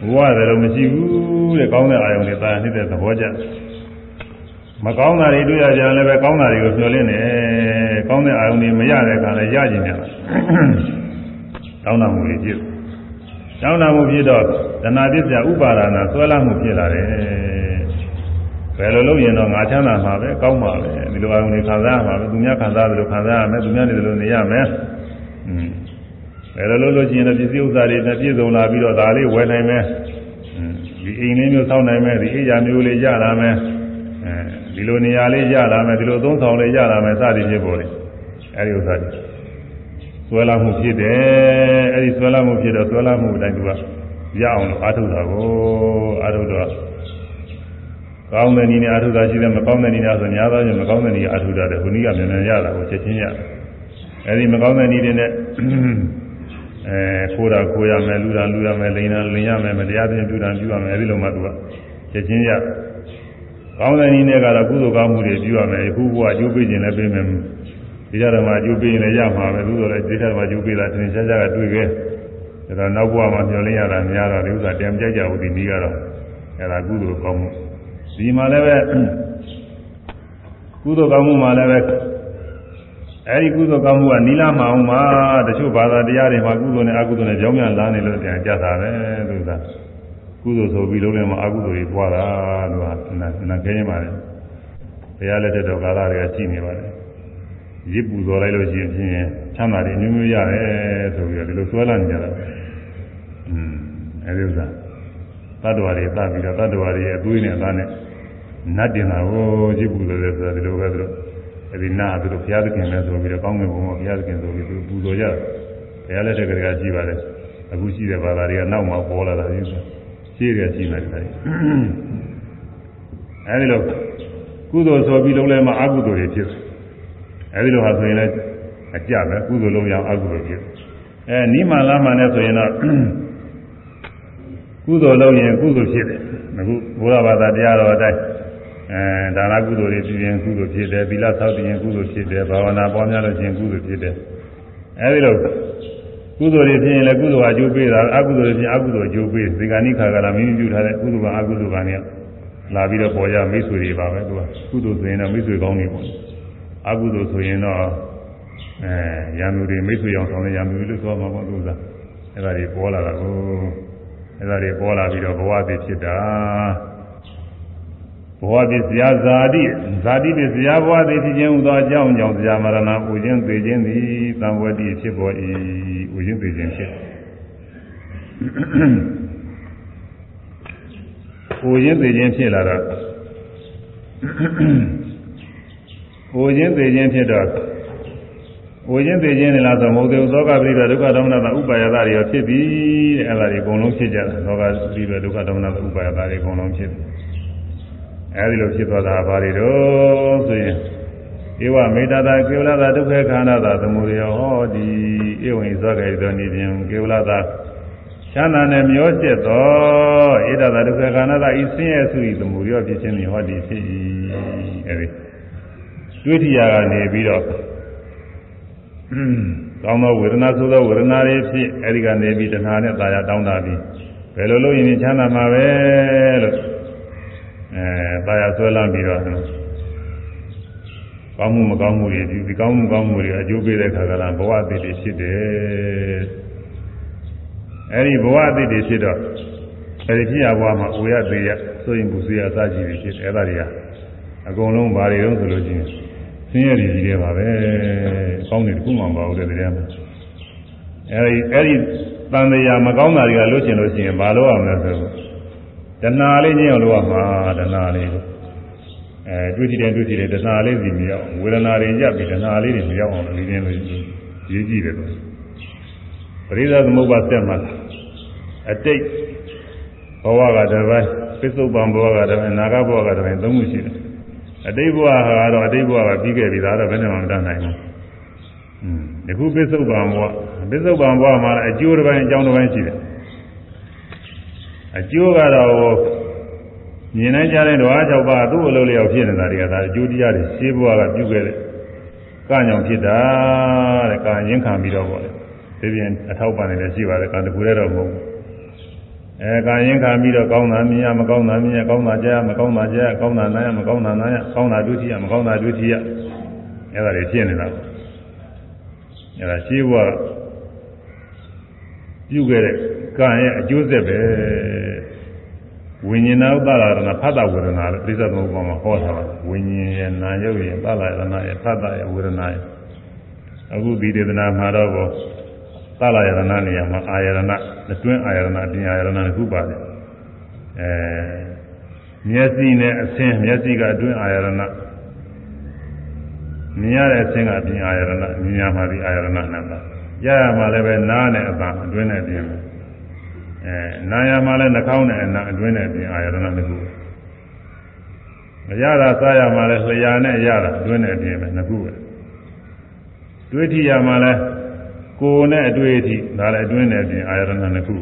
ဘဝတယ်လို့မရှိဘူးတဲ့ကောင်းတဲ့အာယုန်တွေတာနေတဲ့သဘောကျမကောင်းတာတွေတွေ့ရကြလည်းပဲကောင်းတာတွေကိုမျှော်လင့်နေကောင်းတဲ့အာယုန်တွေမရတဲ့အခါလည်းရကျင်ကြတာတောင်းတမှုတွေဖြစ်တောင်းတမှုဖြစ်တော့တဏှာပစ္စယဥပါဒနာဆွဲလာမှုဖြစ်လာတယ် ဘယ်လိုလုပ်ရင်တော့ငါချမ်းသာမှာပဲကောင်းမှာပဲဒီလိုအာယုန်တွေခံစားရမှာပဲသူများခံစားတယ်လို့ခံစားရမယ်သူများနေတယ်လို့နေရမယ်อืมဘယ်လိုလုပ်လို့ရှိရင်လည်းပစ္စည်းဥစ္စာတွေနဲ့ပြည့်စုံလာပြီးတော့ဒါလေးဝယ်နိုင်မယ်ဒီအိမ်လေးမျိုးဆောက်နိုင်မယ်ဒီအိယာမျိုးလေးရလာမယ်အဲဒီလိုနေရာလေးရလာမယ်ဒီလိုသုံးဆောင်လေးရလာမယ်စသည်ဖြစ်ပေါ်တယ်အဲဒီဥစ္စာတွေဆွဲလာမှုဖြစ်တယ်အဲဒီဆွဲလာမှုဖြစ်တော့ဆွဲလာမှုအတိုင်းသူကရအောင်လို့အာထုတာကိုအာထုတော့ ကောင်းတဲ့နည်းနဲ့အာထုတာရှိတယ်မကောင်းတဲ့နည်းနဲ့ဆိုများသောဖြင့်မကောင်းတဲ့နည်းအာထုတာတယ်ခုနည်းကမြန်မြန်ရတာကိုချက်ချင်းရတယ်အဲဒီမကောင်းတဲ့နည်းတွေနဲ့အဲခိုးတာခိုးရမယ်လူတာလူရမယ်လိန်တာလိန်ရမယ်မတရားသဖြင့်ပြုတာပြုရမယ်အဲဒီလိုမှသူကချက်ချင်းရကောင်းတဲ့နည်းနဲ့ကတော့ကုသိုလ်ကောင်းမှုတွေပြုရမယ်အခုဘုရားအကျိုးပေးခြင်းလည်းပေးမယ်ဒီကြတော့မှအကျိုးပေးရင်လည်းရမှာပဲသို့တော်လည်းဒီကြတော့မှအကျိုးပေးတာသင်ရှားရှားကတွေ့ခဲ့ဒါတော့နောက်ဘဝမှာမျှော်လင့်ရတာများတော့ဒီဥစ္စာတံကြိုက်ကြဘူးဒီနည်းကတော့အဲဒါကုသိုလ်ကောင်းမှု ဒီမှာလည်းပဲကုသိုလ်ကောင်းမှုမှာလည်းပဲအဲဒီကုသိုလ်ကောင်းမှုကနီလာမအောင်မှာတချို့ဘာသာတရားတွေမှာကုသိုလ်နဲ့အကုသိုလ်နဲ့ကြောင်းပြန်လာနေလို့ပြန်ကြတာပဲသူကကုသိုလ်ဆိုပြီးလုံးလည်းမအကုသိုလ်တွေပွားတာလို့ကနာခင်းပါလေဘုရားလက်ထက်တော်ကာလတွေကရှိနေပါလေရစ်ပူဇော်လိုက်လို့ရှိရင်ဖြင့်ချမ်းသာတယ်မျိုးမျိုးရတယ်ဆိုပြီးတော့ဒီလိုဆွဲလာနေကြတာอืมအဲဒီဥစ္စာတတ္တဝါတွေသတ်ပြီးတော့တတ္တဝါတွေရဲ့အသွေးနဲ့အသားနဲ့ နတ်တင်တာကိုရစ်ပူဇော်တယ်ဆိုတာဒီလိုပဲသူတို့အဲဒီနာသူတို့ဘုရားသခင်လည်းဆိုပြီးတော့ကောင်းကင်ဘုံမှာဘုရားသခင်ဆိုပြီးသူပူဇော်ကြတယ်ဘုရားလက်ထက်ကလေးကရှိပါတယ်အခုရှိတဲ့ဘာသာတွေကနောက်မှပေါ်လာတာယူဆိုရှိရရှိနေတယ်အဲဒီလိုကုသိုလ်ဆိုပြီးလုံးလဲမှာအကုသိုလ်တွေဖြစ်အဲဒီလိုဟာဆိုရင်လည်းအကြပဲကုသိုလ်လုံးရအောင်အကုသိုလ်ဖြစ်အဲနိမလာမနဲ့ဆိုရင်တော့ကုသိုလ်လုံးရင်ကုသိုလ်ဖြစ်တယ်အခုဘုရားဘာသာတရားတော်အတိုင်း အဲဒါနကုသိုလ်တွေပြုရင်ကုသိုလ်ဖြစ်တယ်သီလဆောက်တည်ရင်ကုသိုလ်ဖြစ်တယ်ဘာဝနာပွားများလို့ရှိရင်ကုသိုလ်ဖြစ်တယ်အဲဒီလိုကုသိုလ်တွေဖြစ်ရင်လည်းကုသိုလ်အကျိုးပေးတာအကုသိုလ်တွေဖြစ်အကုသိုလ်အကျိုးပေးဒီကနိခါကလာမိမိပြုထားတဲ့ကုသိုလ်ကအကုသိုလ်ကနဲ့လာပြီးတော့ပေါ်ရမိတ်ဆွေတွေပါပဲသူကကုသိုလ်ဆိုရင်တော့မိတ်ဆွေကောင်းတွေပေါ့အကုသိုလ်ဆိုရင်တော့အဲရံသူတွေမိတ်ဆွေအောင်ဆောင်တဲ့ရံသူတွေလို့ဆိုမှာပေါ့သူကအဲ့ဒါတွေပေါ်လာတာကိုအဲ့ဒါတွေပေါ်လာပြီးတော့ဘဝတည်ဖြစ်တာ ဘဝပစ္စယဇာတိဇာတိပစ္စယဘဝသည်ဖြစ်ခြင်းဟူသောအကြောင်းကြောင့်ဇာမရဏဥခြင်းသိခြင်းသည်သံဝတိဖြစ်ပေါ်၏ဥခြင်းသိခြင်းဖြစ်ဥခြင်းသိခြင်းဖြစ်လာတော့ဥခြင်းသိခြင်းဖြစ်တော့ဥခြင်းသိခြင်းနဲ့လားဆိုမဟုတ်သေးဘူးသောကပိရိဒဒုက္ခဒေါမနတာဥပါယတာတွေရောဖြစ်ပြီတဲ့အဲ့ဒါတွေအကုန်လုံးဖြစ်ကြတာသောကပိရိဒဒုက္ခဒေါမနတာဥပါယတာတွေအကုန်လုံးဖြစ်ပြီ အဲဒီလိုဖြစ်သွားတာဘာတွေတော့ဆိုရင်ဧဝမေတ္တာတာကေဝလတာဒုက္ခခန္ဓာတာသမုဒယဟောဒီဧဝံဇောကေသောနေပြင်ကေဝလတာချမ်းသာနဲ့မျောကျက်သောဧတတာဒုက္ခခန္ဓာတာဤဆင်းရဲစုဤသမုဒယဖြစ်ခြင်းဟောဒီဖြစ်၏အဲဒီတွေ့ထရာကနေပြီးတော့ကောင်းသောဝေဒနာဆိုသောဝေဒနာတွေဖြစ်အဲဒီကနေပြီးတဏှာနဲ့ตายတောင်းတာပြီးဘယ်လိုလုပ်ရင်ချမ်းသာမှာပဲလို့ အဲတာယာဆွဲလမ်းပြီးတော့ကောင်းမှုမကောင်းမှုတွေဒီကောင်းမှုကောင်းမှုတွေအကျိုးပေးတဲ့ခါကလာဘဝအသေးတွေဖြစ်တယ်အဲဒီဘဝအသေးတွေဖြစ်တော့အဲဒီဖြစ်ရဘဝမှာအိုရသေးရဆိုရင်ဘူးစီရစကြည့်ပြီးဖြစ်တယ်အဲဒါတွေကအကုန်လုံးဘာတွေတုံးဆိုလို့ချင်းဆင်းရဲတွေကြီးတယ်ပါပဲကောင်းတယ်တခုမှမပါဘူးတဲ့တရားမှာအဲဒီအဲဒီတန်တရားမကောင်းတာတွေကလွတ်ကျင်လို့ရှိရင်ဘာလို့အောင်လဲဆိုတော့ တဏှာလေးညင်းအောင်လုပ်ရမှာတဏှာလေးအဲတွေ့ကြည့်တယ်တွေ့ကြည့်တယ်တဏှာလေးစီမရောက်ဝေဒနာတွေရပ်ပြီးတဏှာလေးတွေမရောက်အောင်လို့ဒီနေ့လို့ရေးကြည့်တယ်တော့ပရိသသမုပ္ပါဆက်မှာအတိတ်ဘဝကတစ်ပိုင်းပစ္စုပန်ဘဝကတစ်ပိုင်းအနာဂတ်ဘဝကတစ်ပိုင်းသုံးခုရှိတယ်အတိတ်ဘဝကတော့အတိတ်ဘဝကပြီးခဲ့ပြီဒါတော့ဘယ်နဲ့မှမတတ်နိုင်ဘူးอืมဒီခုပစ္စုပန်ဘဝပစ္စုပန်ဘဝမှာအကျိုးတစ်ပိုင်းအကြောင်းတစ်ပိုင်းရှိတယ် အကျိုးကတော့မြင်နိုင်ကြတဲ့ဓဝါ၆ပါးသူ့အလုပ်လျောက်ဖြစ်နေတာတွေကဒါအကျိုးတရားတွေရှင်းဘဝကပြုခဲ့တဲ့ကံကြောင့်ဖြစ်တာတဲ့ကံရင်းခံပြီးတော့ပေါ့လေဒီပြင်အထောက်ပံ့နေလည်းရှိပါတယ်ကံတကူလည်းတော့မဟုတ်ဘူးအဲကံရင်ခံပြီးတော့ကောင်းတာမြင်ရမကောင်းတာမြင်ရကောင်းတာကြားရမကောင်းတာကြားရကောင်းတာနားရမကောင်းတာနားရကောင်းတာဒုတိယမကောင်းတာဒုတိယအဲဒါတွေဖြစ်နေတာအဲဒါရှိဘဝပြုခဲ့တဲ့ကံရဲ့အကျိုးဆက်ပဲ ဝိညာဏဥပါဒနာဖတ်တာဝေဒနာလို့ပြိဿသမုပ္ပါမှာဟောထားတာဝိညာဉ်ရဲ့နာယုတ်ရဲ့ပါဠိရဏရဲ့ဖတ်တာရဲ့ဝေဒနာရဲ့အခုဒီဒေသနာမှာတော့သလယရဏနေရာမှာအာယရဏအတွင်းအာယရဏအပြင်အာယရဏတစ်ခုပါတယ်အဲမျက်စိနဲ့အဆင်းမျက်စိကအတွင်းအာယရဏမြင်ရတဲ့အဆင်းကအပြင်အာယရဏမြင်ရမှာဒီအာယရဏနှစ်ပါးရရမှာလည်းပဲနားနဲ့အပံအတွင်းနဲ့အပြင် အဲနာရမှာလည်းနှာခေါင်းနဲ့အနာအတွင်းနဲ့အပြင်အာယရဏတစ်ခုမရတာစားရမှာလည်းလျှာနဲ့ရတာအတွင်းနဲ့အပြင်ပဲနှစ်ခုပဲတွေးထရမှာလည်းကိုယ်နဲ့အတွေ့အထိဒါလည်းအတွင်းနဲ့ပြင်အာယရဏနှစ်ခု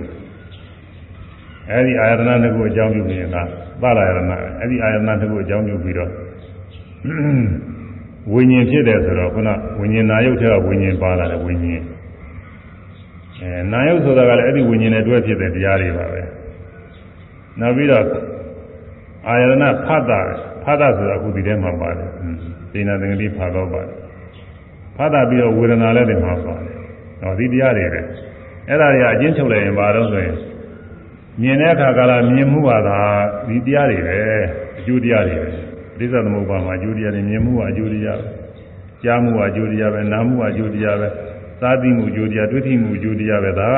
အဲဒီအာယရဏနှစ်ခုအကြောင်းပြုပြီးရင်ကသလာယရဏအဲဒီအာယရဏနှစ်ခုအကြောင်းပြုပြီးတော့ဝိညာဉ်ဖြစ်တယ်ဆိုတော့ခုနဝိညာဉ်နာယုတ်ထဲကဝိညာဉ်ပါလာတယ်ဝိညာဉ် အဲနာယုတ်ဆိုတာကလည်းအဲ့ဒီဝိညာဉ်နဲ့တွဲဖြစ်တဲ့တရားတွေပါပဲနောက်ပြီးတော့အာယရဏဖတ်တာဖတ်တာဆိုတာအခုဒီထဲမှာပါတယ်သိနာသင်္ကတိဖတ်တော့ပါတယ်ဖတ်တာပြီးတော့ဝေဒနာလည်းဒီမှာပါတယ်ဟောဒီတရားတွေပဲအဲ့ဒါတွေကအချင်းချုပ်လိုက်ရင်ဘာလို့ဆိုရင်မြင်တဲ့အခါကလာမြင်မှုပါသာဒီတရားတွေပဲအကျိုးတရားတွေပဲအရိစ္ဆသမုပ္ပါမှာအကျိုးတရားတွေမြင်မှုကအကျိုးတရားပဲကြားမှုကအကျိုးတရားပဲနားမှုကအကျိုးတရားပဲ သာသိမှုအကျိုးတရားတွေ့ထိမှုအကျိုးတရားပဲဒါက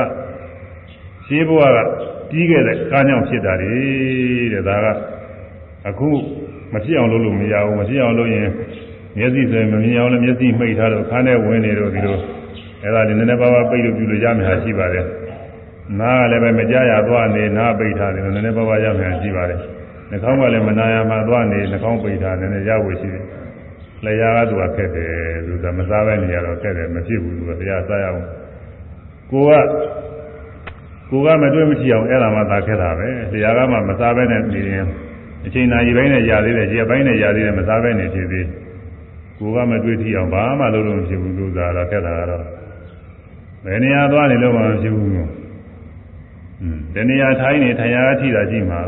ရှင်းဘဝကပြီးခဲ့တဲ့ကားကြောင့်ဖြစ်တာတွေတဲ့ဒါကအခုမဖြစ်အောင်လုပ်လို့မရဘူးမဖြစ်အောင်လုပ်ရင်မျက်စိဆိုရင်မမြင်အောင်လည်းမျက်စိမှိတ်ထားတော့ခါနဲ့ဝင်နေတော့ဒီလိုအဲ့ဒါဒီနည်းနည်းပါးပါးပိတ်လို့ပြုလို့ရမယ်ဟာရှိပါတယ်နားကလည်းပဲမကြရသွားနေနားပိတ်ထားတယ်နည်းနည်းပါးပါးရမယ်ရှိပါတယ်နှာခေါင်းကလည်းမနာရမှသွားနေနှာခေါင်းပိတ်ထားနည်းနည်းရဖို့ရှိတယ် လျှာကသူကခက်တယ်သူကမစားပဲနေရတော့ခက်တယ်မဖြစ်ဘူးသူကတရားစားရအောင်ကိုကကိုကမတွေ့မချအောင်အဲ့ဒါမှသာခက်တာပဲတရားကမှမစားပဲနဲ့နေရင်အချိန်နာရီပိုင်းနဲ့ຢာသေးတယ်ရက်ပိုင်းနဲ့ຢာသေးတယ်မစားပဲနေဖြစ်သေးကိုကမတွေ့ထီအောင်ဘာမှလုပ်လို့မဖြစ်ဘူးလို့သာတော့ခက်တာကတော့ဘယ်နေရာသွားနေလို့မှမဖြစ်ဘူးလို့อืมတနေရာထိုင်းနေထိုင်ရာအထိတာရှိမှာ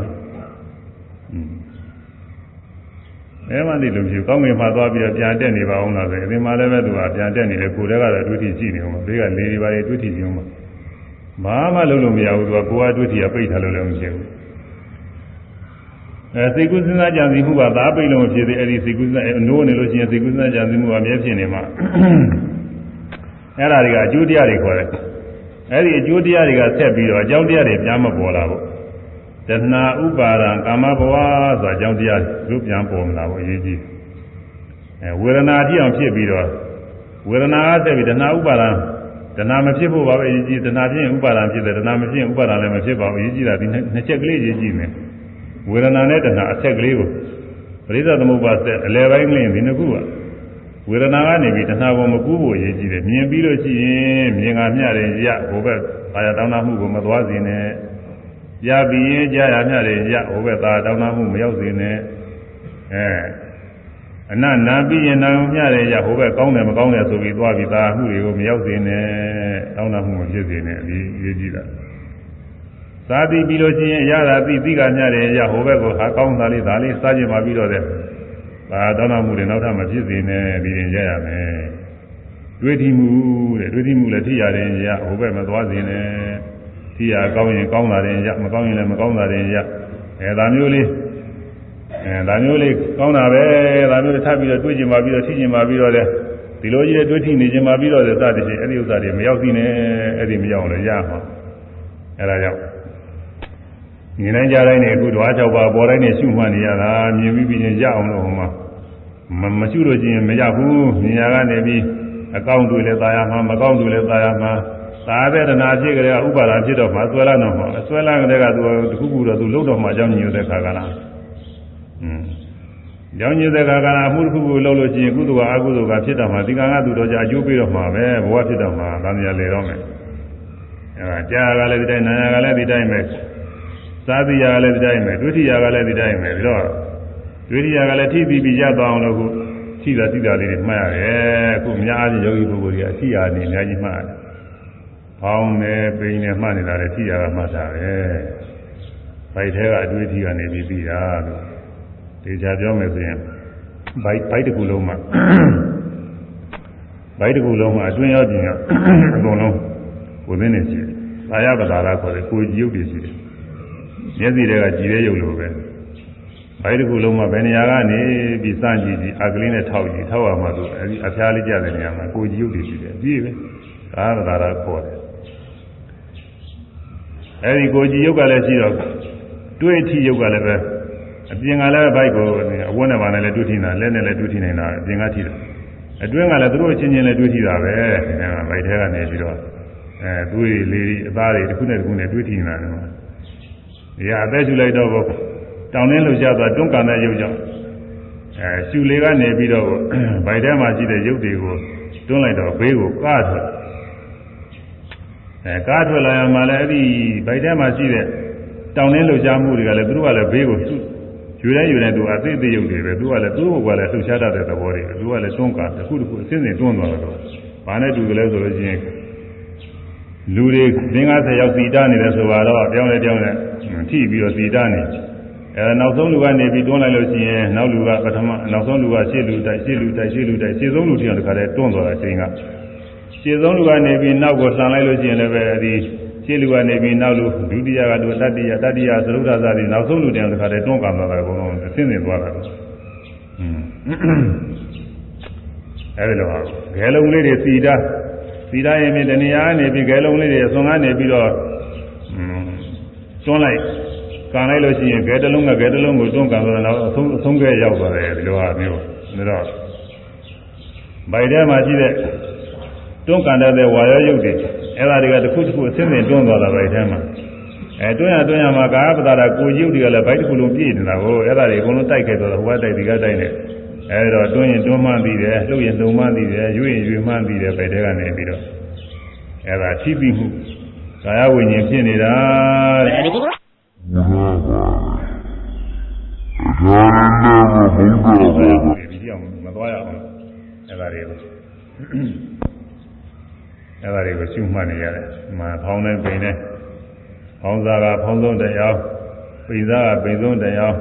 အဲမှသိလို့ဖြစ်ကောင်းငင်မှာသွားပြီးတော့ပြန်တက်နေပါအောင်လားဆိုရင်ဒီမှာလည်းပဲသူကပြန်တက်နေလေကိုယ်တည်းကတော့တွေ့ထီရှိနေအောင်ဘေးကလေတွေပါလေတွေ့ထီရှိအောင်ဘာမှလုပ်လို့မရဘူးသူကကိုယ်ကတွေ့ထီကပိတ်ထားလို့လည်းမဖြစ်ဘူးအဲစိတ်ကူးစဉ်းစားကြံစည်မှုကသာပိတ်လို့ဖြစ်သေးအဲ့ဒီစိတ်ကူးစဉ်းစားနိုးနေလို့ရှိရင်စိတ်ကူးစဉ်းစားကြံစည်မှုကအမြဲဖြစ်နေမှာအဲ့ဒါတွေကအကျိုးတရားတွေခေါ်တယ်အဲ့ဒီအကျိုးတရားတွေကဆက်ပြီးတော့အကြောင်းတရားတွေပြန်မပေါ်လာဘူး တဏှာဥပါဒံကာမဘဝဆိုအကြောင်းတရားသူပြန်ပေါ်မလာဘူးအရေးကြီးအဲဝေဒနာတိအောင်ဖြစ်ပြီးတော့ဝေဒနာကဆက်ပြီးတဏှာဥပါဒံတဏှာမဖြစ်ဖို့ပါပဲအရေးကြီးတဏှာဖြစ်ရင်ဥပါဒံဖြစ်တယ်တဏှာမဖြစ်ရင်ဥပါဒံလည်းမဖြစ်ပါဘူးအရေးကြီးတာဒီနှစ်ချက်ကလေးအရေးကြီးမယ်ဝေဒနာနဲ့တဏှာအဆက်ကလေးကိုပရိသသမုပ္ပါဆက်အလယ်ပိုင်းကလေးဒီနှစ်ခုကဝေဒနာကနေပြီးတဏှာကိုမကူးဖို့ရည်ကြည့်တယ်မြင်ပြီးလို့ရှိရင်မြင်ကမျှတယ်ရဟိုဘက်အာရတောင်းတမှုကိုမသွားစေနဲ့ ရပြီးရင်ကြာရမျှတယ်ရဟိုဘက်သာတောင်းတမှုမရောက်စေနဲ့အဲအနနာပြီးရင်နာမျှတယ်ရဟိုဘက်ကောင်းတယ်မကောင်းတယ်ဆိုပြီးသွားပြီးသာမှုတွေကိုမရောက်စေနဲ့တောင်းတမှုမဖြစ်စေနဲ့ဒီရည်ကြည့်တာသာတိပြီးလို့ရှိရင်ရတာသိသိကမျှတယ်ရဟိုဘက်ကိုဟာကောင်းတာလေးဒါလေးစားကြင်ပါပြီးတော့တဲ့ဒါတောင်းတမှုတွေနောက်ထပ်မဖြစ်စေနဲ့ပြီးရင်ရရမယ်တွေးထီမှုတဲ့တွေးထီမှုလည်းထိရတယ်ရဟိုဘက်မသွားစေနဲ့ ထထိရကောင်းရင်ကောင်းတာတွေရမကောင်းရင်လည်းမကောင်းတာတွေရအဲဒါမျိုးလေးအဲဒါမျိုးလေးကောင်းတာပဲဒါမျိုးထပ်ပြီးတော့တွေးကျင်ပါပြီးတော့ထိကျင်ပါပြီးတော့လေဒီလိုကြီးတွေးထိနေကျင်ပါပြီးတော့စသည်ဖြင့်အဲ့ဒီဥစ္စာတွေမရောက်သေးနဲ့အဲ့ဒီမရောက်လည်းရမှာအဲ့ဒါကြောင့်မြင်နိုင်ကြတိုင်းနေအခုဓဝါ၆ပါးပေါ်တိုင်းနေရှုမှတ်နေရတာမြင်ပြီးပြီးရင်ရအောင်လို့ဟိုမှာမမရှုလို့ချင်းမရဘူးမြင်ရကနေပြီးအကောင့်တွေလည်းသာယာမှာမကောင့်တွေလည်းသာယာမှာ သာဝေဒနာဖြစ်ကြတဲ့ဥပါဒာဖြစ်တော့မှဆွဲလာတော့မှဆွဲလာကြတဲ့ကသူတခုခုတော့သူလုံးတော့မှအကြောင်းညွှန်တဲ့ခါကလားอืมကြောင်းညွှန်တဲ့ခါကလားအမှုတစ်ခုခုလုံးလို့ရှိရင်ကုသိုလ်ကအကုသိုလ်ကဖြစ်တော့မှဒီကံကသူတော့じゃအကျိုးပေးတော့မှပဲဘဝဖြစ်တော့မှသံဃာလေတော့မယ်အဲဒါကြာကလည်းဒီတိုင်းနာကလည်းဒီတိုင်းပဲသာသီယာကလည်းဒီတိုင်းပဲဒုတိယကလည်းဒီတိုင်းပဲပြီးတော့ဒုတိယကလည်းထိပြီးပြီးရသွားအောင်လို့ခုထိတာသိတာလေးတွေမှတ်ရတယ်အခုအများအားဖြင့်ယောဂီပုဂ္ဂိုလ်တွေအထိရာနေအများကြီးမှတ်ရတယ် ဖောင်းနေပိန်နေမှတ်နေတာလည်းထိရာကမှတ်တာပဲဘိုက်ထဲကအတွေ့အထိကနေပြီးပြီးတာလို့ဒီချာပြောမယ်ဆိုရင်ဘိုက်ဘိုက်တစ်ခုလုံးမှာဘိုက်တစ်ခုလုံးမှာအတွင်းရောက်ပြင်ရောက်အကုန်လုံးကိုယ်သိနေရှိတယ်။သာယပဒါရခေါ်တယ်ကိုယ်ကြည့်ရုပ်တွေရှိတယ်။မျက်စိတွေကကြည်ရဲရုပ်လိုပဲ။ဘိုက်တစ်ခုလုံးမှာဘယ်နေရာကနေပြီးစကြည့်ကြည့်အကလေးနဲ့ထောက်ကြည့်ထောက်ရမှသူအဲဒီအဖျားလေးကြတဲ့နေရာမှာကိုယ်ကြည့်ရုပ်တွေရှိတယ်။ပြီးပဲ။သာယပဒါရခေါ်တယ်။ အဲဒီကိုယ်ကြည့်ရုပ်ကလည်းရှိတော့တွေ့ထီရုပ်ကလည်းပဲအပြင်ကလည်းဘိုက်ကိုအဝတ်နဲ့ပါနဲ့လည်းတွေ့ထီနေတာလက်နဲ့လည်းတွေ့ထီနေတာအပြင်ကထီတာအတွင်းကလည်းသူတို့အချင်းချင်းလည်းတွေ့ထီတာပဲဒီကဘိုက်ထဲကနေပြီးတော့အဲသွေးလေးအသားတွေတစ်ခုနဲ့တစ်ခုနဲ့တွေ့ထီနေတာတယ်မှာဒီဟာအသက်ရှူလိုက်တော့တောင်းနှင်းလှုပ်ရှားသွားတွန်းကန်တဲ့ရုပ်ကြောင့်အဲရှူလေးကနေပြီးတော့ဗိုက်ထဲမှာရှိတဲ့ရုပ်တွေကိုတွန်းလိုက်တော့ဘေးကိုကားထွက် အဲကားထွက်လာရမှလည်းအဲ့ဒီဗိုက်ထဲမှာရှိတဲ့တောင်းနှင်းလှုပ်ရှားမှုတွေကလည်းသူတို့ကလည်းဘေးကိုယူရဲယူနေသူအသေးသေးရုပ်တွေပဲသူကလည်းသူ့ဘကလည်းလှုပ်ရှားတတ်တဲ့သဘောတွေသူကလည်းတွန်းကန်တစ်ခုတစ်ခုအစင်းစင်တွန်းသွားတော့ဘာနဲ့တူကြလဲဆိုလို့ချင်းလူတွေ50ရောက်စီတာနေတယ်ဆိုတော့ပြောင်းလဲပြောင်းလဲထိပြီးတော့စီတာနေအဲနောက်ဆုံးလူကနေပြီးတွန်းလိုက်လို့ရှိရင်နောက်လူကပထမနောက်ဆုံးလူကရှေ့လူတိုက်ရှေ့လူတိုက်ရှေ့လူတိုက်ရှေ့ဆုံးလူထီအောင်တခါတည်းတွန်းသွားတာချိန်က ရှေ့ဆုံးလူကနေပြီးနောက်ကိုလှန်လိုက်လို့ရှိရင်လည်းပဲဒီရှေ့လူကနေပြီးနောက်လူဒုတိယကလူတတိယတတိယသရုပ်ဒသာတွေနောက်ဆုံးလူတွေတခါတည်းတွန်းကန်သွားတာအကုန်လုံးအဆင်းနေသွားတာပဲอืมအဲဒီလိုပါဂဲလုံးလေးတွေစီတာစီတာရင်ပြင်တဏှာနေပြီးဂဲလုံးလေးတွေအစွန်ကနေပြီးတော့တွန်းလိုက်ကန်လိုက်လို့ရှိရင်ဂဲတလုံးကဂဲတလုံးကိုတွန်းကန်သွားတော့အဆုံးအဆုံးကဲရောက်သွားတယ်ဒီလိုဟာမျိုးဒါတော့ဘိုက်ထဲမှာရှိတဲ့ တွန်းကန်တဲ့ဝါရောရုပ်တွေအဲ့ဒါတွေကတစ်ခုတစ်ခုအစင်းစင်တွန်းသွားတာဗိုက်ထဲမှာအဲတွန်းရတွန်းရမှာကာပတာကိုရုပ်တွေကလည်းဗိုက်တစ်ခုလုံးပြည့်နေတာကိုအဲ့ဒါတွေအကုန်လုံးတိုက်ခဲ့တော့ဟိုဘက်တိုက်ဒီကတိုက်နေအဲဒါတွန်းရင်တွန်းမှန်းပြီးတယ်လှုပ်ရင်လှုပ်မှန်းပြီးတယ်ရွေ့ရင်ရွေ့မှန်းပြီးတယ်ဗိုက်ထဲကနေပြီးတော့အဲ့ဒါထိပြီးမှုကာယဝိညာဉ်ဖြစ်နေတာတဲ့ဒီကြောင်မသွားရအောင်အဲ့ဒါတွေကို အဲ့ဒါတွေကိုရှုမှတ်နေရတယ်။မှဖောင်းနေပိန်နေဖောင်းစားကဖောင်းဆုံးတရားပိန်စားကပိန်ဆုံးတရား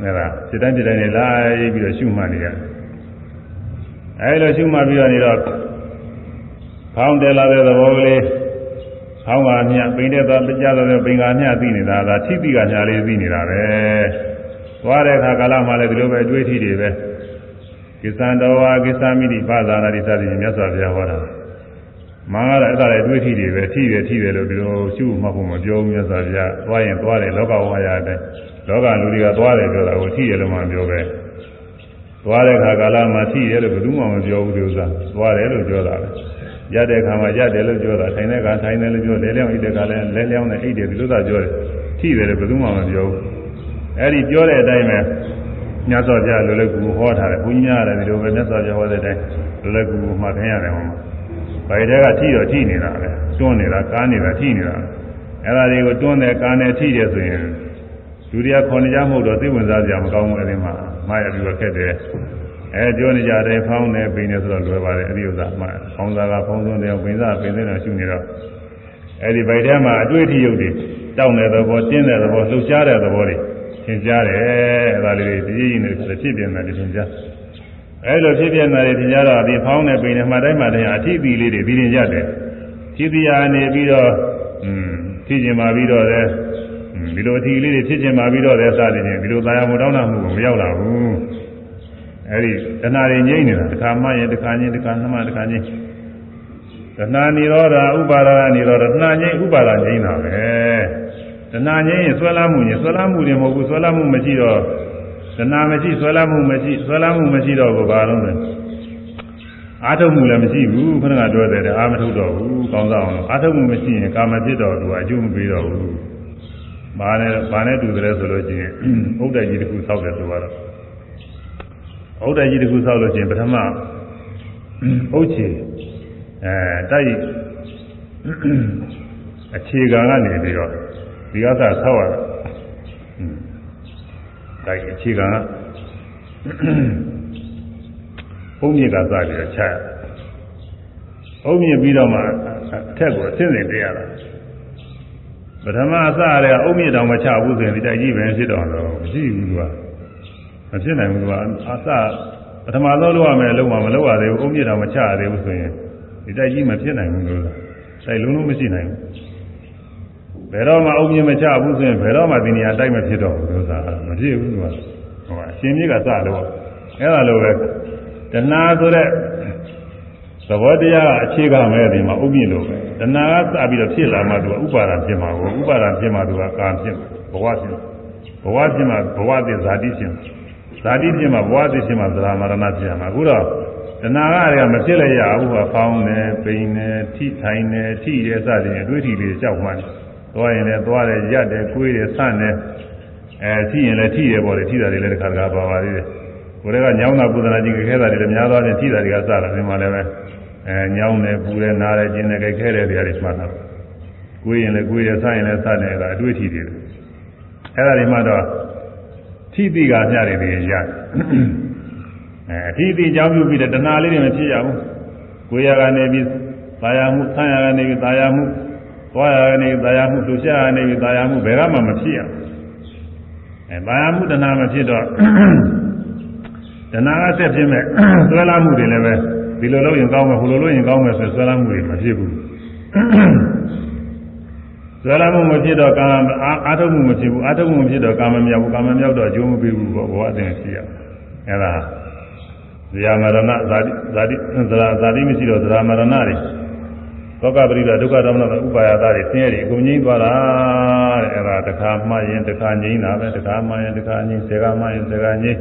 အဲ့ဒါစိတ်တိုင်းစိတ်တိုင်းနဲ့လိုက်ပြီးတော့ရှုမှတ်နေရတယ်။အဲ့လိုရှုမှတ်ပြီးတော့နေတော့ဖောင်းတယ်လာတဲ့သဘောကလေးဖောင်းကမြပိန်တဲ့သွားကြတဲ့ပိန်ကမြသိနေတာဒါထိတိကညာလေးသိနေတာပဲ။သွားတဲ့အခါကာလမှလည်းဒီလိုပဲအတွေ့အထိတွေပဲ။ ကိစ္စံတော်ဝါကိစ္စမိတိပါဇာနာတိစသည်မြတ်စွာဘုရားဟောတာမင်္ဂလာအဲ့ဒါလည်းတွေးထိတယ်ပဲထိတယ်ထိတယ်လို့ဒီလိုရှုမှတ်ဖို့မပြောဘူးမြတ်စွာဘုရားသွားရင်သွားတယ်လောကဝါရတဲ့လောကလူတွေကသွားတယ်ပြောတာကိုထိတယ်လို့မှပြောပဲသွားတဲ့ခါကာလမှာထိတယ်လို့ဘယ်သူမှမပြောဘူးဒီဥစ္စာသွားတယ်လို့ပြောတာပဲရတဲ့ခါမှာရတယ်လို့ပြောတာထိုင်တဲ့ခါထိုင်တယ်လို့ပြောလဲလျောင်းအိတ်တဲ့ခါလဲလဲလျောင်းနဲ့အိတ်တယ်ဒီလိုသာပြောတယ်ထိတယ်လို့ဘယ်သူမှမပြောဘူးအဲ့ဒီပြောတဲ့အတိုင်းပဲ မြတ်စွာဘုရားလိုလည်းကူဟောထားတယ်ဘုန်းကြီးများရတယ်ဒီလိုပဲမြတ်စွာဘုရားဟောတဲ့အတိုင်းလိုလည်းကူမှတ်ခင်ရတယ်ဟောမှာဘယ်တဲကထိတော့ထိနေတာပဲတွန်းနေတာကားနေတာထိနေတာအဲ့ဒါတွေကိုတွန်းတယ်ကားတယ်ထိတယ်ဆိုရင်လူတွေကခေါ်နေကြမဟုတ်တော့သိဝင်စားကြမကောင်းဘူးအဲဒီမှာမှားရပြီးတော့ခက်တယ်အဲပြောနေကြတယ်ဖောင်းတယ်ပိန်တယ်ဆိုတော့လွယ်ပါတယ်အဲ့ဒီဥစ္စာမှဖောင်းစားကဖောင်းသွင်းတယ်ပိန်စားပိန်စားရှုနေတော့အဲ့ဒီဗိုက်ထဲမှာအတွေ့အထိရုပ်တွေတောင်းတဲ့သဘောတင်းတဲ့သဘောလှုပ်ရှားတဲ့သဘောတွေ သင်ကြားတယ်အဲဒါလေးတွေပြည်နေတယ်ဖြစ်ပြန်တယ်သင်ကြားအဲလိုဖြစ်ပြန်တယ်သင်ကြားတော့ဒီဖောင်းနဲ့ပိန်နဲ့မှတ်တိုင်းမှတိုင်းအထီးသီလေးတွေပြီးရင်ရတယ်ခြေတရားနေပြီးတော့อืมဖြစ်ကျင်ပါပြီးတော့လဲဒီလိုအထီးလေးတွေဖြစ်ကျင်ပါပြီးတော့လဲစသည်ဖြင့်ဒီလိုသာယာမတောင်းတမှုကိုမရောက်လာဘူးအဲဒီတဏှာတွေငြိမ့်နေတာတစ်ခါမှရင်တစ်ခါချင်းတစ်ခါနှမတစ်ခါချင်းတဏှာနိရောဓဥပါဒာနိရောဓတဏှာငြိမ့်ဥပါဒာငြိမ့်တာပဲ တဏှာငြိမ့်ရင်ဆွဲလာမှုရင်ဆွဲလာမှုတွေမဟုတ်ဘူးဆွဲလာမှုမရှိတော့တဏှာမရှိဆွဲလာမှုမရှိဆွဲလာမှုမရှိတော့ဘူးဘာလို့လဲအာထုတ်မှုလည်းမရှိဘူးခဏကပြောတယ်အာမထုတ်တော့ဘူးကောင်းစားအောင်အာထုတ်မှုမရှိရင်ကာမဖြစ်တော့သူကအကျိုးမပေးတော့ဘူးဘာနဲ့ဘာနဲ့တူတယ်ဆိုလို့ချင်းဥဒ္ဒကြီးတစ်ခုဆောက်တယ်ဆိုတော့ဥဒ္ဒကြီးတစ်ခုဆောက်လို့ချင်းပထမဥချေအဲတိုက်အခြေခံကနေပြီးတော့ ဒီကသာဆောက်ရတာတိုက်အခြေခံက။အုံးမြစ်ကစပြီးတော့ချရ။အုံးမြစ်ပြီးတော့မှအထက်ကိုအဆင့်ဆင့်တက်ရတာ။ပထမအစရတဲ့အုံးမြစ်တောင်မချဘူးဆိုရင်ဒီတိုက်ကြီးပဲဖြစ်တော့တော့မရှိဘူးသူက။မဖြစ်နိုင်ဘူးသူကအစပထမဆုံးလုပ်ရမယ်လုပ်မှမလုပ်ရသေးဘူးအုံးမြစ်တောင်မချရသေးဘူးဆိုရင်ဒီတိုက်ကြီးမဖြစ်နိုင်ဘူးလို့။တိုက်လုံးလုံးမရှိနိုင်ဘူး။ ဘယ်တော့မှအုံးမြစ်မချဘူးဆိုရင်ဘယ်တော့မှဒီနေရာတိုက်မဖြစ်တော့ဘူးလို့ဆိုတာမဖြစ်ဘူးသူက။ဟိုအရှင်မြစ်ကစလို့အဲ့ဒါလိုပဲတဏှာဆိုတဲ့သဘောတရားကအခြေခံမဲ့ဒီမှာဥပ္ပိလို့ပဲတဏှာကစပြီးတော့ဖြစ်လာမှသူကဥပါဒံဖြစ်မှာကိုဥပါဒံဖြစ်မှသူကကာဖြစ်ဘဝဖြစ်ဘဝဖြစ်မှဘဝသစ်ဇာတိဖြစ်ဇာတိဖြစ်မှဘဝသစ်ဖြစ်မှသရမရဏဖြစ်မှာအခုတော့တဏှာကလည်းမဖြစ်လည်းရဘူးကဖောင်းနေပိန်နေထိထိုင်နေထိရဲစသည်အတွေ့အထိလေးကြောက်မှန်း သွားရင်လည်းသွားတယ်ရက်တယ်ကိုယ်တယ်ဆန့်တယ်အဲထိရင်လည်းထိရပေါ်တယ်ထိတာတွေလည်းတစ်ခါတစ်ခါပါပါသေးတယ်ကိုယ်ကညောင်းတာပူဇနာကြီးခဲတာတွေလည်းများသွားတယ်ထိတာတွေကစတာဒီမှာလည်းပဲအဲညောင်းတယ်ပူတယ်နားတယ်ကျင်းတယ်ခဲတယ်တွေအရမှတ်တာကိုယ်ရင်လည်းကိုယ်ရဆရင်လည်းစတယ်ကအတွေ့အထိတွေအဲဒါတွေမှတော့ထိတိကမျှတွေတွေရတယ်အဲထိတိကြောင်းပြုပြီးတဲ့တဏှာလေးတွေမဖြစ်ရဘူးကိုယ်ရကနေပြီးသာယာမှုဆန်းရကနေပြီးသာယာမှု သွားရကနေသာယာမှုလှူရှားရနေပြီးသာယာမှုဘယ်ကမှမဖြစ်ရဘူးအဲသာယာမှုတဏှာမဖြစ်တော့တဏှာကဆက်ဖြစ်မဲ့ဆွဲလာမှုတွေလည်းပဲဒီလိုလုပ်ရင်ကောင်းမယ်ဟိုလိုလုပ်ရင်ကောင်းမယ်ဆိုဆွဲလာမှုတွေမဖြစ်ဘူးဆွဲလာမှုမဖြစ်တော့ကာမအာထုံမှုမဖြစ်ဘူးအာထုံမှုမဖြစ်တော့ကာမမြောက်ဘူးကာမမြောက်တော့အကျိုးမပေးဘူးပေါ့ဘဝအသင်ရှိရအဲဒါဇာမရဏဇာတိဇာတိဇာဇာတိမရှိတော့ဇာမရဏတွေ သောကပရိဒဒုက္ခဓမ္မနာဥပါယတာတွေဆင်းရဲတွေအကုန်ငြိမ်းသွားတာတဲ့အဲဒါတစ်ခါမှရင်တစ်ခါငြိမ်းတာပဲတစ်ခါမှရင်တစ်ခါငြိမ်းဆယ်ခါမှရင်ဆယ်ခါငြိမ်း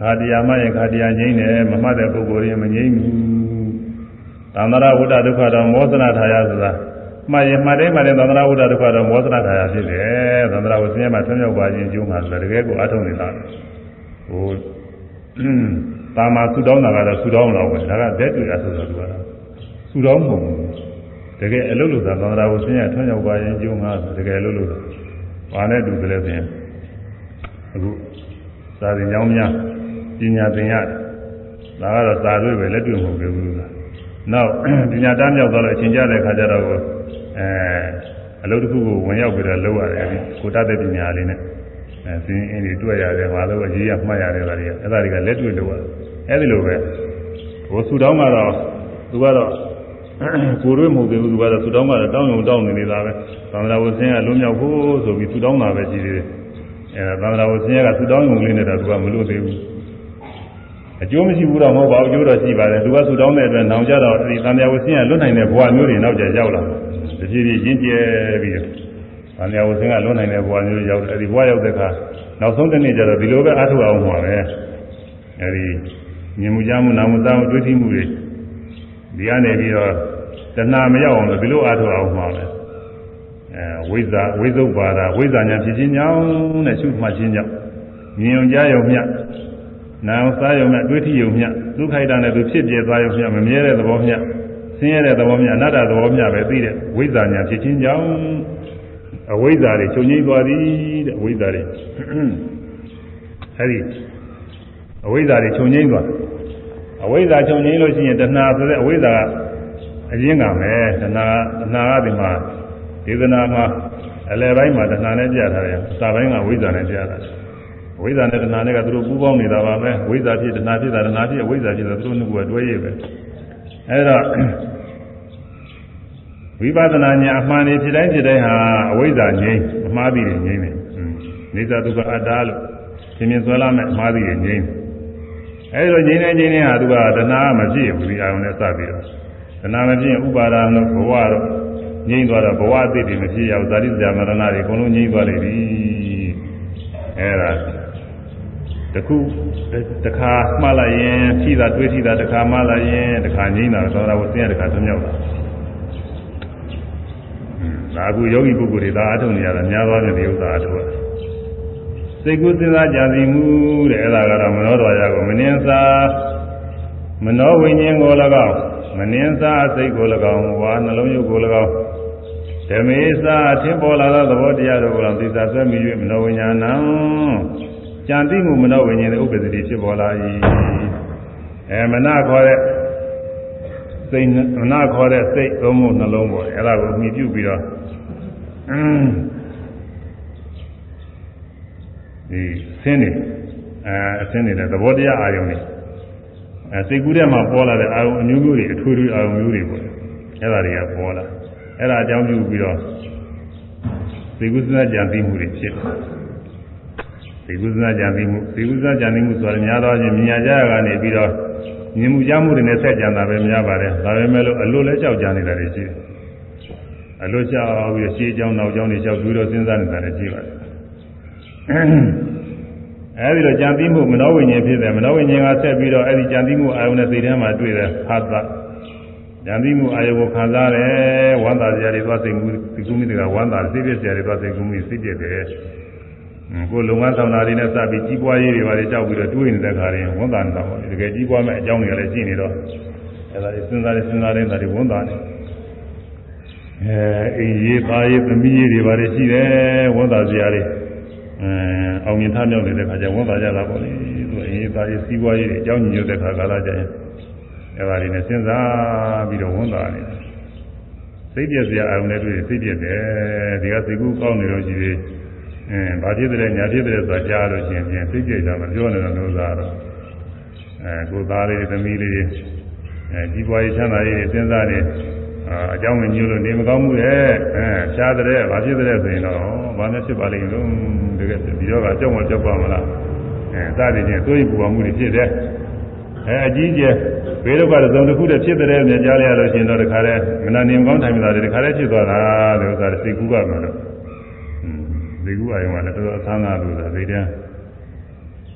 ခါတရားမှရင်ခါတရားငြိမ်းတယ်မမှတ်တဲ့ပုဂ္ဂိုလ်ရင်မငြိမ်းဘူးသန္တရာဝိတ္တဒုက္ခတော့မောသနာထာယဆိုတာမှတ်ရင်မှတ်တယ်မှတ်တယ်သန္တရာဝိတ္တဒုက္ခတော့မောသနာထာယဖြစ်တယ်သန္တရာဝဆင်းရဲမှဆွမ်းရောက်ပါခြင်းကျိုးမှာဆိုတကယ်ကိုအထုံးနေတာဟိုတာမာဆူတောင်းတာကတော့ဆူတောင်းတော့ပဲဒါကလက်တွေ့အဆိုဆိုသူကတော့ဆူတောင်းပုံ တကယ်အလုပ်လုပ်တာသန္တရာဝဆင်းရဲဆွမ်းရောက်ပါခြင်းကျိုးမှာဆိုတကယ်အလုပ်လုပ်တာဘာနဲ့တူတယ်လဲဆိုရင်အခုစာရင်ကြောင်းများပညာသင်ရတယ်ဒါကတော့စာတွေ့ပဲလက်တွေ့မဟုတ်ဘူးလားနောက်ပညာတန်းမြောက်သွားလို့အချိန်ကြတဲ့ခါကျတော့အဲအလုပ်တစ်ခုကိုဝင်ရောက်ပြီးတော့လုပ်ရတယ်ကိုတတ်တဲ့ပညာလေးနဲ့အဲစင်းအင်းတွေတွေ့ရတယ်မလို့အရေးရမှတ်ရတယ်ဗါတွေကအဲ့ဒါတွေကလက်တွေ့လုပ်ရတယ်အဲ့ဒီလိုပဲဟိုဆူတောင်းကတော့သူကတော့ ကိုရွေးမဟုတ်သေးဘူးသူကတော့ဆူတောင်းကတော့တောင်းယုံတောင်းနေနေတာပဲသံဃာဝဆင်းကလွံ့မြောက်ဖို့ဆိုပြီးဆူတောင်းတာပဲရှိသေးတယ်အဲသံဃာဝဆင်းကဆူတောင်းယုံလေးနဲ့တော့သူကမလို့သေးဘူးအကျိုးမရှိဘူးတော့မဟုတ်ပါဘူးအကျိုးတော့ရှိပါတယ်သူကဆူတောင်းတဲ့အတွက်နောင်ကြတော့ဒီသံဃာဝဆင်းကလွတ်နိုင်တဲ့ဘဝမျိုးတွေနောက်ကျရောက်လာတယ်တဖြည်းဖြည်းရင်းကျဲပြီးတော့သံဃာဝဆင်းကလွတ်နိုင်တဲ့ဘဝမျိုးရောက်တယ်အဲဒီဘဝရောက်တဲ့အခါနောက်ဆုံးတစ်နေ့ကျတော့ဒီလိုပဲအားထုတ်အောင်မှာပဲအဲဒီမြင်မှုကြားမှုနာမှုသားမှုတွေ့ထိမှုတွေဒီကနေပြီးတော့ တဏှာမရောက်အောင်လို့ဒီလိုအားထုတ်အောင်မှာပဲအဲဝိဇ္ဇာဝိသုပါဒဝိဇ္ဇာညာဖြစ်ခြင်းကြောင့်တဲ့ရှုမှတ်ခြင်းကြောင့်မြင်ုံကြားယုံမြနာအောင်စားယုံမြတွေးထိယုံမြဒုက္ခိတနဲ့သူဖြစ်ပြသွားယုံမြမမြဲတဲ့သဘောမြဆင်းရဲတဲ့သဘောမြအနတ္တသဘောမြပဲသိတဲ့ဝိဇ္ဇာညာဖြစ်ခြင်းကြောင့်အဝိဇ္ဇာတွေချုပ်ငြိမ်းသွားသည်တဲ့အဝိဇ္ဇာတွေအဲဒီအဝိဇ္ဇာတွေချုပ်ငြိမ်းသွားအဝိဇ္ဇာချုပ်ငြိမ်းလို့ရှိရင်တဏှာဆိုတဲ့အဝိဇ္ဇာက အရင်းကမယ်တဏှာတဏှာကဒီမှာဒေသနာမှာအလယ်ပိုင်းမှာတဏှာနဲ့ပြထားတယ်စာပိုင်းကဝိဇ္ဇာနဲ့ပြထားတယ်ဝိဇ္ဇာနဲ့တဏှာနဲ့ကသူတို့ပူးပေါင်းနေတာပါပဲဝိဇ္ဇာဖြစ်တဏှာဖြစ်တာတဏှာဖြစ်ဝိဇ္ဇာဖြစ်တာသူတို့နှစ်ခုကတွဲရည်ပဲအဲဒါဝိပဿနာညာအမှန်နေဖြစ်တိုင်းဖြစ်တိုင်းဟာအဝိဇ္ဇာငြိမ်းအမှားပြီးငြိမ်းတယ်နေသဒုက္ခအတ္တလို့သင်မြင်ဆွဲလာမဲ့အမှားပြီးငြိမ်းတယ်အဲဒီလိုငြိမ်းနေငြိမ်းနေဟာသူကတဏှာမဖြစ်ဘူးဒီအာရုံနဲ့စပြီးတော့ တဏှာမဖြစ်ဥပါဒာလို့ဘဝတော့ငြိမ်းသွားတော့ဘဝအသိတွေမဖြစ်ရဘူးဇာတိဇာမရဏတွေအကုန်လုံးငြိမ်းသွားလိမ့်ပြီအဲဒါတခုတခါမှတ်လိုက်ရင်ဖြီးတာတွေးဖြီးတာတခါမှတ်လိုက်ရင်တခါငြိမ်းတာသောတာဝဆင်းရတခါသွမြောက်တာဒါအခုယောဂီပုဂ္ဂိုလ်တွေဒါအထုံနေရတာများသွားတဲ့ဒီဥစ္စာအထုံစိတ်ကူးစဉ်းစားကြံစီမှုတဲ့အဲ့ဒါကတော့မနောတော်ရကိုမနှင်းစားမနောဝိညာဉ်ကို၎င်း မနှင်းစားစိတ်ကို၎င်းဝါနှလုံးရုပ်ကို၎င်းဓမေစာထင်ပေါ်လာသောသဘောတရားတို့ကိုလည်းသိသာဆွဲမိ၍မနောဝိညာဏံကြံသိမှုမနောဝိညာဉ်ရဲ့ဥပ္ပဒတိဖြစ်ပေါ်လာ၏အဲမနာခေါ်တဲ့စိတ်မနာခေါ်တဲ့စိတ်သုံးမှုနှလုံးပေါ်တယ်အဲ့ဒါကိုမြည်ပြုပြီးတော့ဒီဆင်းနေအဲအဆင်းနေတဲ့သဘောတရားအာယုံနေ အဲစိတ်ကူးထဲမှာပေါ်လာတဲ့အာရုံအမျိုးမျိုးတွေအထွေထွေအာရုံမျိုးတွေပေါ့အဲ့ဒါတွေကပေါ်လာအဲ့ဒါအကြောင်းပြုပြီးတော့သေကုသနာကြံသိမှုတွေဖြစ်သေကုသနာကြံသိမှုသေကုသနာကြံသိမှုဆိုတာများသောအားဖြင့်မြင်ရကြရကနေပြီးတော့မြင်မှုကြားမှုတွေနဲ့ဆက်ကြံတာပဲများပါတယ်ဒါပေမဲ့လို့အလိုလဲကြောက်ကြနေတာတွေရှိတယ်အလိုကြောက်ပြီးရှေးအကြောင်းနောက်အကြောင်းတွေကြောက်ပြီးတော့စဉ်းစားနေတာလည်းရှိပါတယ် အဲဒီတော့ကြံသိမှုမနောဝိညာဉ်ဖြစ်တယ်မနောဝိညာဉ်ကဆက်ပြီးတော့အဲဒီကြံသိမှုအာယုန်နဲ့စိတ်ထဲမှာတွေ့တယ်ဖတ်တာကြံသိမှုအာယုန်ကိုခံစားတယ်ဝမ်းသာစရာတွေသွားစိတ်မှုဒီကုမိတွေကဝမ်းသာစိတ်ပြည့်စရာတွေသွားစိတ်ကုမိစိတ်ပြည့်တယ်ကိုလုံငန်းဆောင်တာတွေနဲ့စပြီးကြီးပွားရေးတွေပါလေကြောက်ပြီးတော့တွေးနေတဲ့ခါရင်ဝန်တာနေတာပေါ့တကယ်ကြီးပွားမဲ့အကြောင်းတွေကလည်းရှိနေတော့အဲဒါစဉ်းစားနေစဉ်းစားနေတာတွေဝန်တာနေအဲအင်းရေးသားရေးသမီးရေးတွေပါလေရှိတယ်ဝန်တာစရာတွေ အဲအောင်မြင်ထားမြောက်နေတဲ့ခါကျဝန်တာကြတာပေါ့လေသူအရေးသားရေးစီးပွားရေးတွေအကြောင်းညွှန်တဲ့ခါကာလကျရင်အဲဒါတွေနဲ့စဉ်းစားပြီးတော့ဝန်တာနေစိတ်ပြည့်စရာအောင်နဲ့တွေ့စိတ်ပြည့်တယ်ဒီကစိတ်ကူးကောင်းနေတော့ရှိသေးအင်းဘာဖြစ်တယ်ညာဖြစ်တယ်ဆိုတာကြားလို့ရှိရင်ပြင်သိကြိတ်တာမပြောနေတဲ့လို့သာတော့အဲကိုသားလေးသမီးလေးအဲကြီးပွားရေးချမ်းသာရေးစဉ်းစားနေ အကြောင်းဝင်ညို့လို့နေမကောင်းမှုရဲ့အဲရှားတဲ့ဘာဖြစ်တဲ့ဆိုရင်တော့ဘာနဲ့ဖြစ်ပါလိမ့်လို့တကယ်ဒီတော့ကကြောက်မှကြောက်ပါမလားအဲစသည်ဖြင့်သွေးပူပါမှုတွေဖြစ်တယ်အဲအကြီးကျယ်ဘေးဒုက္ခသုံးတစ်ခုတည်းဖြစ်တဲ့မြင်ကြားရလို့ရှိရင်တော့တခါတည်းမနာနေကောင်းထိုင်မြတာတွေတခါတည်းဖြစ်သွားတာတဲ့ဥစ္စာစိတ်ကူးကမှတော့ဒီကူအယုံကလည်းတော်တော်အဆန်းသာလို့သာစိတ်ထဲ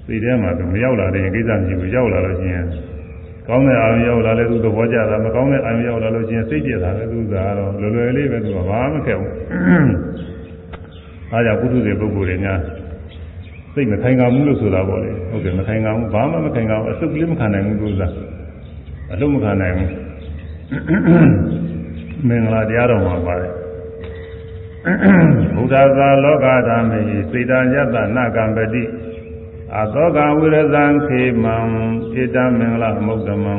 စိတ်ထဲမှာသူမရောက်လာတဲ့ကိစ္စမရှိဘူးရောက်လာလို့ရှိရင် ကောင်းတဲ့အာရုံရောက်လာလဲသူသဘောကျတာမကောင်းတဲ့အာရုံရောက်လာလို့ရှိရင်စိတ်ပြည့်တာပဲသူကတော့လွယ်လွယ်လေးပဲသူကဘာမှမခက်ဘူးအားကြောင့်ပုထုဇဉ်ပုဂ္ဂိုလ်တွေများစိတ်မခိုင်ခံဘူးလို့ဆိုတာပေါ့လေဟုတ်တယ်မခိုင်ခံဘူးဘာမှမခိုင်ခံဘူးအစုပ်ကလေးမခံနိုင်ဘူးသူကအလုံးမခံနိုင်ဘူးမင်္ဂလာတရားတော်မှာပါတယ်ဘုရားသာလောကဓမ္မေစေတယတနာကံပတိ အသောကဝိရဇံခေမံဣတမင်္ဂလမုဒ္ဓမံ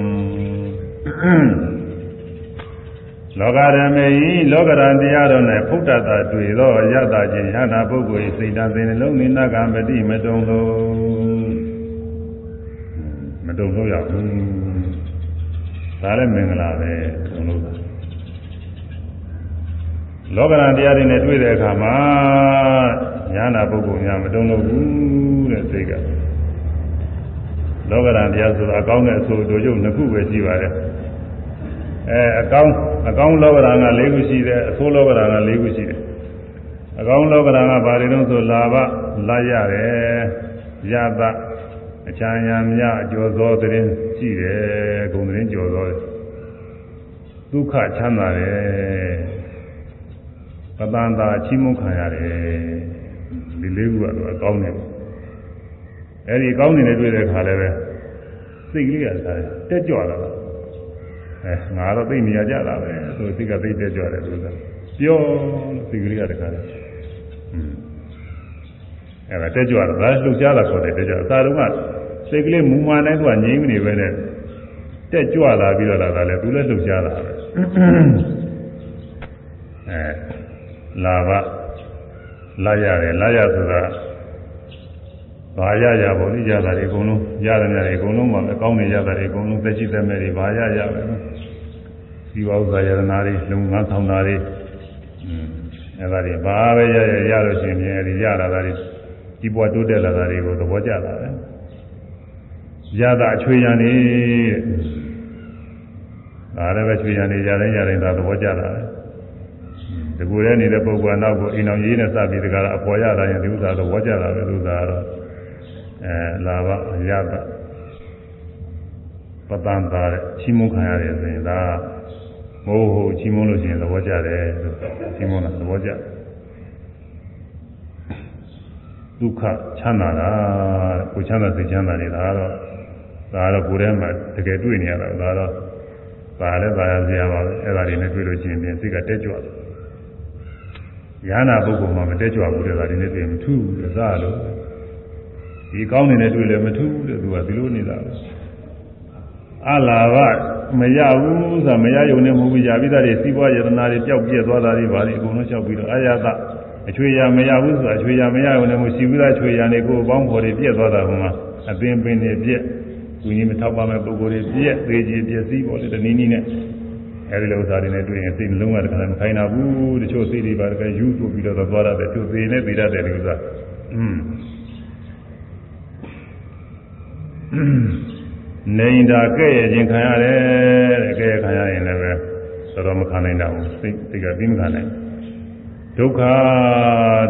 လောကဓမ္မေဤလောကရန်တရားတော်၌ဖုဒ္ဒတာတွေ့သောယတချင်းယနာပုဂ္ဂိုလ်၏စေတသိနှလုံးနိနာကံပတိမတုံလို့မတုံလို့ရဘူးဒါလည်းမင်္ဂလာပဲတုံလို့လောကရန်တရားတွေနဲ့တွေ့တဲ့အခါမှာ ညာနာပုဂ္ဂိုလ်များမတုံလို့ဘူးတဲ့စိတ်ကလောကရန်တရားဆိုတာအကောင်းနဲ့အဆိုးတို့ရုပ်နှစ်ခုပဲရှိပါတယ်အဲအကောင်းအကောင်းလောကရန်က၄ခုရှိတယ်အဆိုးလောကရန်က၄ခုရှိတယ်အကောင်းလောကရန်ကဘာတွေတော့ဆိုလာဘလာရတယ်ယတအချမ်းညာမြအကျော်သောသတင်းရှိတယ်ဂုံသတင်းကျော်သောဒုက္ခချမ်းသာတယ်ပတန်တာချီးမွမ်းခံရတယ် ဒီလေးခုကတော့အကောင်းတယ်ပေါ့အဲဒီအကောင်းနေတဲ့တွေ့တဲ့ခါလည်းပဲစိတ်ကလေးကစားတက်ကြွလာတာအဲငါတော့သိနေရကြတာပဲဆိုစိတ်ကသိတက်ကြွတယ်လို့ဆိုပြောစိတ်ကလေးကတခါလဲอืมအဲဒါတက်ကြွတာဒါလှုပ်ရှားတာခေါ်တယ်တက်ကြွအသာတုန်းကစိတ်ကလေးမူမာတိုင်းသူကငြိမ်းမနေပဲနဲ့တက်ကြွလာပြီးတော့လာတာလေသူလည်းလှုပ်ရှားတာပဲအဲလာဘ လာရတယ်လာရဆိုတာဘာရရပေါ့လေရတာတွေအကုန်လုံးရတယ်များတွေအကုန်လုံးမှာအကောင်းတွေရတာတွေအကုန်လုံးသက်ရှိသက်မဲ့တွေဘာရရပဲဒီဝဥစ္စာယရနာတွေလုံငန်းဆောင်တာတွေอืมအဲ့ဒါတွေဘာပဲရရရလို့ရှိရင်အဲဒီရလာတာတွေဒီဘဝတိုးတက်လာတာတွေကိုသဘောကျလာတယ်ရတာအချွေရံနေဒါလည်းပဲချွေရံနေကြတယ်ရတိုင်းသာသဘောကျလာတယ် ဒီကိုယ်ထဲနေတဲ့ပုဂ္ဂိုလ်ကနောက်ကိုအိမ်အောင်ရေးနဲ့စပြီးတကားအပေါ်ရတာရင်ဒီဥစ္စာသဘောကျလာတယ်ဥစ္စာကတော့အဲလာဘရတာပတန်တာတဲ့ချီးမွမ်းခံရတယ်ဆိုရင်ဒါမိုးဟုတ်ချီးမွမ်းလို့ရှိရင်သဘောကျတယ်လို့ချီးမွမ်းတာသဘောကျဒုက္ခချမ်းသာတာကိုချမ်းသာစိတ်ချမ်းသာနေတာကတော့ဒါကတော့ကိုယ်ထဲမှာတကယ်တွေ့နေရတာဒါတော့ဒါလည်းသာရစရာပါပဲအဲ့ဒါတွေနဲ့တွေ့လို့ရှိရင်ပြင်စိတ်ကတက်ကြွတယ် ရဟနာပုဂ္ဂိုလ်မှာမတက်ကြွဘူးတဲ့ဒါတွေနဲ့တွေ့မထူးဘူးသလို့ဒီကောင်းနေတဲ့တွေ့လည်းမထူးဘူးတဲ့သူကဒီလိုနေတာပဲအလာဘမရဘူးဆိုတာမရယုံနဲ့မဟုတ်ဘူးယာပိသတွေစီးပွားယတနာတွေပျောက်ပြက်သွားတာတွေဘာတွေအကုန်လုံးလျှောက်ပြီးတော့အာရသအချွေရမရဘူးဆိုတာအချွေရမရယုံနဲ့မရှိဘူးလားချွေရနေကိုယ်ပေါင်းဖော်တွေပြက်သွားတာဟိုမှာအပင်ပင်တွေပြက်ကုညီမထောက်ပါမဲ့ပုံကိုယ်တွေပြက်သေးကြီးပြက်စီးပေါ်လေတနည်းနည်းနဲ့ အဲဒီလိုဥစ္စာတွေနဲ့တွေ့ရင်စိတ်နှလုံးကတခါမှမခိုင်းတာဘူးတချို့စိတ်တွေပါတခါယူဆိုပြီးတော့သွားရတယ်သူသေးနေသေးရတယ်ဒီဥစ္စာอืมနေတာကဲ့ရဲ့ခြင်းခံရတယ်တဲ့ကဲ့ရဲ့ခံရရင်လည်းပဲတော်တော်မခံနိုင်တော့ဘူးစိတ်စိတ်ကပြီးမခံနိုင်ဒုက္ခ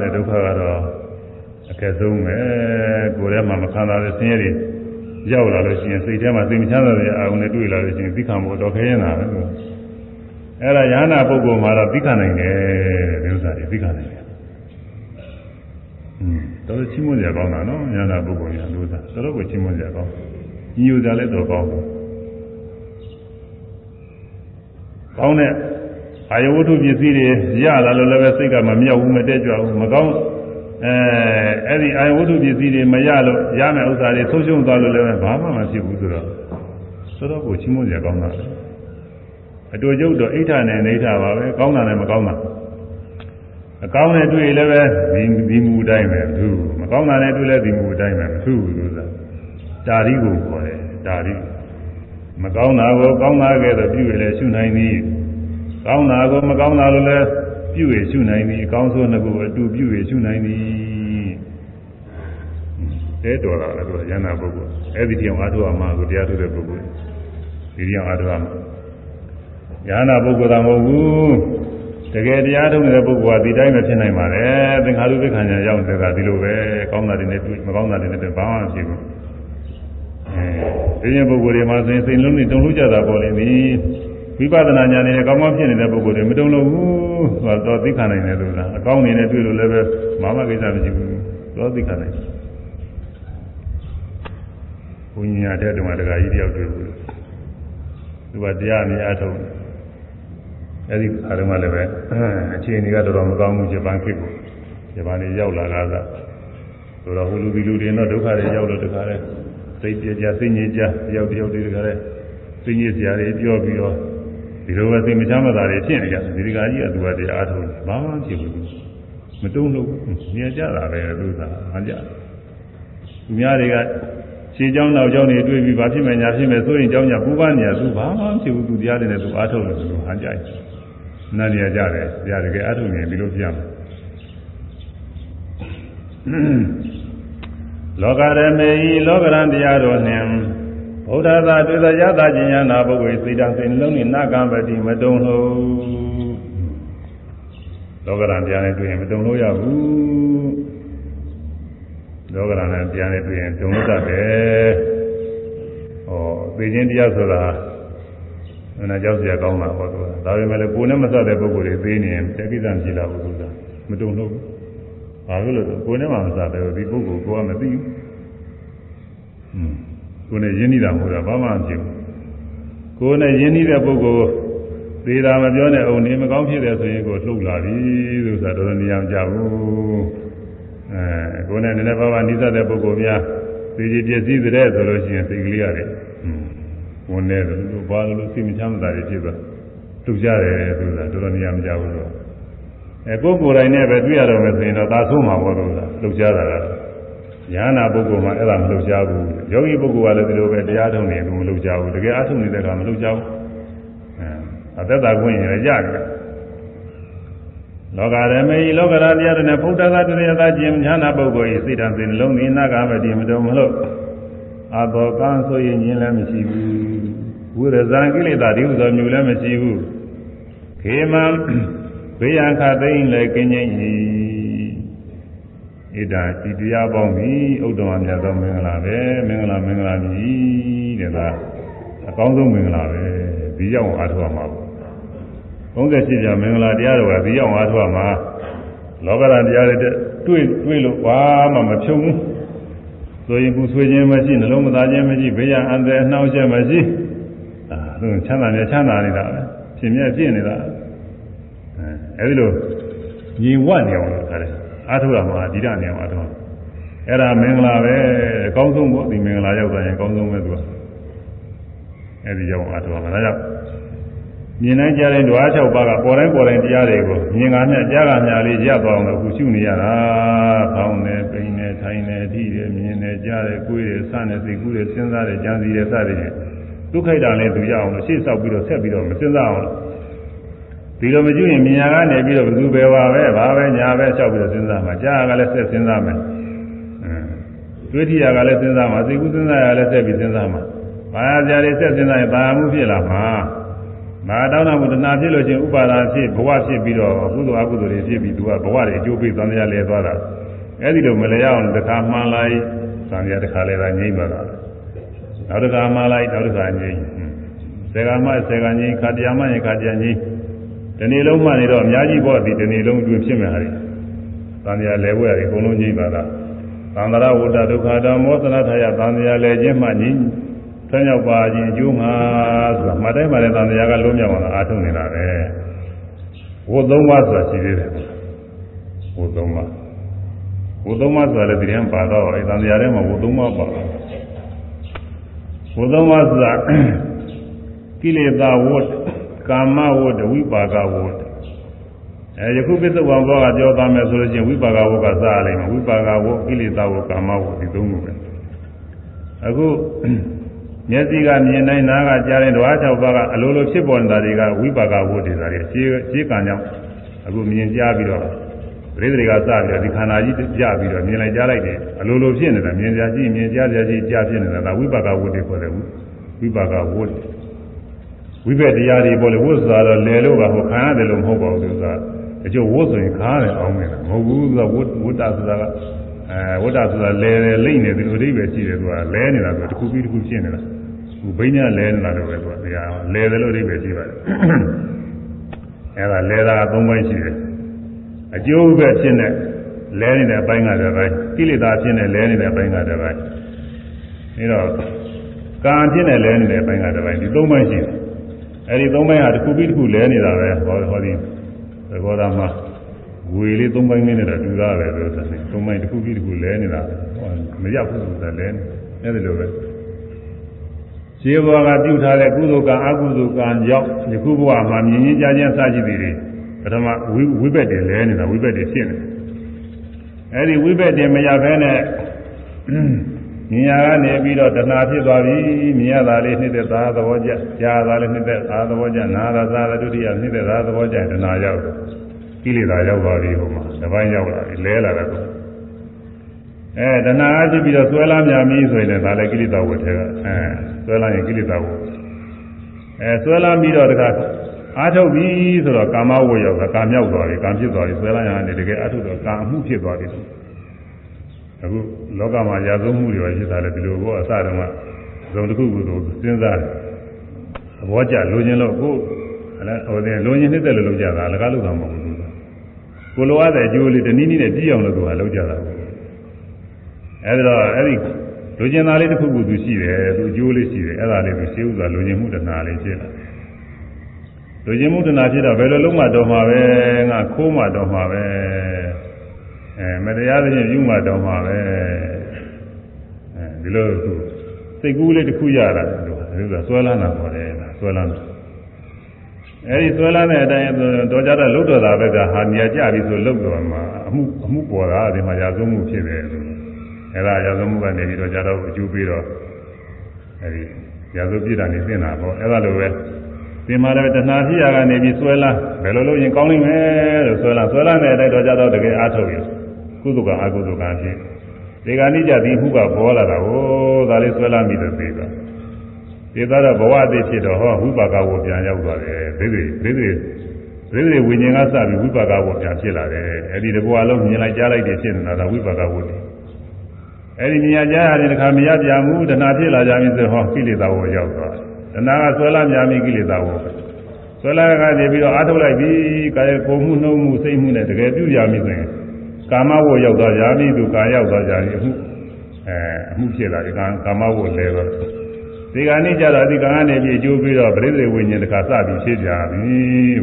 တဲ့ဒုက္ခကတော့အကဲဆုံးပဲကိုယ်ထဲမှာမခံစားတဲ့ဆင်းရဲတွေရောက်လာလို့ရှိရင်စိတ်ထဲမှာစိတ်မချမ်းသာတဲ့အာရုံတွေတွေ့လာလို့ရှိရင်သိခံဖို့တော့ခဲရင်တာပဲသူ အဲ့ဒါယ ahanan ပုဂ္ဂိုလ်မှာတော့သိခံနိုင်တယ်ဒီဥစ္စာတွေသိခံနိုင်တယ်อืมတော်ချင်းမွန်ကြကောင်းတာနော်ယ ahanan ပုဂ္ဂိုလ်ညာလို့သာတော်တော်ကိုချင်းမွန်ကြကောင်းညိုကြလဲတော့ကောင်းတယ်ကောင်းတဲ့အာယဝတ္ထုပစ္စည်းတွေရလာလို့လည်းပဲစိတ်ကမမြောက်ဘူးမတက်ကြွဘူးမကောင်းအဲအဲ့ဒီအာယဝတ္ထုပစ္စည်းတွေမရလို့ရမယ့်ဥစ္စာတွေဆုံးရှုံးသွားလို့လည်းဘာမှမဖြစ်ဘူးဆိုတော့တော်တော်ကိုချီးမွမ်းကြကောင်းတာ အတူကျုပ်တော့အိဋ္ဌာနဲ့နေဋ္ဌာပါပဲကောင်းတာနဲ့မကောင်းတာအကောင်းနဲ့တွေ့လည်းပဲဒီဒီမူတိုင်းပဲသူမကောင်းတာနဲ့တွေ့လည်းဒီမူတိုင်းပဲသူလို့ဆိုတာဒါရီကိုခေါ်တယ်ဒါရီမကောင်းတာကိုကောင်းတာကဲတော့ပြုရလဲရှုနိုင်သည်ကောင်းတာကိုမကောင်းတာလို့လည်းပြုရရှုနိုင်သည်အကောင်းဆုံးတစ်ခုအတူပြုရရှုနိုင်သည်တဲတော်တာလည်းသူရဟနာပုဂ္ဂိုလ်အဲ့ဒီတရားအားထုတ်အောင်မှာကိုတရားထုတ်တဲ့ပုဂ္ဂိုလ်ဒီတရားအားထုတ်အောင် ရဟနာပုဂ္ဂိုလ်သာမဟုတ်ဘူးတကယ်တရားထုတ်နေတဲ့ပုဂ္ဂိုလ်ကဒီတိုင်းပဲဖြစ်နိုင်ပါတယ်သင်္ခါရုပ္ပခဏ်ညာရောက်နေတာဒီလိုပဲကောင်းတာတွေနဲ့တွေ့မကောင်းတာတွေနဲ့တွေ့ဘာမှမဖြစ်ဘူးအဲဒီရင်ပုဂ္ဂိုလ်တွေမှာဆိုရင်စိတ်လုံးနဲ့တုံလို့ကြတာပေါ်နေပြီဝိပဿနာဉာဏ်နဲ့ကောင်းကောင်းဖြစ်နေတဲ့ပုဂ္ဂိုလ်တွေမတုံလို့ဘူးဆိုတော့သိခံနိုင်တယ်လို့လားအကောင်းနေနဲ့တွေ့လို့လည်းပဲဘာမှကိစ္စမရှိဘူးတော့သိခံနိုင်တယ်ဘုညာတဲ့တုန်းကတခါကြီးတယောက်တွေ့ဘူးသူကတရားအများထုတ် အဲဒီခါတုန်းကလည်းပဲအခြေအနေကတော်တော်မကောင်းဘူးဂျပန်ခေတ်ကိုဂျပန်တွေရောက်လာတာကတော်တော်ဟိုလူဒီလူတွေတော့ဒုက္ခတွေရောက်တော့တခါလဲစိတ်ပြကြစိတ်ညစ်ကြရောက်တယောက်တွေတခါလဲစိတ်ညစ်စရာတွေပြောပြီးတော့ဒီလိုပဲစိတ်မချမ်းသာတွေဖြစ်နေကြဒီကကြီးကသူကတရားထုတ်တယ်ဘာမှဖြစ်ဘူးမတုံ့လို့ညင်ကြတာပဲသူကမကြသူများတွေကရှင်းကြောင်းနောက်ကြောင်းတွေတွေ့ပြီးဘာဖြစ်မယ်ညာဖြစ်မယ်ဆိုရင်ကြောင်းညာပူပန်းနေရသူဘာမှမဖြစ်ဘူးသူတရားတွေနဲ့သူအားထုတ်လို့သူဟန်ကြိုက် ယ်နားနေကြတယ်တရားတကယ်အားထုတ်နေဒီလိုပြရမယ်လောကရမေဤလောကရန်တရားတော်နှင့်ဗုဒ္ဓသာတွေ့သောရသခြင်းညာနာပုဂ္ဂိုလ်စိတ်တံစိတ်နှလုံးနှင့်နာကံပတိမတုံလို့လောကရန်တရားနဲ့တွေ့ရင်မတုံလို့ရဘူးလောကရန်နဲ့တရားနဲ့တွေ့ရင်တုံလို့တတ်တယ်ဟောသိခြင်းတရားဆိုတာ နာနာကြောက်စရာကောင်းတာပေါ့သူကဒါပေမဲ့လည်းကိုယ်နဲ့မဆက်တဲ့ပုဂ္ဂိုလ်တွေသေးနေရင်တက္ကိသမရှိလာဘူးသူကမတုံ့လို့ဘာလို့လဲဆိုကိုယ်နဲ့မှမဆက်တယ်ဒီပုဂ္ဂိုလ်ကိုကမသိဘူးอืมကိုယ်နဲ့ယဉ်နေတာမဟုတ်တာဘာမှမဖြစ်ဘူးကိုယ်နဲ့ယဉ်နေတဲ့ပုဂ္ဂိုလ်သေးတာမပြောနဲ့အောင်နေမကောင်းဖြစ်တယ်ဆိုရင်ကိုလှုပ်လာပြီသူကတော်တော်နေရာမကြဘူးအဲကိုယ်နဲ့နည်းနည်းပါးပါးနှိစတဲ့ပုဂ္ဂိုလ်များသိကြပြည့်စည်တဲ့ဆိုလို့ရှိရင်သိကလေးရတယ် ဝင်နေတယ်လို့ဘာလို့စိတ်မချမ်းသာတွေဖြစ်သွားလှုပ်ကြတယ်ဆိုတာတော်တော်နေအောင်ကြဘူးလို့အဲကိုယ်ကိုယ်တိုင်နဲ့ပဲတွေ့ရတော့မယ်ဆိုရင်တော့သာဆုံးမှာပေါ့လို့လားလှုပ်ကြတာကဉာဏပုဂ္ဂိုလ်မှာအဲ့ဒါမလှုပ်ရှားဘူးယောဂီပုဂ္ဂိုလ်ကလည်းဒီလိုပဲတရားထုံးနေသူမလှုပ်ရှားဘူးတကယ်အထုံးနေတဲ့ကမလှုပ်ရှားဘူးအဲအသက်သာခွင့်ရကြတယ်လောကရမေဤလောကရာတရားတွေနဲ့ဖုဒ္ဓသာတရားသာကျင်ညာနာပုဂ္ဂိုလ်ဤစိတ်ဓာတ်စဉ်လုံးဒီနာကမတိမတုံမလို့ အဘောကံဆိုရင်ခြင်းလည်းမရှိဘူးဝိရဇံကိလေသာဒီဥသောမျိုးလည်းမရှိဘူးခေမံဘေးရန်ခသိမ့်လည်းကင်းငြိမ့်၏ဣဒံဤတရားပေါင်းသည်ဥဒ္ဓမမြတ်သောမင်္ဂလာပဲမင်္ဂလာမင်္ဂလာမြည်တဲ့ဒါအကောင်းဆုံးမင်္ဂလာပဲဒီရောက်အားထုတ်မှာပေါ့38ကြာမင်္ဂလာတရားတော်ကဒီရောက်အားထုတ်မှာလောကရန်တရားတွေတွေ့တွေ့လို့ဘာမှမဖြုံဘူး ဆိုရင်ပူဆွေးခြင်းမရှိနှလုံးမသားခြင်းမရှိဘေးရန်အန္တရာယ်နှောင့်ယှက်မရှိအာသူချမ်းသာမြချမ်းသာနေတာပဲရှင်မြတ်ဖြစ်နေတာအဲဒီလိုညီဝတ်နေအောင်လို့ခါတယ်အားထုတ်ရမှာဒီရနေအောင်အားထုတ်အဲ့ဒါမင်္ဂလာပဲအကောင်းဆုံးပေါ့ဒီမင်္ဂလာရောက်သွားရင်အကောင်းဆုံးပဲသူကအဲ့ဒီရောက်အားထုတ်မှာဒါကြောင့် မြင်တိုင်းကြားတိုင်းဓဝါ6ပါးကပေါ်တိုင်းပေါ်တိုင်းတရားတွေကိုမြင်ကမြတ်ကြားကမြလေးရသွားအောင်လို့အခုရှုနေရတာဖောင်းနေပိန်နေထိုင်နေအထိတယ်မြင်နေကြားတယ်ကိုယ်ရစနေစိတ်ကူးတယ်စဉ်းစားတယ်ကြံစည်တယ်စသည်ဖြင့်ဒုက္ခိတာလည်းသူရအောင်လို့ရှေ့ဆောက်ပြီးတော့ဆက်ပြီးတော့မစဉ်းစားအောင်ဒီလိုမကြည့်ရင်မြင်ရကနေပြီးတော့ဘယ်သူပဲပါပဲဘာပဲညာပဲလျှောက်ပြီးတော့စဉ်းစားမှာကြားကလည်းဆက်စဉ်းစားမယ်အင်းတွေးထရကလည်းစဉ်းစားမှာစိတ်ကူးစဉ်းစားရလည်းဆက်ပြီးစဉ်းစားမှာဘာသာကြားတွေဆက်စဉ်းစားရင်ဘာမှုဖြစ်လာမှာ မာတောင်းတာမှုတဏှာဖြစ်လို့ချင်းဥပါဒါဖြစ်ဘဝဖြစ်ပြီးတော့ကုသိုလ်အကုသိုလ်တွေဖြစ်ပြီးသူကဘဝတွေအကျိုးပေးသံဃာလဲသွားတာအဲ့ဒီလိုမလဲရအောင်တစ်ခါမှန်လိုက်သံဃာတစ်ခါလဲတာငြိမ့်ပါတော့နောက်တစ်ခါမှန်လိုက်နောက်တစ်ခါငြိမ့်စေကမှစေကငြိမ့်ခါတရားမှရင်ခါတရားငြိမ့်ဒီနေ့လုံးမှနေတော့အများကြီးပေါ့ဒီဒီနေ့လုံးအတွင်းဖြစ်မယ်ဟာတွေသံဃာလဲဝဲရတယ်အကုန်လုံးငြိမ့်ပါလားသံဃာဝတ္တဒုက္ခဓမ္မောသနာထယသံဃာလဲခြင်းမှငြိမ့် ဆင်းရောက်ပါခြင်းအကျိုးမှာဆိုတာမှတ်တိုင်းမှလည်းသံဃာကလုံးမြောက်အောင်အားထုတ်နေတာပဲဝတ်သုံးပါးဆိုတာရှိသေးတယ်ဝတ်သုံးပါးဝတ်သုံးပါးဆိုတာလည်းဒီရင်ပါတော့အဲသံဃာထဲမှာဝတ်သုံးပါးပါဝတ်သုံးပါးဆိုတာကိလေသာဝတ်ကာမဝတ်ဝိပါကဝတ်အဲယခုပစ္စုပန်ဘောကပြောသားမယ်ဆိုလို့ချင်းဝိပါကဝတ်ကစားရလိမ့်မယ်ဝိပါကဝတ်ကိလေသာဝတ်ကာမဝတ်ဒီသုံးခုပဲအခု မျက်စိကမြင်နိုင်နားကကြားတဲ့ဓဝါ၆ပါးကအလိုလိုဖြစ်ပေါ်နေတာတွေကဝိပါကဝတ္တိစာတွေရှင်းရှင်းကံကြောင့်အခုမြင်ကြားပြီးတော့ပရိသေတွေကစပြီးတော့ဒီခန္ဓာကြီးကြပြီးတော့မြင်လိုက်ကြားလိုက်တယ်အလိုလိုဖြစ်နေတာမြင်ကြကြည့်မြင်ကြားကြကြည့်ကြားဖြစ်နေတာဒါဝိပါကဝတ္တိခေါ်တယ်ဝိပါကဝတ္တိဝိပက်တရားတွေပေါ်လေဝတ်ဆိုတာတော့လဲလို့ကဟိုခံရတယ်လို့မဟုတ်ပါဘူးသူကအကျိုးဝတ်ဆိုရင်ခါရတယ်အောင်းနေတာမဟုတ်ဘူးသူကဝတ်ဝတ္တဆိုတာကအဲဝတ္တဆိုတာလဲတယ်လိမ့်နေတယ်ဒီလိုအဓိပ္ပာယ်ရှိတယ်သူကလဲနေတာဆိုတစ်ခုပြီးတစ်ခုဖြစ်နေတာခု ဘိညာလဲနေတာလို့ပဲသူကတရားလဲတယ်လို့အဓိပ္ပာယ်ရှိပါတယ်အဲဒါလဲတာသုံးပိုင်းရှိတယ်အကျိုးပဲဖြစ်နေလဲနေတဲ့အပိုင်းကတစ်ပိုင်းကိလေသာဖြစ်နေလဲနေတဲ့အပိုင်းကတစ်ပိုင်းပြီးတော့ကံဖြစ်နေလဲနေတဲ့အပိုင်းကတစ်ပိုင်းဒီသုံးပိုင်းရှိတယ်အဲဒီသုံးပိုင်းဟာတစ်ခုပြီးတစ်ခုလဲနေတာပဲဟောဟောဒီသဘောထားမှာဝေလေးသုံးပိုင်းနဲ့တော့တူသားပဲလို့ဆိုတယ်သုံးပိုင်းတစ်ခုပြီးတစ်ခုလဲနေတာဟောမရဘူးဆိုတာလဲနေအဲဒီလိုပဲ ခြေဘဝကပြုထားတဲ့ကုသိုလ်ကံအကုသိုလ်ကံကြောင့်ဒီခုဘဝမှာမြင်ရင်ကြားခြင်းစရှိသည်တွေပထမဝိဝိဘက်တွေလဲနေတာဝိဘက်တွေဖြစ်နေအဲဒီဝိဘက်တွေမရဘဲနဲ့မြင်ရကနေပြီးတော့တဏှာဖြစ်သွားပြီမြင်ရတာလေးနှိမ့်တဲ့သာသဘောကျကြားတာလေးနှိမ့်တဲ့သာသဘောကျနားတာသာဒုတိယနှိမ့်တဲ့သာသဘောကျတဏှာရောက်တယ်ကိလေသာရောက်သွားပြီဟိုမှာတစ်ပိုင်းရောက်လာပြီလဲလာတယ်ကော အဲတဏှာအဖြစ်ပြီးတော့ဆွဲလာမြပြီဆိုရင်လည်းဒါလည်းကိလေသာဝတ်ထဲကအဲဆွဲလာရင်ကိလေသာဝတ်အဲဆွဲလာပြီးတော့တခါအာထုတ်ပြီဆိုတော့ကာမဝတ်ရောက်တာကာမြောက်သွားပြီကာဖြစ်သွားပြီဆွဲလာရင်လည်းတကယ်အာထုတ်တော့ကာအမှုဖြစ်သွားပြီအခုလောကမှာရာဇဝမှုတွေဖြစ်တာလည်းဒီလိုဘောအစတုန်းကဇုံတစ်ခုခုသို့စဉ်းစားတယ်သဘောကျလိုချင်လို့ကိုအဲ့ဟိုတဲ့လိုချင်နှစ်သက်လို့လုပ်ကြတာလကားလုပ်တာမဟုတ်ဘူးကိုလိုရတဲ့အကျိုးလေးတနည်းနည်းနဲ့ကြည့်အောင်လို့သူကလုပ်ကြတာ အဲ့ဒါတော့အဲ့ဒီလူကျင်သားလေးတစ်ခုခုသူရှိတယ်သူအကျိုးလေးရှိတယ်အဲ့ဒါလေးသူရှင်းဥစွာလူကျင်မှုတဏှာလေးဖြစ်လာလူကျင်မှုတဏှာဖြစ်တော့ဘယ်လိုလုံးမတော်မှာပဲငါခိုးမှတော်မှာပဲအဲမတရားသဖြင့်ယူမှတော်မှာပဲအဲဒီလိုသူစိတ်ကူးလေးတစ်ခုရတာလို့အဲဒီကဆွဲလန်းတာခေါ်တယ်ဆွဲလန်းတာအဲဒီဆွဲလန်းတဲ့အတိုင်းတော်ကြတဲ့လုတ်တော်တာဘက်ကဟာနေရာကျပြီဆိုလုတ်တော်မှာအမှုအမှုပေါ်တာဒီမှာရာဇဝမှုဖြစ်တယ်ဆို အဲဒါရာဇဝမှုကနေပြီးတော့ကြတော့အကျိုးပေးတော့အဲဒီရာဇဝပြစ်တာနေသိနေတာပေါ့အဲဒါလိုပဲသင်မှာလည်းတဏှာဖြစ်ရကနေပြီးဆွဲလာဘယ်လိုလုပ်ရင်ကောင်းလိမ့်မယ်လို့ဆွဲလာဆွဲလာတဲ့အတိုင်းတော့ကြတော့တကယ်အားထုတ်ရကုသကအကုသကဖြစ်ဒီကနေ့ကြဒီမှုကပေါ်လာတာဟိုဒါလေးဆွဲလာမိတော့သိသွားဒီသားတော့ဘဝအသေးဖြစ်တော့ဟောဝိပါကဝပြန်ရောက်သွားတယ်ဒိဋ္ဌိဒိဋ္ဌိဒိဋ္ဌိဝိညာဉ်ကစပြီးဝိပါကဝပြန်ဖြစ်လာတယ်အဲ့ဒီတဘဝလုံးမြင်လိုက်ကြားလိုက်တယ်ဖြစ်နေတာဒါဝိပါကဝတည်း အဲ့ဒီမြင်ကြားရတယ်တခါမရပြမှုတဏှာဖြစ်လာကြပြီဆိုဟောကိလေသာဝရောက်သွားတယ်တဏှာကဆွဲလာများမိကိလေသာဝဆွဲလာကနေပြီးတော့အားထုတ်လိုက်ပြီးကာယကိုမှုနှုံးမှုစိတ်မှုနဲ့တကယ်ပြုရမိဆိုရင်ကာမဝရောက်သွားရာမိသူကာရောက်သွားကြပြီအခုအဲအမှုဖြစ်လာဒီကာမဝလဲတော့ဒီကနေ့ကျတော့ဒီကံကနေပြီးအကျိုးပြီးတော့ပရိသေဝိညာဉ်တခါစပြီးဖြစ်ကြပြီ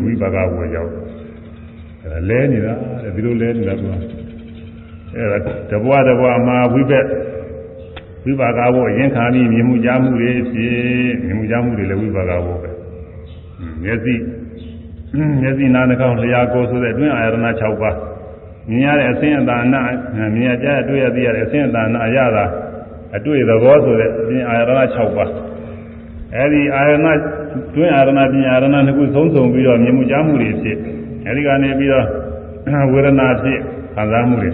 ဝိပါကဝရောက်အဲလဲနေတာဒီလိုလဲနေတာသူက အဲတဘွားတဘွားမှာဝိဘက်ဝိပါကဝရင်ခံပြီးမြင်မှုကြားမှုတွေဖြစ်မြင်မှုကြားမှုတွေလည်းဝိပါကဝပဲမျက်စိမျက်စိနားနှာခေါင်းလျှာကိုယ်ဆိုတဲ့အတွင်းအာရဏ6ပါးမြင်ရတဲ့အစင်းအတာအနာမြင်ရကြအတွေ့ရသိရတဲ့အစင်းအတာအနာအရသာအတွေ့သဘောဆိုတဲ့အပြင်အာရဏ6ပါးအဲဒီအာရဏတွင်းအာရဏပြင်အာရဏနှစ်ခုသုံးဆုံပြီးတော့မြင်မှုကြားမှုတွေဖြစ်အဲဒီကနေပြီးတော့ဝေဒနာဖြစ်ခံစားမှုတွေ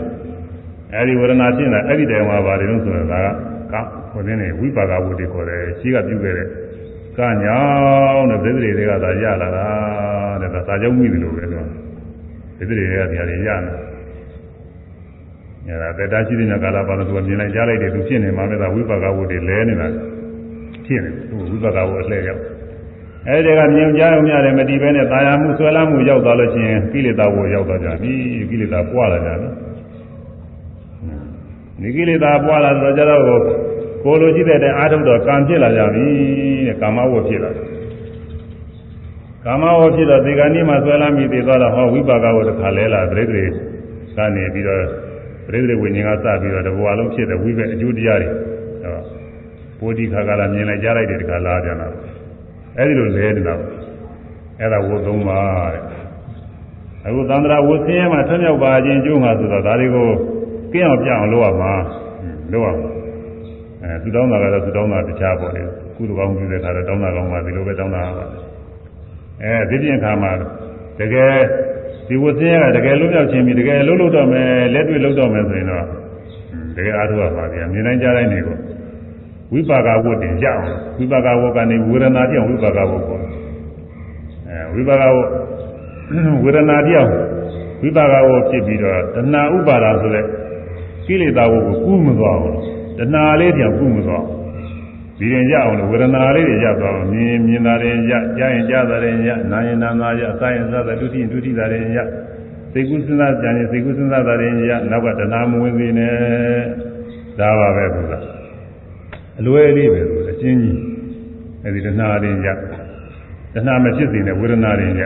အဲဒီဝေဒနာဖြစ်နေအဲ့ဒီတိုင်မှာပါတယ်လို့ဆိုတာကကဟိုတင်းနေဝိပါကဝုတိခေါ်တယ်ရှိကပြုခဲ့တဲ့ကညောင်းတဲ့သစ္စာတွေကသာရလာတာတဲ့ဒါစာကြောင်းမိတယ်လို့ပဲသူကသစ္စာတွေကတရားတွေရနေအဲဒါတက်တာရှိတဲ့ကာလပါလို့သူကမြင်လိုက်ကြားလိုက်တယ်သူဖြစ်နေမှာပဲဒါဝိပါကဝုတိလဲနေတာဖြစ်နေသူဝိပါကဝုအလှည့်ရောက်အဲဒီကမြင်ကြားရုံများတယ်မတည်ပဲနဲ့တာယာမှုဆွဲလမ်းမှုရောက်သွားလို့ရှိရင်ကိလေသာဝုရောက်သွားကြပြီကိလေသာပွားလာကြတယ် ဒီကိလေသာပွားလာတော့ကြတော့ကိုလိုရှိတဲ့အာထုတော့ကံဖြစ်လာကြပြီတဲ့ကာမဝတ်ဖြစ်လာတယ်ကာမဝတ်ဖြစ်တော့ဒီကနေ့မှဆွဲလာမိသေးသွားတော့ဟောဝိပါကဝတ်တစ်ခါလဲလာပြိတ္တိကနေပြီးတော့ပြိတ္တိဝိညာဉ်ကစပြီးတော့တဘဝလုံးဖြစ်တဲ့ဝိဘက်အကျိုးတရားတွေဟောပိုဒီခါကလာမြင်လိုက်ကြားလိုက်တဲ့တခါလာပြန်လာအဲဒီလိုလဲနေတာအဲ့ဒါဝတ်သုံးပါတဲ့အခုသန္တရာဝတ်ဆင်းရဲမှထွံ့မြောက်ပါခြင်းကျိုးမှာဆိုတော့ဒါတွေကို ကင်းအောင်ပြအောင်လုပ်ရမှာလုပ်ရမှာအဲသူတောင်းတာကတော့သူတောင်းတာတခြားပေါ့လေကုသကောင်းပြုတဲ့ခါတော့တောင်းတာကောင်းပါဒီလိုပဲတောင်းတာပါအဲဒီပြင်ခါမှာတကယ်ဒီဝစင်းရတကယ်လုံးရောက်ခြင်းပြီတကယ်လုံးလို့တော့မယ်လက်တွေ့လုံးတော့မယ်ဆိုရင်တော့တကယ်အားထုတ်ရပါဗျာမြင်တိုင်းကြားတိုင်းနေကိုဝိပါကဝတ်တင်ကြအောင်ဝိပါကဝတ်ကနေဝေဒနာပြောင်းဝိပါကဝတ်ပေါ့အဲဝိပါကဝတ်ဝေဒနာပြောင်းဝိပါကဝတ်ဖြစ်ပြီးတော့တဏှာဥပါဒါဆိုတဲ့ ကိလေသာကိုကူးမသွားဘူးတဏှာလေးတောင်ကူးမသွားဒီရင်ရအောင်လို့ဝေဒနာလေးတွေရသွားအောင်မြင်မြင်တာတွေရကြားရင်ကြားတာတွေရနာရင်နာတာရအစာရင်စားတာဒုတိယဒုတိယတာတွေရစိတ်ကူးစဉ်းစားကြရင်စိတ်ကူးစဉ်းစားတာတွေရနောက်ကတဏှာမဝင်သေးနဲ့ဒါပါပဲဘုရားအလွယ်လေးပဲလို့အချင်းကြီးအဲဒီတဏှာတွေရတဏှာမဖြစ်စေနဲ့ဝေဒနာတွေရ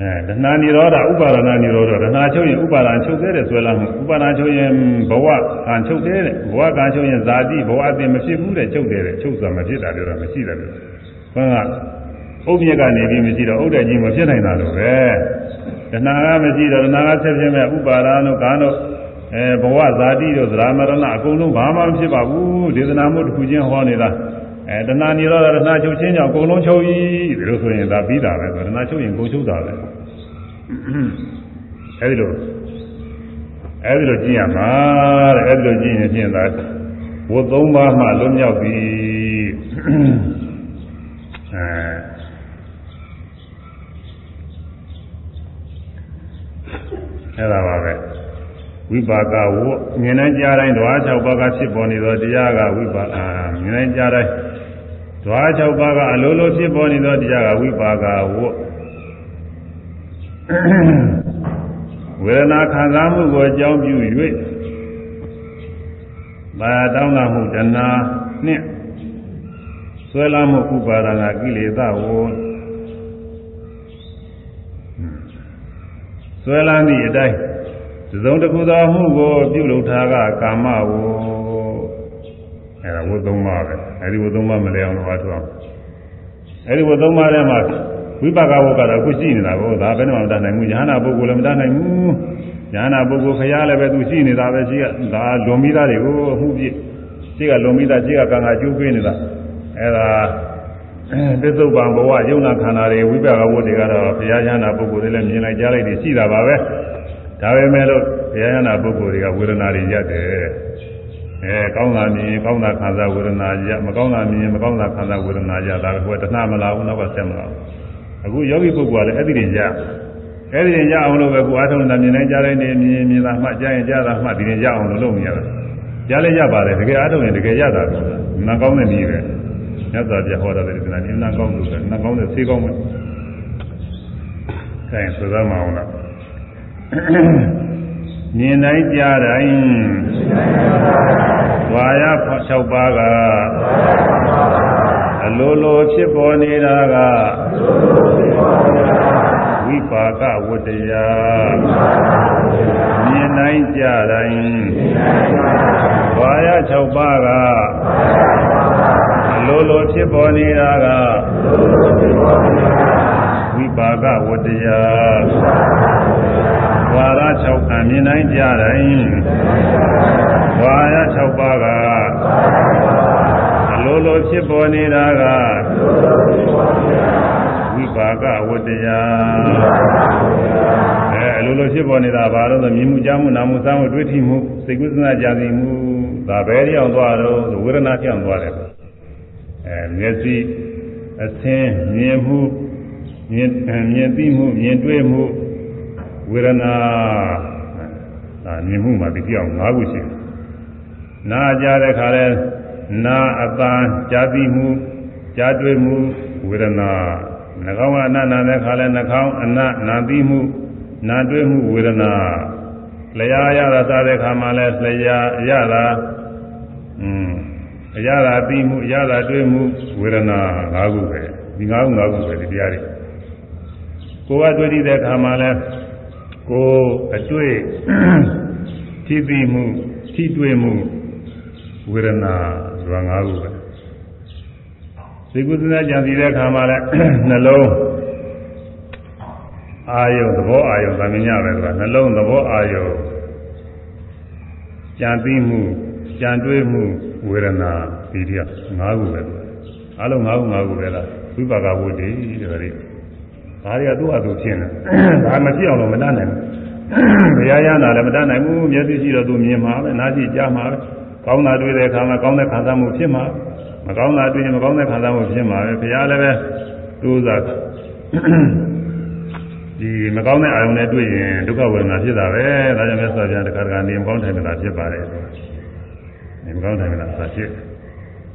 အဲတဏှာនិရောဓဥပါဒနာនិရောဓတဏှာချုပ်ရင်ဥပါဒနာချုပ်သေးတယ်ဆွဲလာမှုဥပါဒနာချုပ်ရင်ဘဝကံချုပ်သေးတယ်ဘဝကံချုပ်ရင်ဇာတိဘဝအပြင်မဖြစ်ဘူးတဲ့ချုပ်သေးတယ်ချုပ်ဆိုတာမဖြစ်တာပြောတာမရှိတယ်လို့ဘုန်းကအုတ်မြက်ကနေပြီးမရှိတော့ဥဒ္ဒကြီးမဖြစ်နိုင်တာလို့ပဲတဏှာကမရှိတော့တဏှာကဆက်ဖြစ်မဲ့ဥပါဒနာတို့ကံတို့အဲဘဝဇာတိတို့သရမရဏအကုန်လုံးဘာမှမဖြစ်ပါဘူးဒေသနာမှုတစ်ခုချင်းဟောနေတာ အဲတဏှာនិရောဓတဏှာချုပ်ချင်းကြောင့်အကုန်လုံးချုပ်ပြီဒီလိုဆိုရင်ဒါပြီးတာပဲဆိုတဏှာချုပ်ရင်ကုန်ချုပ်တာပဲအဲဒီလိုအဲဒီလိုကြည့်ရမှာတဲ့အဲဒီလိုကြည့်ရင်ဖြင့်သာဝတ်သုံးပါးမှလွတ်မြောက်ပြီအဲအဲဒါပါပဲဝိပါကဝမြင်နိုင်ကြတိုင်းဓဝါ6ပါးကဖြစ်ပေါ်နေသောတရားကဝိပါအာမြင်နိုင်ကြတိုင်း ဓဝါ6ပါးကအလိုလိုဖြစ်ပေါ်နေသောတရားကဝိပါကဝဝေဒနာခံစားမှုကိုအကြောင်းပြု၍မာတောင်းလာမှုတဏှာနှင့်ဆွဲလာမှုဥပါဒနာကိလေသာဝဆွဲလာသည့်အတိုင်းသုံးတစ်ခုသောမှုကိုပြုလုပ်တာကကာမဝအဲဒါဝတ်သုံးပါပဲ အဲဒီဝတ်သုံးပါမလဲအောင်လို့အားထုတ်အောင်အဲဒီဝတ်သုံးပါထဲမှာဝိပါကဝတ်ကတော့အခုရှိနေတာကိုဒါဘယ်တော့မှမတတ်နိုင်ဘူးညာနာပုဂ္ဂိုလ်လည်းမတတ်နိုင်ဘူးညာနာပုဂ္ဂိုလ်ခရားလည်းပဲသူရှိနေတာပဲရှိကဒါလွန်ပြီးသားတွေကိုအမှုပြည့်ရှိကလွန်ပြီးသားရှိကကံကကျိုးပေးနေတာအဲဒါပစ္စုပန်ဘဝယုံနာခန္ဓာတွေဝိပဿနာဝတ်တွေကတော့ဘုရားဉာဏပုဂ္ဂိုလ်တွေလည်းမြင်လိုက်ကြားလိုက်တွေရှိတာပါပဲဒါပေမဲ့လို့ဘုရားဉာဏပုဂ္ဂိုလ်တွေကဝေဒနာတွေရတယ် အဲကောင်းတာမြင်ကောင်းတာခံစားဝေဒနာရမကောင်းတာမြင်မကောင်းတာခံစားဝေဒနာရဒါကတဏှမလာဘူးနောက်ကဆက်မလာဘူးအခုယောဂီပုဂ္ဂိုလ်ကလည်းအဲ့ဒီတွေရအဲ့ဒီတွေရအောင်လို့ပဲကိုအားထုတ်တာမြင်တိုင်းကြားတိုင်းနေမြင်မြင်တာမှကြားရင်ကြားတာမှဒီတွေရအောင်လို့လုပ်နေရတယ်ကြားလည်းရပါတယ်တကယ်အားထုတ်ရင်တကယ်ရတာကတော့နာကောင်းတဲ့နည်းပဲမြတ်စွာဘုရားဟောတာလည်းဒီနာနာကောင်းလို့ပဲနာကောင်းတဲ့ဆေးကောင်းပဲအဲဆိုသားမအောင်လား မြင်တိုင်းကြားတိုင်းဝါရ6ပါးကအလိုလိုဖြစ်ပေါ်နေတာကဝိပါကဝတ္တရားမြင်တိုင်းကြားတိုင်းဝါရ6ပါးကအလိုလိုဖြစ်ပေါ်နေတာကဝိပါကဝတ္တရား ဝါရ6အမြင်တိုင်းကြားတိုင်းဝါရ6ပါးကအလိုလိုဖြစ်ပေါ်နေတာကဝိပါကဝတ္တရားအဲအလိုလိုဖြစ်ပေါ်နေတာဘာလို့လဲမြင်မှုကြားမှုနာမှုစားမှုတွေ့ထိမှုစိတ်ကူးစဉ်းစားကြံစီမှုဒါပဲကြောင်သွားတော့ဝေဒနာကြောင်သွားတယ်အဲမျက်စိအသင်းမြင်မှုမြင်မြင်သိမှုမြင်တွေ့မှု ဝေဒနာဒါမြင်မှုမှာဒီပြောင်း၅ခုရှိတယ်နာကြတဲ့ခါလဲနာအပန်းကြာသိမှုကြာတွေ့မှုဝေဒနာနှာခေါင်းကအနတ်နာတဲ့ခါလဲနှာခေါင်းအနတ်နာသိမှုနာတွေ့မှုဝေဒနာလျာရတာစားတဲ့ခါမှလဲလျာရတာอืมအရသာသိမှုအရသာတွေ့မှုဝေဒနာ၅ခုပဲဒီ၅ခု၅ခုပဲဒီတရားတွေကိုယ်ကတွေ့တဲ့ခါမှလဲ ကိုယ်အတွေ့ထိသိမှုထိတွေ့မှုဝေဒနာဆိုတာ၅ခုပဲသိကုသနာကြံစီတဲ့ခါမှလဲနှလုံးအာယုသဘောအာယုသမညပဲဆိုတာနှလုံးသဘောအာယုကြံသိမှုကြံတွေးမှုဝေဒနာဒီတရား၅ခုပဲသူအလုံး၅ခု၅ခုပဲလားဝိပါကဝတ္တိတဲ့ ဒါတွေဒါတွေကသူ့အတူဖြစ်နေဒါမဖြစ်အောင်လို့မတတ်နိုင်ဘူးဘုရားရနာလည်းမတတ်နိုင်ဘူးမျက်စိရှိတော့သူမြင်မှာပဲနားရှိကြားမှာပဲကောင်းတာတွေ့တဲ့အခါမှာကောင်းတဲ့ခံစားမှုဖြစ်မှာမကောင်းတာတွေ့ရင်မကောင်းတဲ့ခံစားမှုဖြစ်မှာပဲဘုရားလည်းပဲသူ့စားဒီမကောင်းတဲ့အာယုန်နဲ့တွေ့ရင်ဒုက္ခဝေဒနာဖြစ်တာပဲဒါကြောင့်မြတ်စွာဘုရားတခါတခါနေမကောင်းထိုင်တာဖြစ်ပါတယ်နေမကောင်းထိုင်တာသာဖြစ်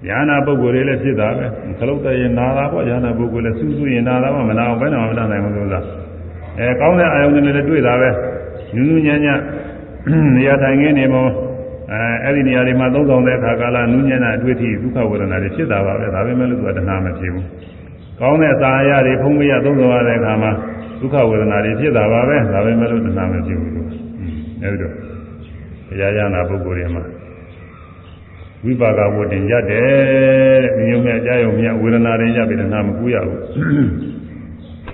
ညာနာပုဂ္ဂိုလ်တွေလည်းဖြစ်တာပဲခလုတ်တဲ့ရင်နာတာပေါ့ညာနာပုဂ္ဂိုလ်လည်းစူးစူးရင်နာတာမှမနာအောင်ဘယ်တော့မှမနာနိုင်ဘူးလို့သာအဲကောင်းတဲ့အာယုန်တွေလည်းတွေ့တာပဲနူးနူးညံ့ညံ့နေရာထိုင်ခင်းနေမို့အဲအဲ့ဒီနေရာတွေမှာသုံးဆောင်တဲ့အခါကာလနူးညံ့တဲ့အတွေ့အထိဒုက္ခဝေဒနာတွေဖြစ်တာပါပဲဒါပဲမဲ့လို့သူကတဏှာမဖြစ်ဘူးကောင်းတဲ့သာရတွေဖုံးမရသုံးဆောင်ရတဲ့အခါမှာဒုက္ခဝေဒနာတွေဖြစ်တာပါပဲဒါပဲမဲ့လို့တဏှာမဖြစ်ဘူးလို့အဲဒီတော့တရားရနာပုဂ္ဂိုလ်တွေမှာ ဝိပါကဝတ္တင်ရတယ်တဲ့မြုံမြကြားယုံမြဝေဒနာတွေရပြီတဏှာမကူရဘူး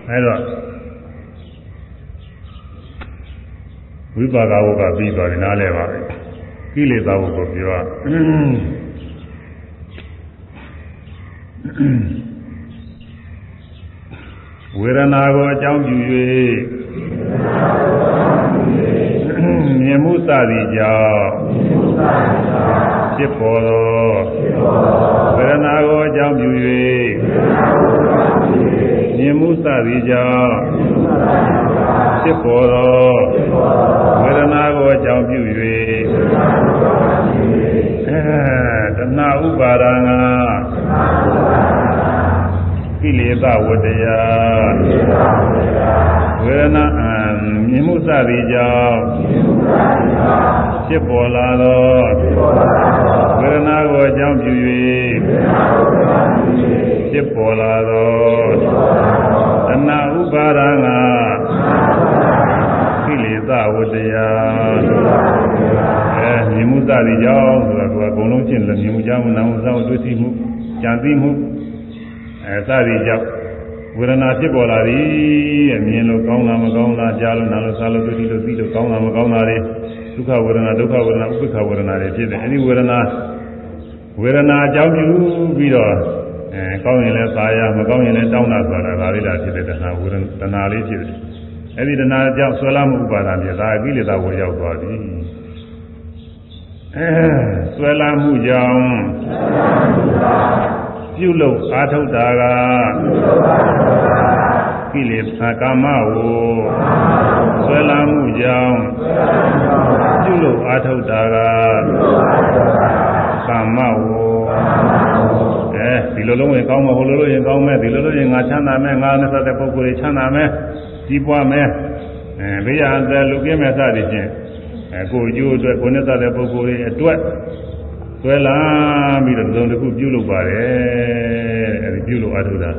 အဲတော့ဝိပါကဝကပြီးသွားတယ်နားလဲပါပဲကိလေသာဝကိုပြောဝေဒနာကိုအကြောင်းပြု၍မြင်မှုစသည်ကြောင့် ဖြစ်ပေါ်သောဝေဒနာကိုအကြောင်းပြု၍မြင်မှုစသည်ကြောင့်ဖြစ်ပေါ်သောဝေဒနာကိုအကြောင်းပြု၍အဲတဏှာဥပါဒနာကိလေသာဝတ္တရားဝေဒနာမြင်မှုစသည်ကြောင့် ဖြစ်ပေါ်လာသောဝေဒနာကိုအကြောင်းပြု၍ဖြစ်ပေါ်လာသောတဏှာဥပါဒနာကိလေသာဝတ္တရားအဲမြင်မှုစသည်ကြောင့်ဆိုတာကအကုန်လုံးရှင်းတယ်မြင်မှုကြောင့်နာမ်မှုစောင့်တွေ့သိမှုကြံသိမှုအဲစသည်ကြောင့် ဝေဒနာဖြစ်ပေါ်လာသည်တဲ့မြင်လို့ကောင်းလားမကောင်းလားကြားလို့နားလို့စားလို့သိလို့သိလို့ကောင်းလားမကောင်းလားတွေဒုက္ခဝေဒနာဒုက္ခဝေဒနာဥပ္ပခဝေဒနာတွေဖြစ်တယ်အဲဒီဝေဒနာဝေဒနာအကြောင်းပြုပြီးတော့အဲကောင်းရင်လည်းသာယာမကောင်းရင်လည်းတောင်းတာဆိုတာဒါလေးတာဖြစ်တဲ့တဏှာဝေဒနာတဏှာလေးဖြစ်တယ်အဲ့ဒီတဏှာကြောင့်ဆွဲလာမှုဥပါဒံဖြစ်ဒါအကိလေသာကိုရောက်သွားပြီအဲဆွဲလာမှုကြောင့် ပြုလုပ်အားထုတ်တာကကိလေသာကာမဝဆွဲလာမှုကြောင့်ပြုလုပ်အားထုတ်တာကကာမဝအဲဒီလိုလုံးဝင်ကောင်းမဟိုလိုလိုရင်ကောင်းမဲ့ဒီလိုလိုရင်ငါချမ်းသာမဲ့ငါနဲ့သက်တဲ့ပုဂ္ဂိုလ်တွေချမ်းသာမဲ့ကြီးပွားမဲ့အဲဘေးရန်တဲ့လူကင်းမဲ့စသည်ဖြင့်အဲကိုအကျိုးအတွက်ကိုနဲ့သက်တဲ့ပုဂ္ဂိုလ်တွေအတွက် ဆွဲလာပြီးတော့သုံးတစ်ခုပြုလုပ်ပါတယ်အဲဒီပြုလုပ်အားထုတ်တာ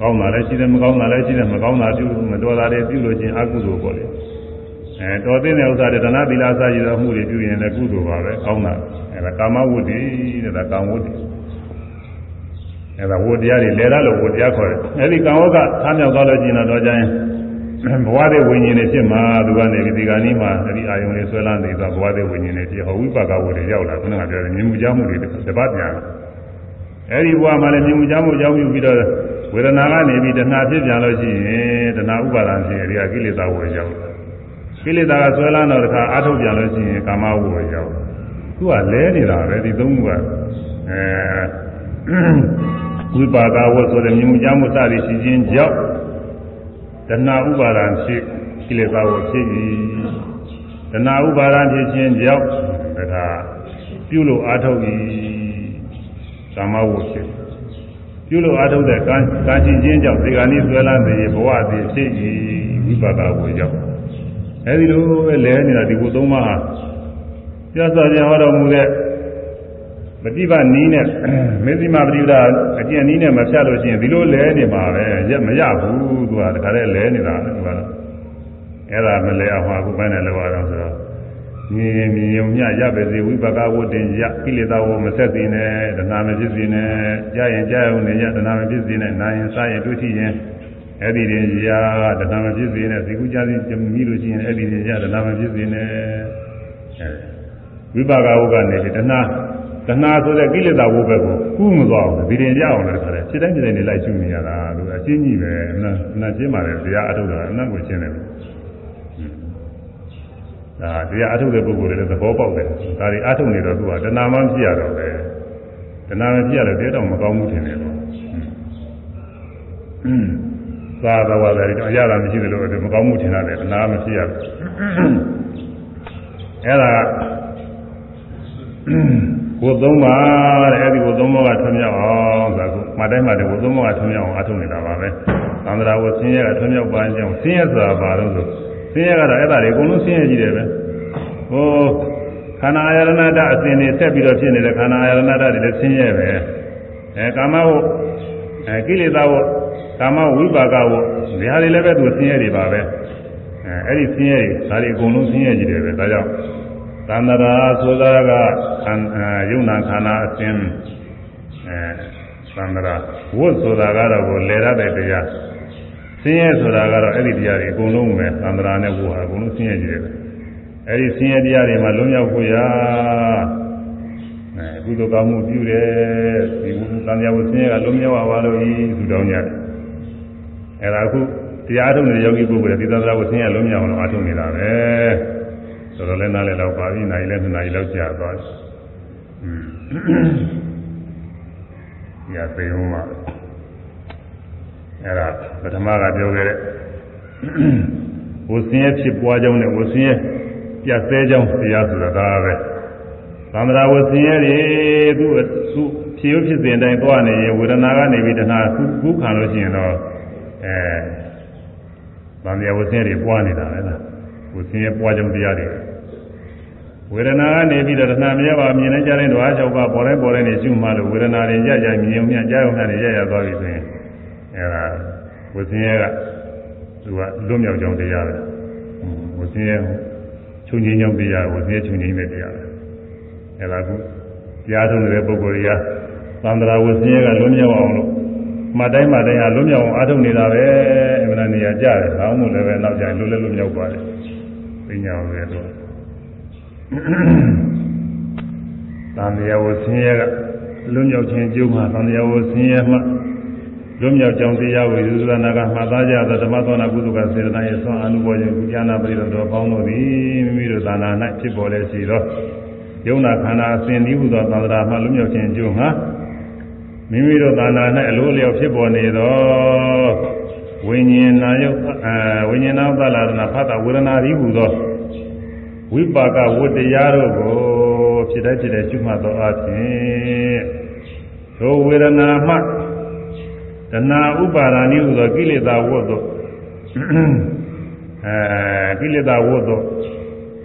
ကောင်းတာလည်းရှိတယ်မကောင်းတာလည်းရှိတယ်မကောင်းတာပြုမတော်တာတွေပြုလို့ချင်းအကုသိုလ်ပေါ့လေအဲတော်တဲ့ဥစ္စာတွေသနာသီလအစရည်သောမှုတွေပြုရင်လည်းကုသိုလ်ပါပဲကောင်းတာအဲဒါကာမဝတ္တိတဲ့ဒါကာမဝတ္တိအဲဒါဝတ္တရားတွေလဲရလို့ဝတ္တရားခေါ်တယ်အဲဒီကံဝကထားမြောက်သွားလို့ကျင်တော့ကြရင် ဘဝတဲ့ဝိညာဉ်တွေဖြစ်မှာသူကနေပြီးဒီကနေ့မှအဲဒီအာယုန်လေးဆွဲလန်းနေသွားဘဝတဲ့ဝိညာဉ်တွေဖြစ်ဟောဝိပါကဝတ္တရောက်လာခုနကပြောတယ်မြင်မှုကြားမှုတွေတပတ်ပြန်လာအဲဒီဘဝမှာလည်းမြင်မှုကြားမှုကြောင့်ပြုပြီးတော့ဝေဒနာကနေပြီးတဏှာဖြစ်ပြန်လို့ရှိရင်တဏှာဥပါဒံဖြစ်ရင်ဒီကကိလေသာဝေရောက်လာကိလေသာကဆွဲလန်းတော့တခါအထုတ်ပြန်လို့ရှိရင်ကာမဝေရောက်လာသူကလဲနေတာပဲဒီသုံးခုကအဲဝိပါကဝတ်ဆိုတဲ့မြင်မှုကြားမှုစသည်ရှိခြင်းကြောင့် တဏှာဥပါဒံဖြစ်ကိလေသာကိုဖြစ်၏တဏှာဥပါဒံဖြစ်ခြင်းကြောင့်တခါပြုလို့အာထုတ်၏ကာမဝတ်ဖြစ်ပြုလို့အာထုတ်တဲ့ကံကံရှိခြင်းကြောင့်ဒီကနေ့ဆွဲလန်းတဲ့ဘဝသည်ဖြစ်၏ဝိပါကဝတ်ကြောင့်အဲဒီလိုပဲလဲနေတာဒီကိုသုံးပါးပြတ်စော်ကြဟောတော်မူတဲ့ ပฏิပတ်နီးနဲ့မေဇိမပရိဒါအကျင့်နီးနဲ့မဖြတ်လို့ရှိရင်ဒီလိုလဲနေမှာပဲရက်မရဘူးသူကတခါတည်းလဲနေတာသူကတော့အဲ့ဒါမလဲအောင်ဟာခုပိုင်းနဲ့လောရအောင်ဆိုတော့မြင်မြင်ုံမြရပဲစီဝိပကဝတ္တင်ရကိလေသာဝမဆက်သိနဲ့တဏှာမဖြစ်စေနဲ့ကြားရင်ကြားရုံနဲ့ရတဏှာမဖြစ်စေနဲ့နာရင်စားရင်တွေ့ထိရင်အဲ့ဒီရင်ရာတဏှာမဖြစ်စေနဲ့ဇီကုကြားစီမိလို့ရှိရင်အဲ့ဒီရင်ရာတဏှာမဖြစ်စေနဲ့ဝိပါကဝကနေပြီးတဏှာ တဏှာဆိုတဲ့ကိလေသာဝုဘက်ကိုကူးမသွားအောင်ဒီရင်ရအောင်လည်းခါတယ်ဖြစ်တိုင်းဖြစ်တိုင်းနေလိုက်ရှုနေရတာလို့အချင်းကြီးပဲအမှန်အမှန်ရှင်းပါတယ်တရားအထုတ်တာအမှန်ကိုရှင်းတယ်ဒါတရားအထုတ်တဲ့ပုဂ္ဂိုလ်တွေလည်းသဘောပေါက်တယ်ဒါတွေအထုတ်နေတော့သူကတဏှာမှဖြစ်ရတော့ပဲတဏှာမဖြစ်ရတော့တဲတော့မကောင်းဘူးထင်တယ်ပေါ့อืมသာသဝတာတွေတော့အရသာမရှိသလိုမကောင်းမှုထင်ရတယ်တဏှာမဖြစ်ရဘူးအဲ့ဒါ ကိုသုံးပါတဲ့အဲ့ဒီကိုသုံးပါကထွံ့မြောက်အောင်ဆိုတော့မတိုင်းမတိုင်းကိုသုံးပါကထွံ့မြောက်အောင်အထုံနေတာပါပဲသံဃာဝဆင်းရဲကထွံ့မြောက်ပါကြောင်းဆင်းရဲဆိုတာဘာလို့ဆိုဆင်းရဲကတော့အဲ့ဒါတွေအကုန်လုံးဆင်းရဲကြီးတယ်ပဲဟိုခန္ဓာအာရဏတအစဉ်တွေဆက်ပြီးတော့ဖြစ်နေတဲ့ခန္ဓာအာရဏတတွေလည်းဆင်းရဲပဲအဲကာမဝအဲကိလေသာဝကာမဝိပါကဝဒီဟာတွေလည်းပဲသူဆင်းရဲတွေပါပဲအဲအဲ့ဒီဆင်းရဲတွေဒါတွေအကုန်လုံးဆင်းရဲကြီးတယ်ပဲဒါကြောင့် သန္တရာဆိုတာကယုံနာခန္ဓာအစဉ်အဲသန္တရာဝတ်ဆိုတာကတော့ကိုလေရတဲ့တရားဆင်းရဲဆိုတာကတော့အဲ့ဒီတရားတွေအကုန်လုံးပဲသန္တရာနဲ့ဝတ်ဟာအကုန်လုံးဆင်းရဲကြတယ်အဲ့ဒီဆင်းရဲတရားတွေမှာလွန်မြောက်ဖို့ရာအဲကုသိုလ်ကောင်းမှုပြုတယ်ဒီသံဃာဝဆင်းရဲကလွန်မြောက်ပါလို့ဤသူတောင်းကြတယ်အဲ့ဒါအခုတရားထုတ်နေတဲ့ယောဂီပုဂ္ဂိုလ်တွေဒီသံဃာဝဆင်းရဲလွန်မြောက်အောင်အားထုတ်နေတာပဲ ဆိုတော့လည်းနားလည်းတော့ပါပြီနိုင်လည်းနှစ်နာရီလောက်ကြာသွားတယ်။อืมညသိအောင်မှာအဲ့ဒါပထမကပြောခဲ့တဲ့ဝဆင်းရဲဖြစ်ပွားကြောင်းနဲ့ဝဆင်းရဲပြတ်သေးကြောင်းတရားဆိုတာဒါပဲ။သံဃာဝဆင်းရဲတွေသူ့သူ့ဖြစ်ရဖြစ်စဉ်တိုင်းသွားနေရင်ဝေဒနာကနေပြီးတဏှာကုခံလို့ရှိရင်တော့အဲသံဃာဝဆင်းရဲတွေပွားနေတာပဲလား။ဝဆင်းရဲပွားကြောင်းတရားတွေ ဝေဒနာကနေပြီးတော့တဏှာမရပါမြင်နေကြတဲ့ဓဝါ၆ပါးပေါ်တိုင်းပေါ်တိုင်းနေရှုမှလို့ဝေဒနာတွေကြကြမြင်ုံမြကြားုံနဲ့ရရသွားပြီဆိုရင်အဲဒါဝဆင်းရဲကသူကလွတ်မြောက်ကြောင်းတရားပဲဝဆင်းရဲချုပ်ငြိမ်းကြောင်းတရားဝဆင်းရဲချုပ်ငြိမ်းတဲ့တရားပဲအဲဒါကတရားထုံးတဲ့ပုဂ္ဂိုလ်တွေကသန္တရာဝဆင်းရဲကလွတ်မြောက်အောင်လို့မတိုင်းမတိုင်းဟာလွတ်မြောက်အောင်အားထုတ်နေတာပဲအမှန်တရားနေရာကြတယ်။ဘာမှမလည်းပဲနောက်ကျရင်လွတ်လဲလွတ်မြောက်ပါတယ်။ပညာဝယ်တော့ သံဃာဝဆင်းရဲကလွတ်မြောက်ခြင်းကျိုးမှာသံဃာဝဆင်းရဲမှလွတ်မြောက်ကြောင်းတရားကိုယူဇာနာကမှတ်သားကြသောဓမ္မသောနာကုသကစေတနာရဲ့ဆွမ်းအမှုပေါ်ခြင်းကုဉာဏပရိတော်ပေါင်းတို့သည်မိမိတို့သာနာ၌ဖြစ်ပေါ်လဲရှိသောယုံနာခန္ဓာအစဉ်ဤဟုသောသံဃာမှလွတ်မြောက်ခြင်းကျိုးမှာမိမိတို့သာနာ၌အလိုအလျောက်ဖြစ်ပေါ်နေသောဝိညာဉ်နာယုတ်အဲဝိညာဉ်နာသလာရဏဖတ်တာဝေဒနာဤဟုသော ဝိပါကဝတ္တရားတို့ကိုဖြစ်တဲ့ဖြစ်တဲ့ရှုမှတ်သောအခြင်းသောဝေဒနာမှတဏှာဥပါဒာနိဟုသောကိလေသာဝတ်သောအဲကိလေသာဝတ်သော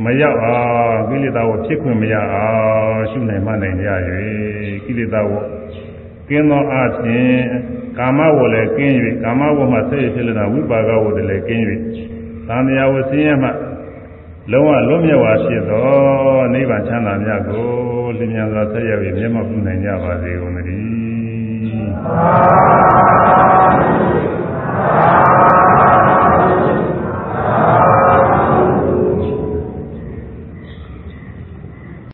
မရောက်အောင်ကိလေသာဝတ်ဖြစ်ခွင့်မရအောင်ရှုနိုင်မှနိုင်ကြ၍ကိလေသာဝတ်ကင်းသောအခြင်းကာမဝတ်လည်းကင်း၍ကာမဝတ်မှဆက်ရဖြစ်လာဝိပါကဝတ်လည်းကင်း၍သံဃာဝတ်ဆင်းရဲမှ လုံးဝလွတ်မြောက်ပါဖြစ်သောနိဗ္ဗာန်ချမ်းသာမြတ်ကိုလင်းမြန်စွာဆက်ရောက်ပြီးမျက်မှောက်ပြုနိုင်ကြပါစေကုန်သတည်း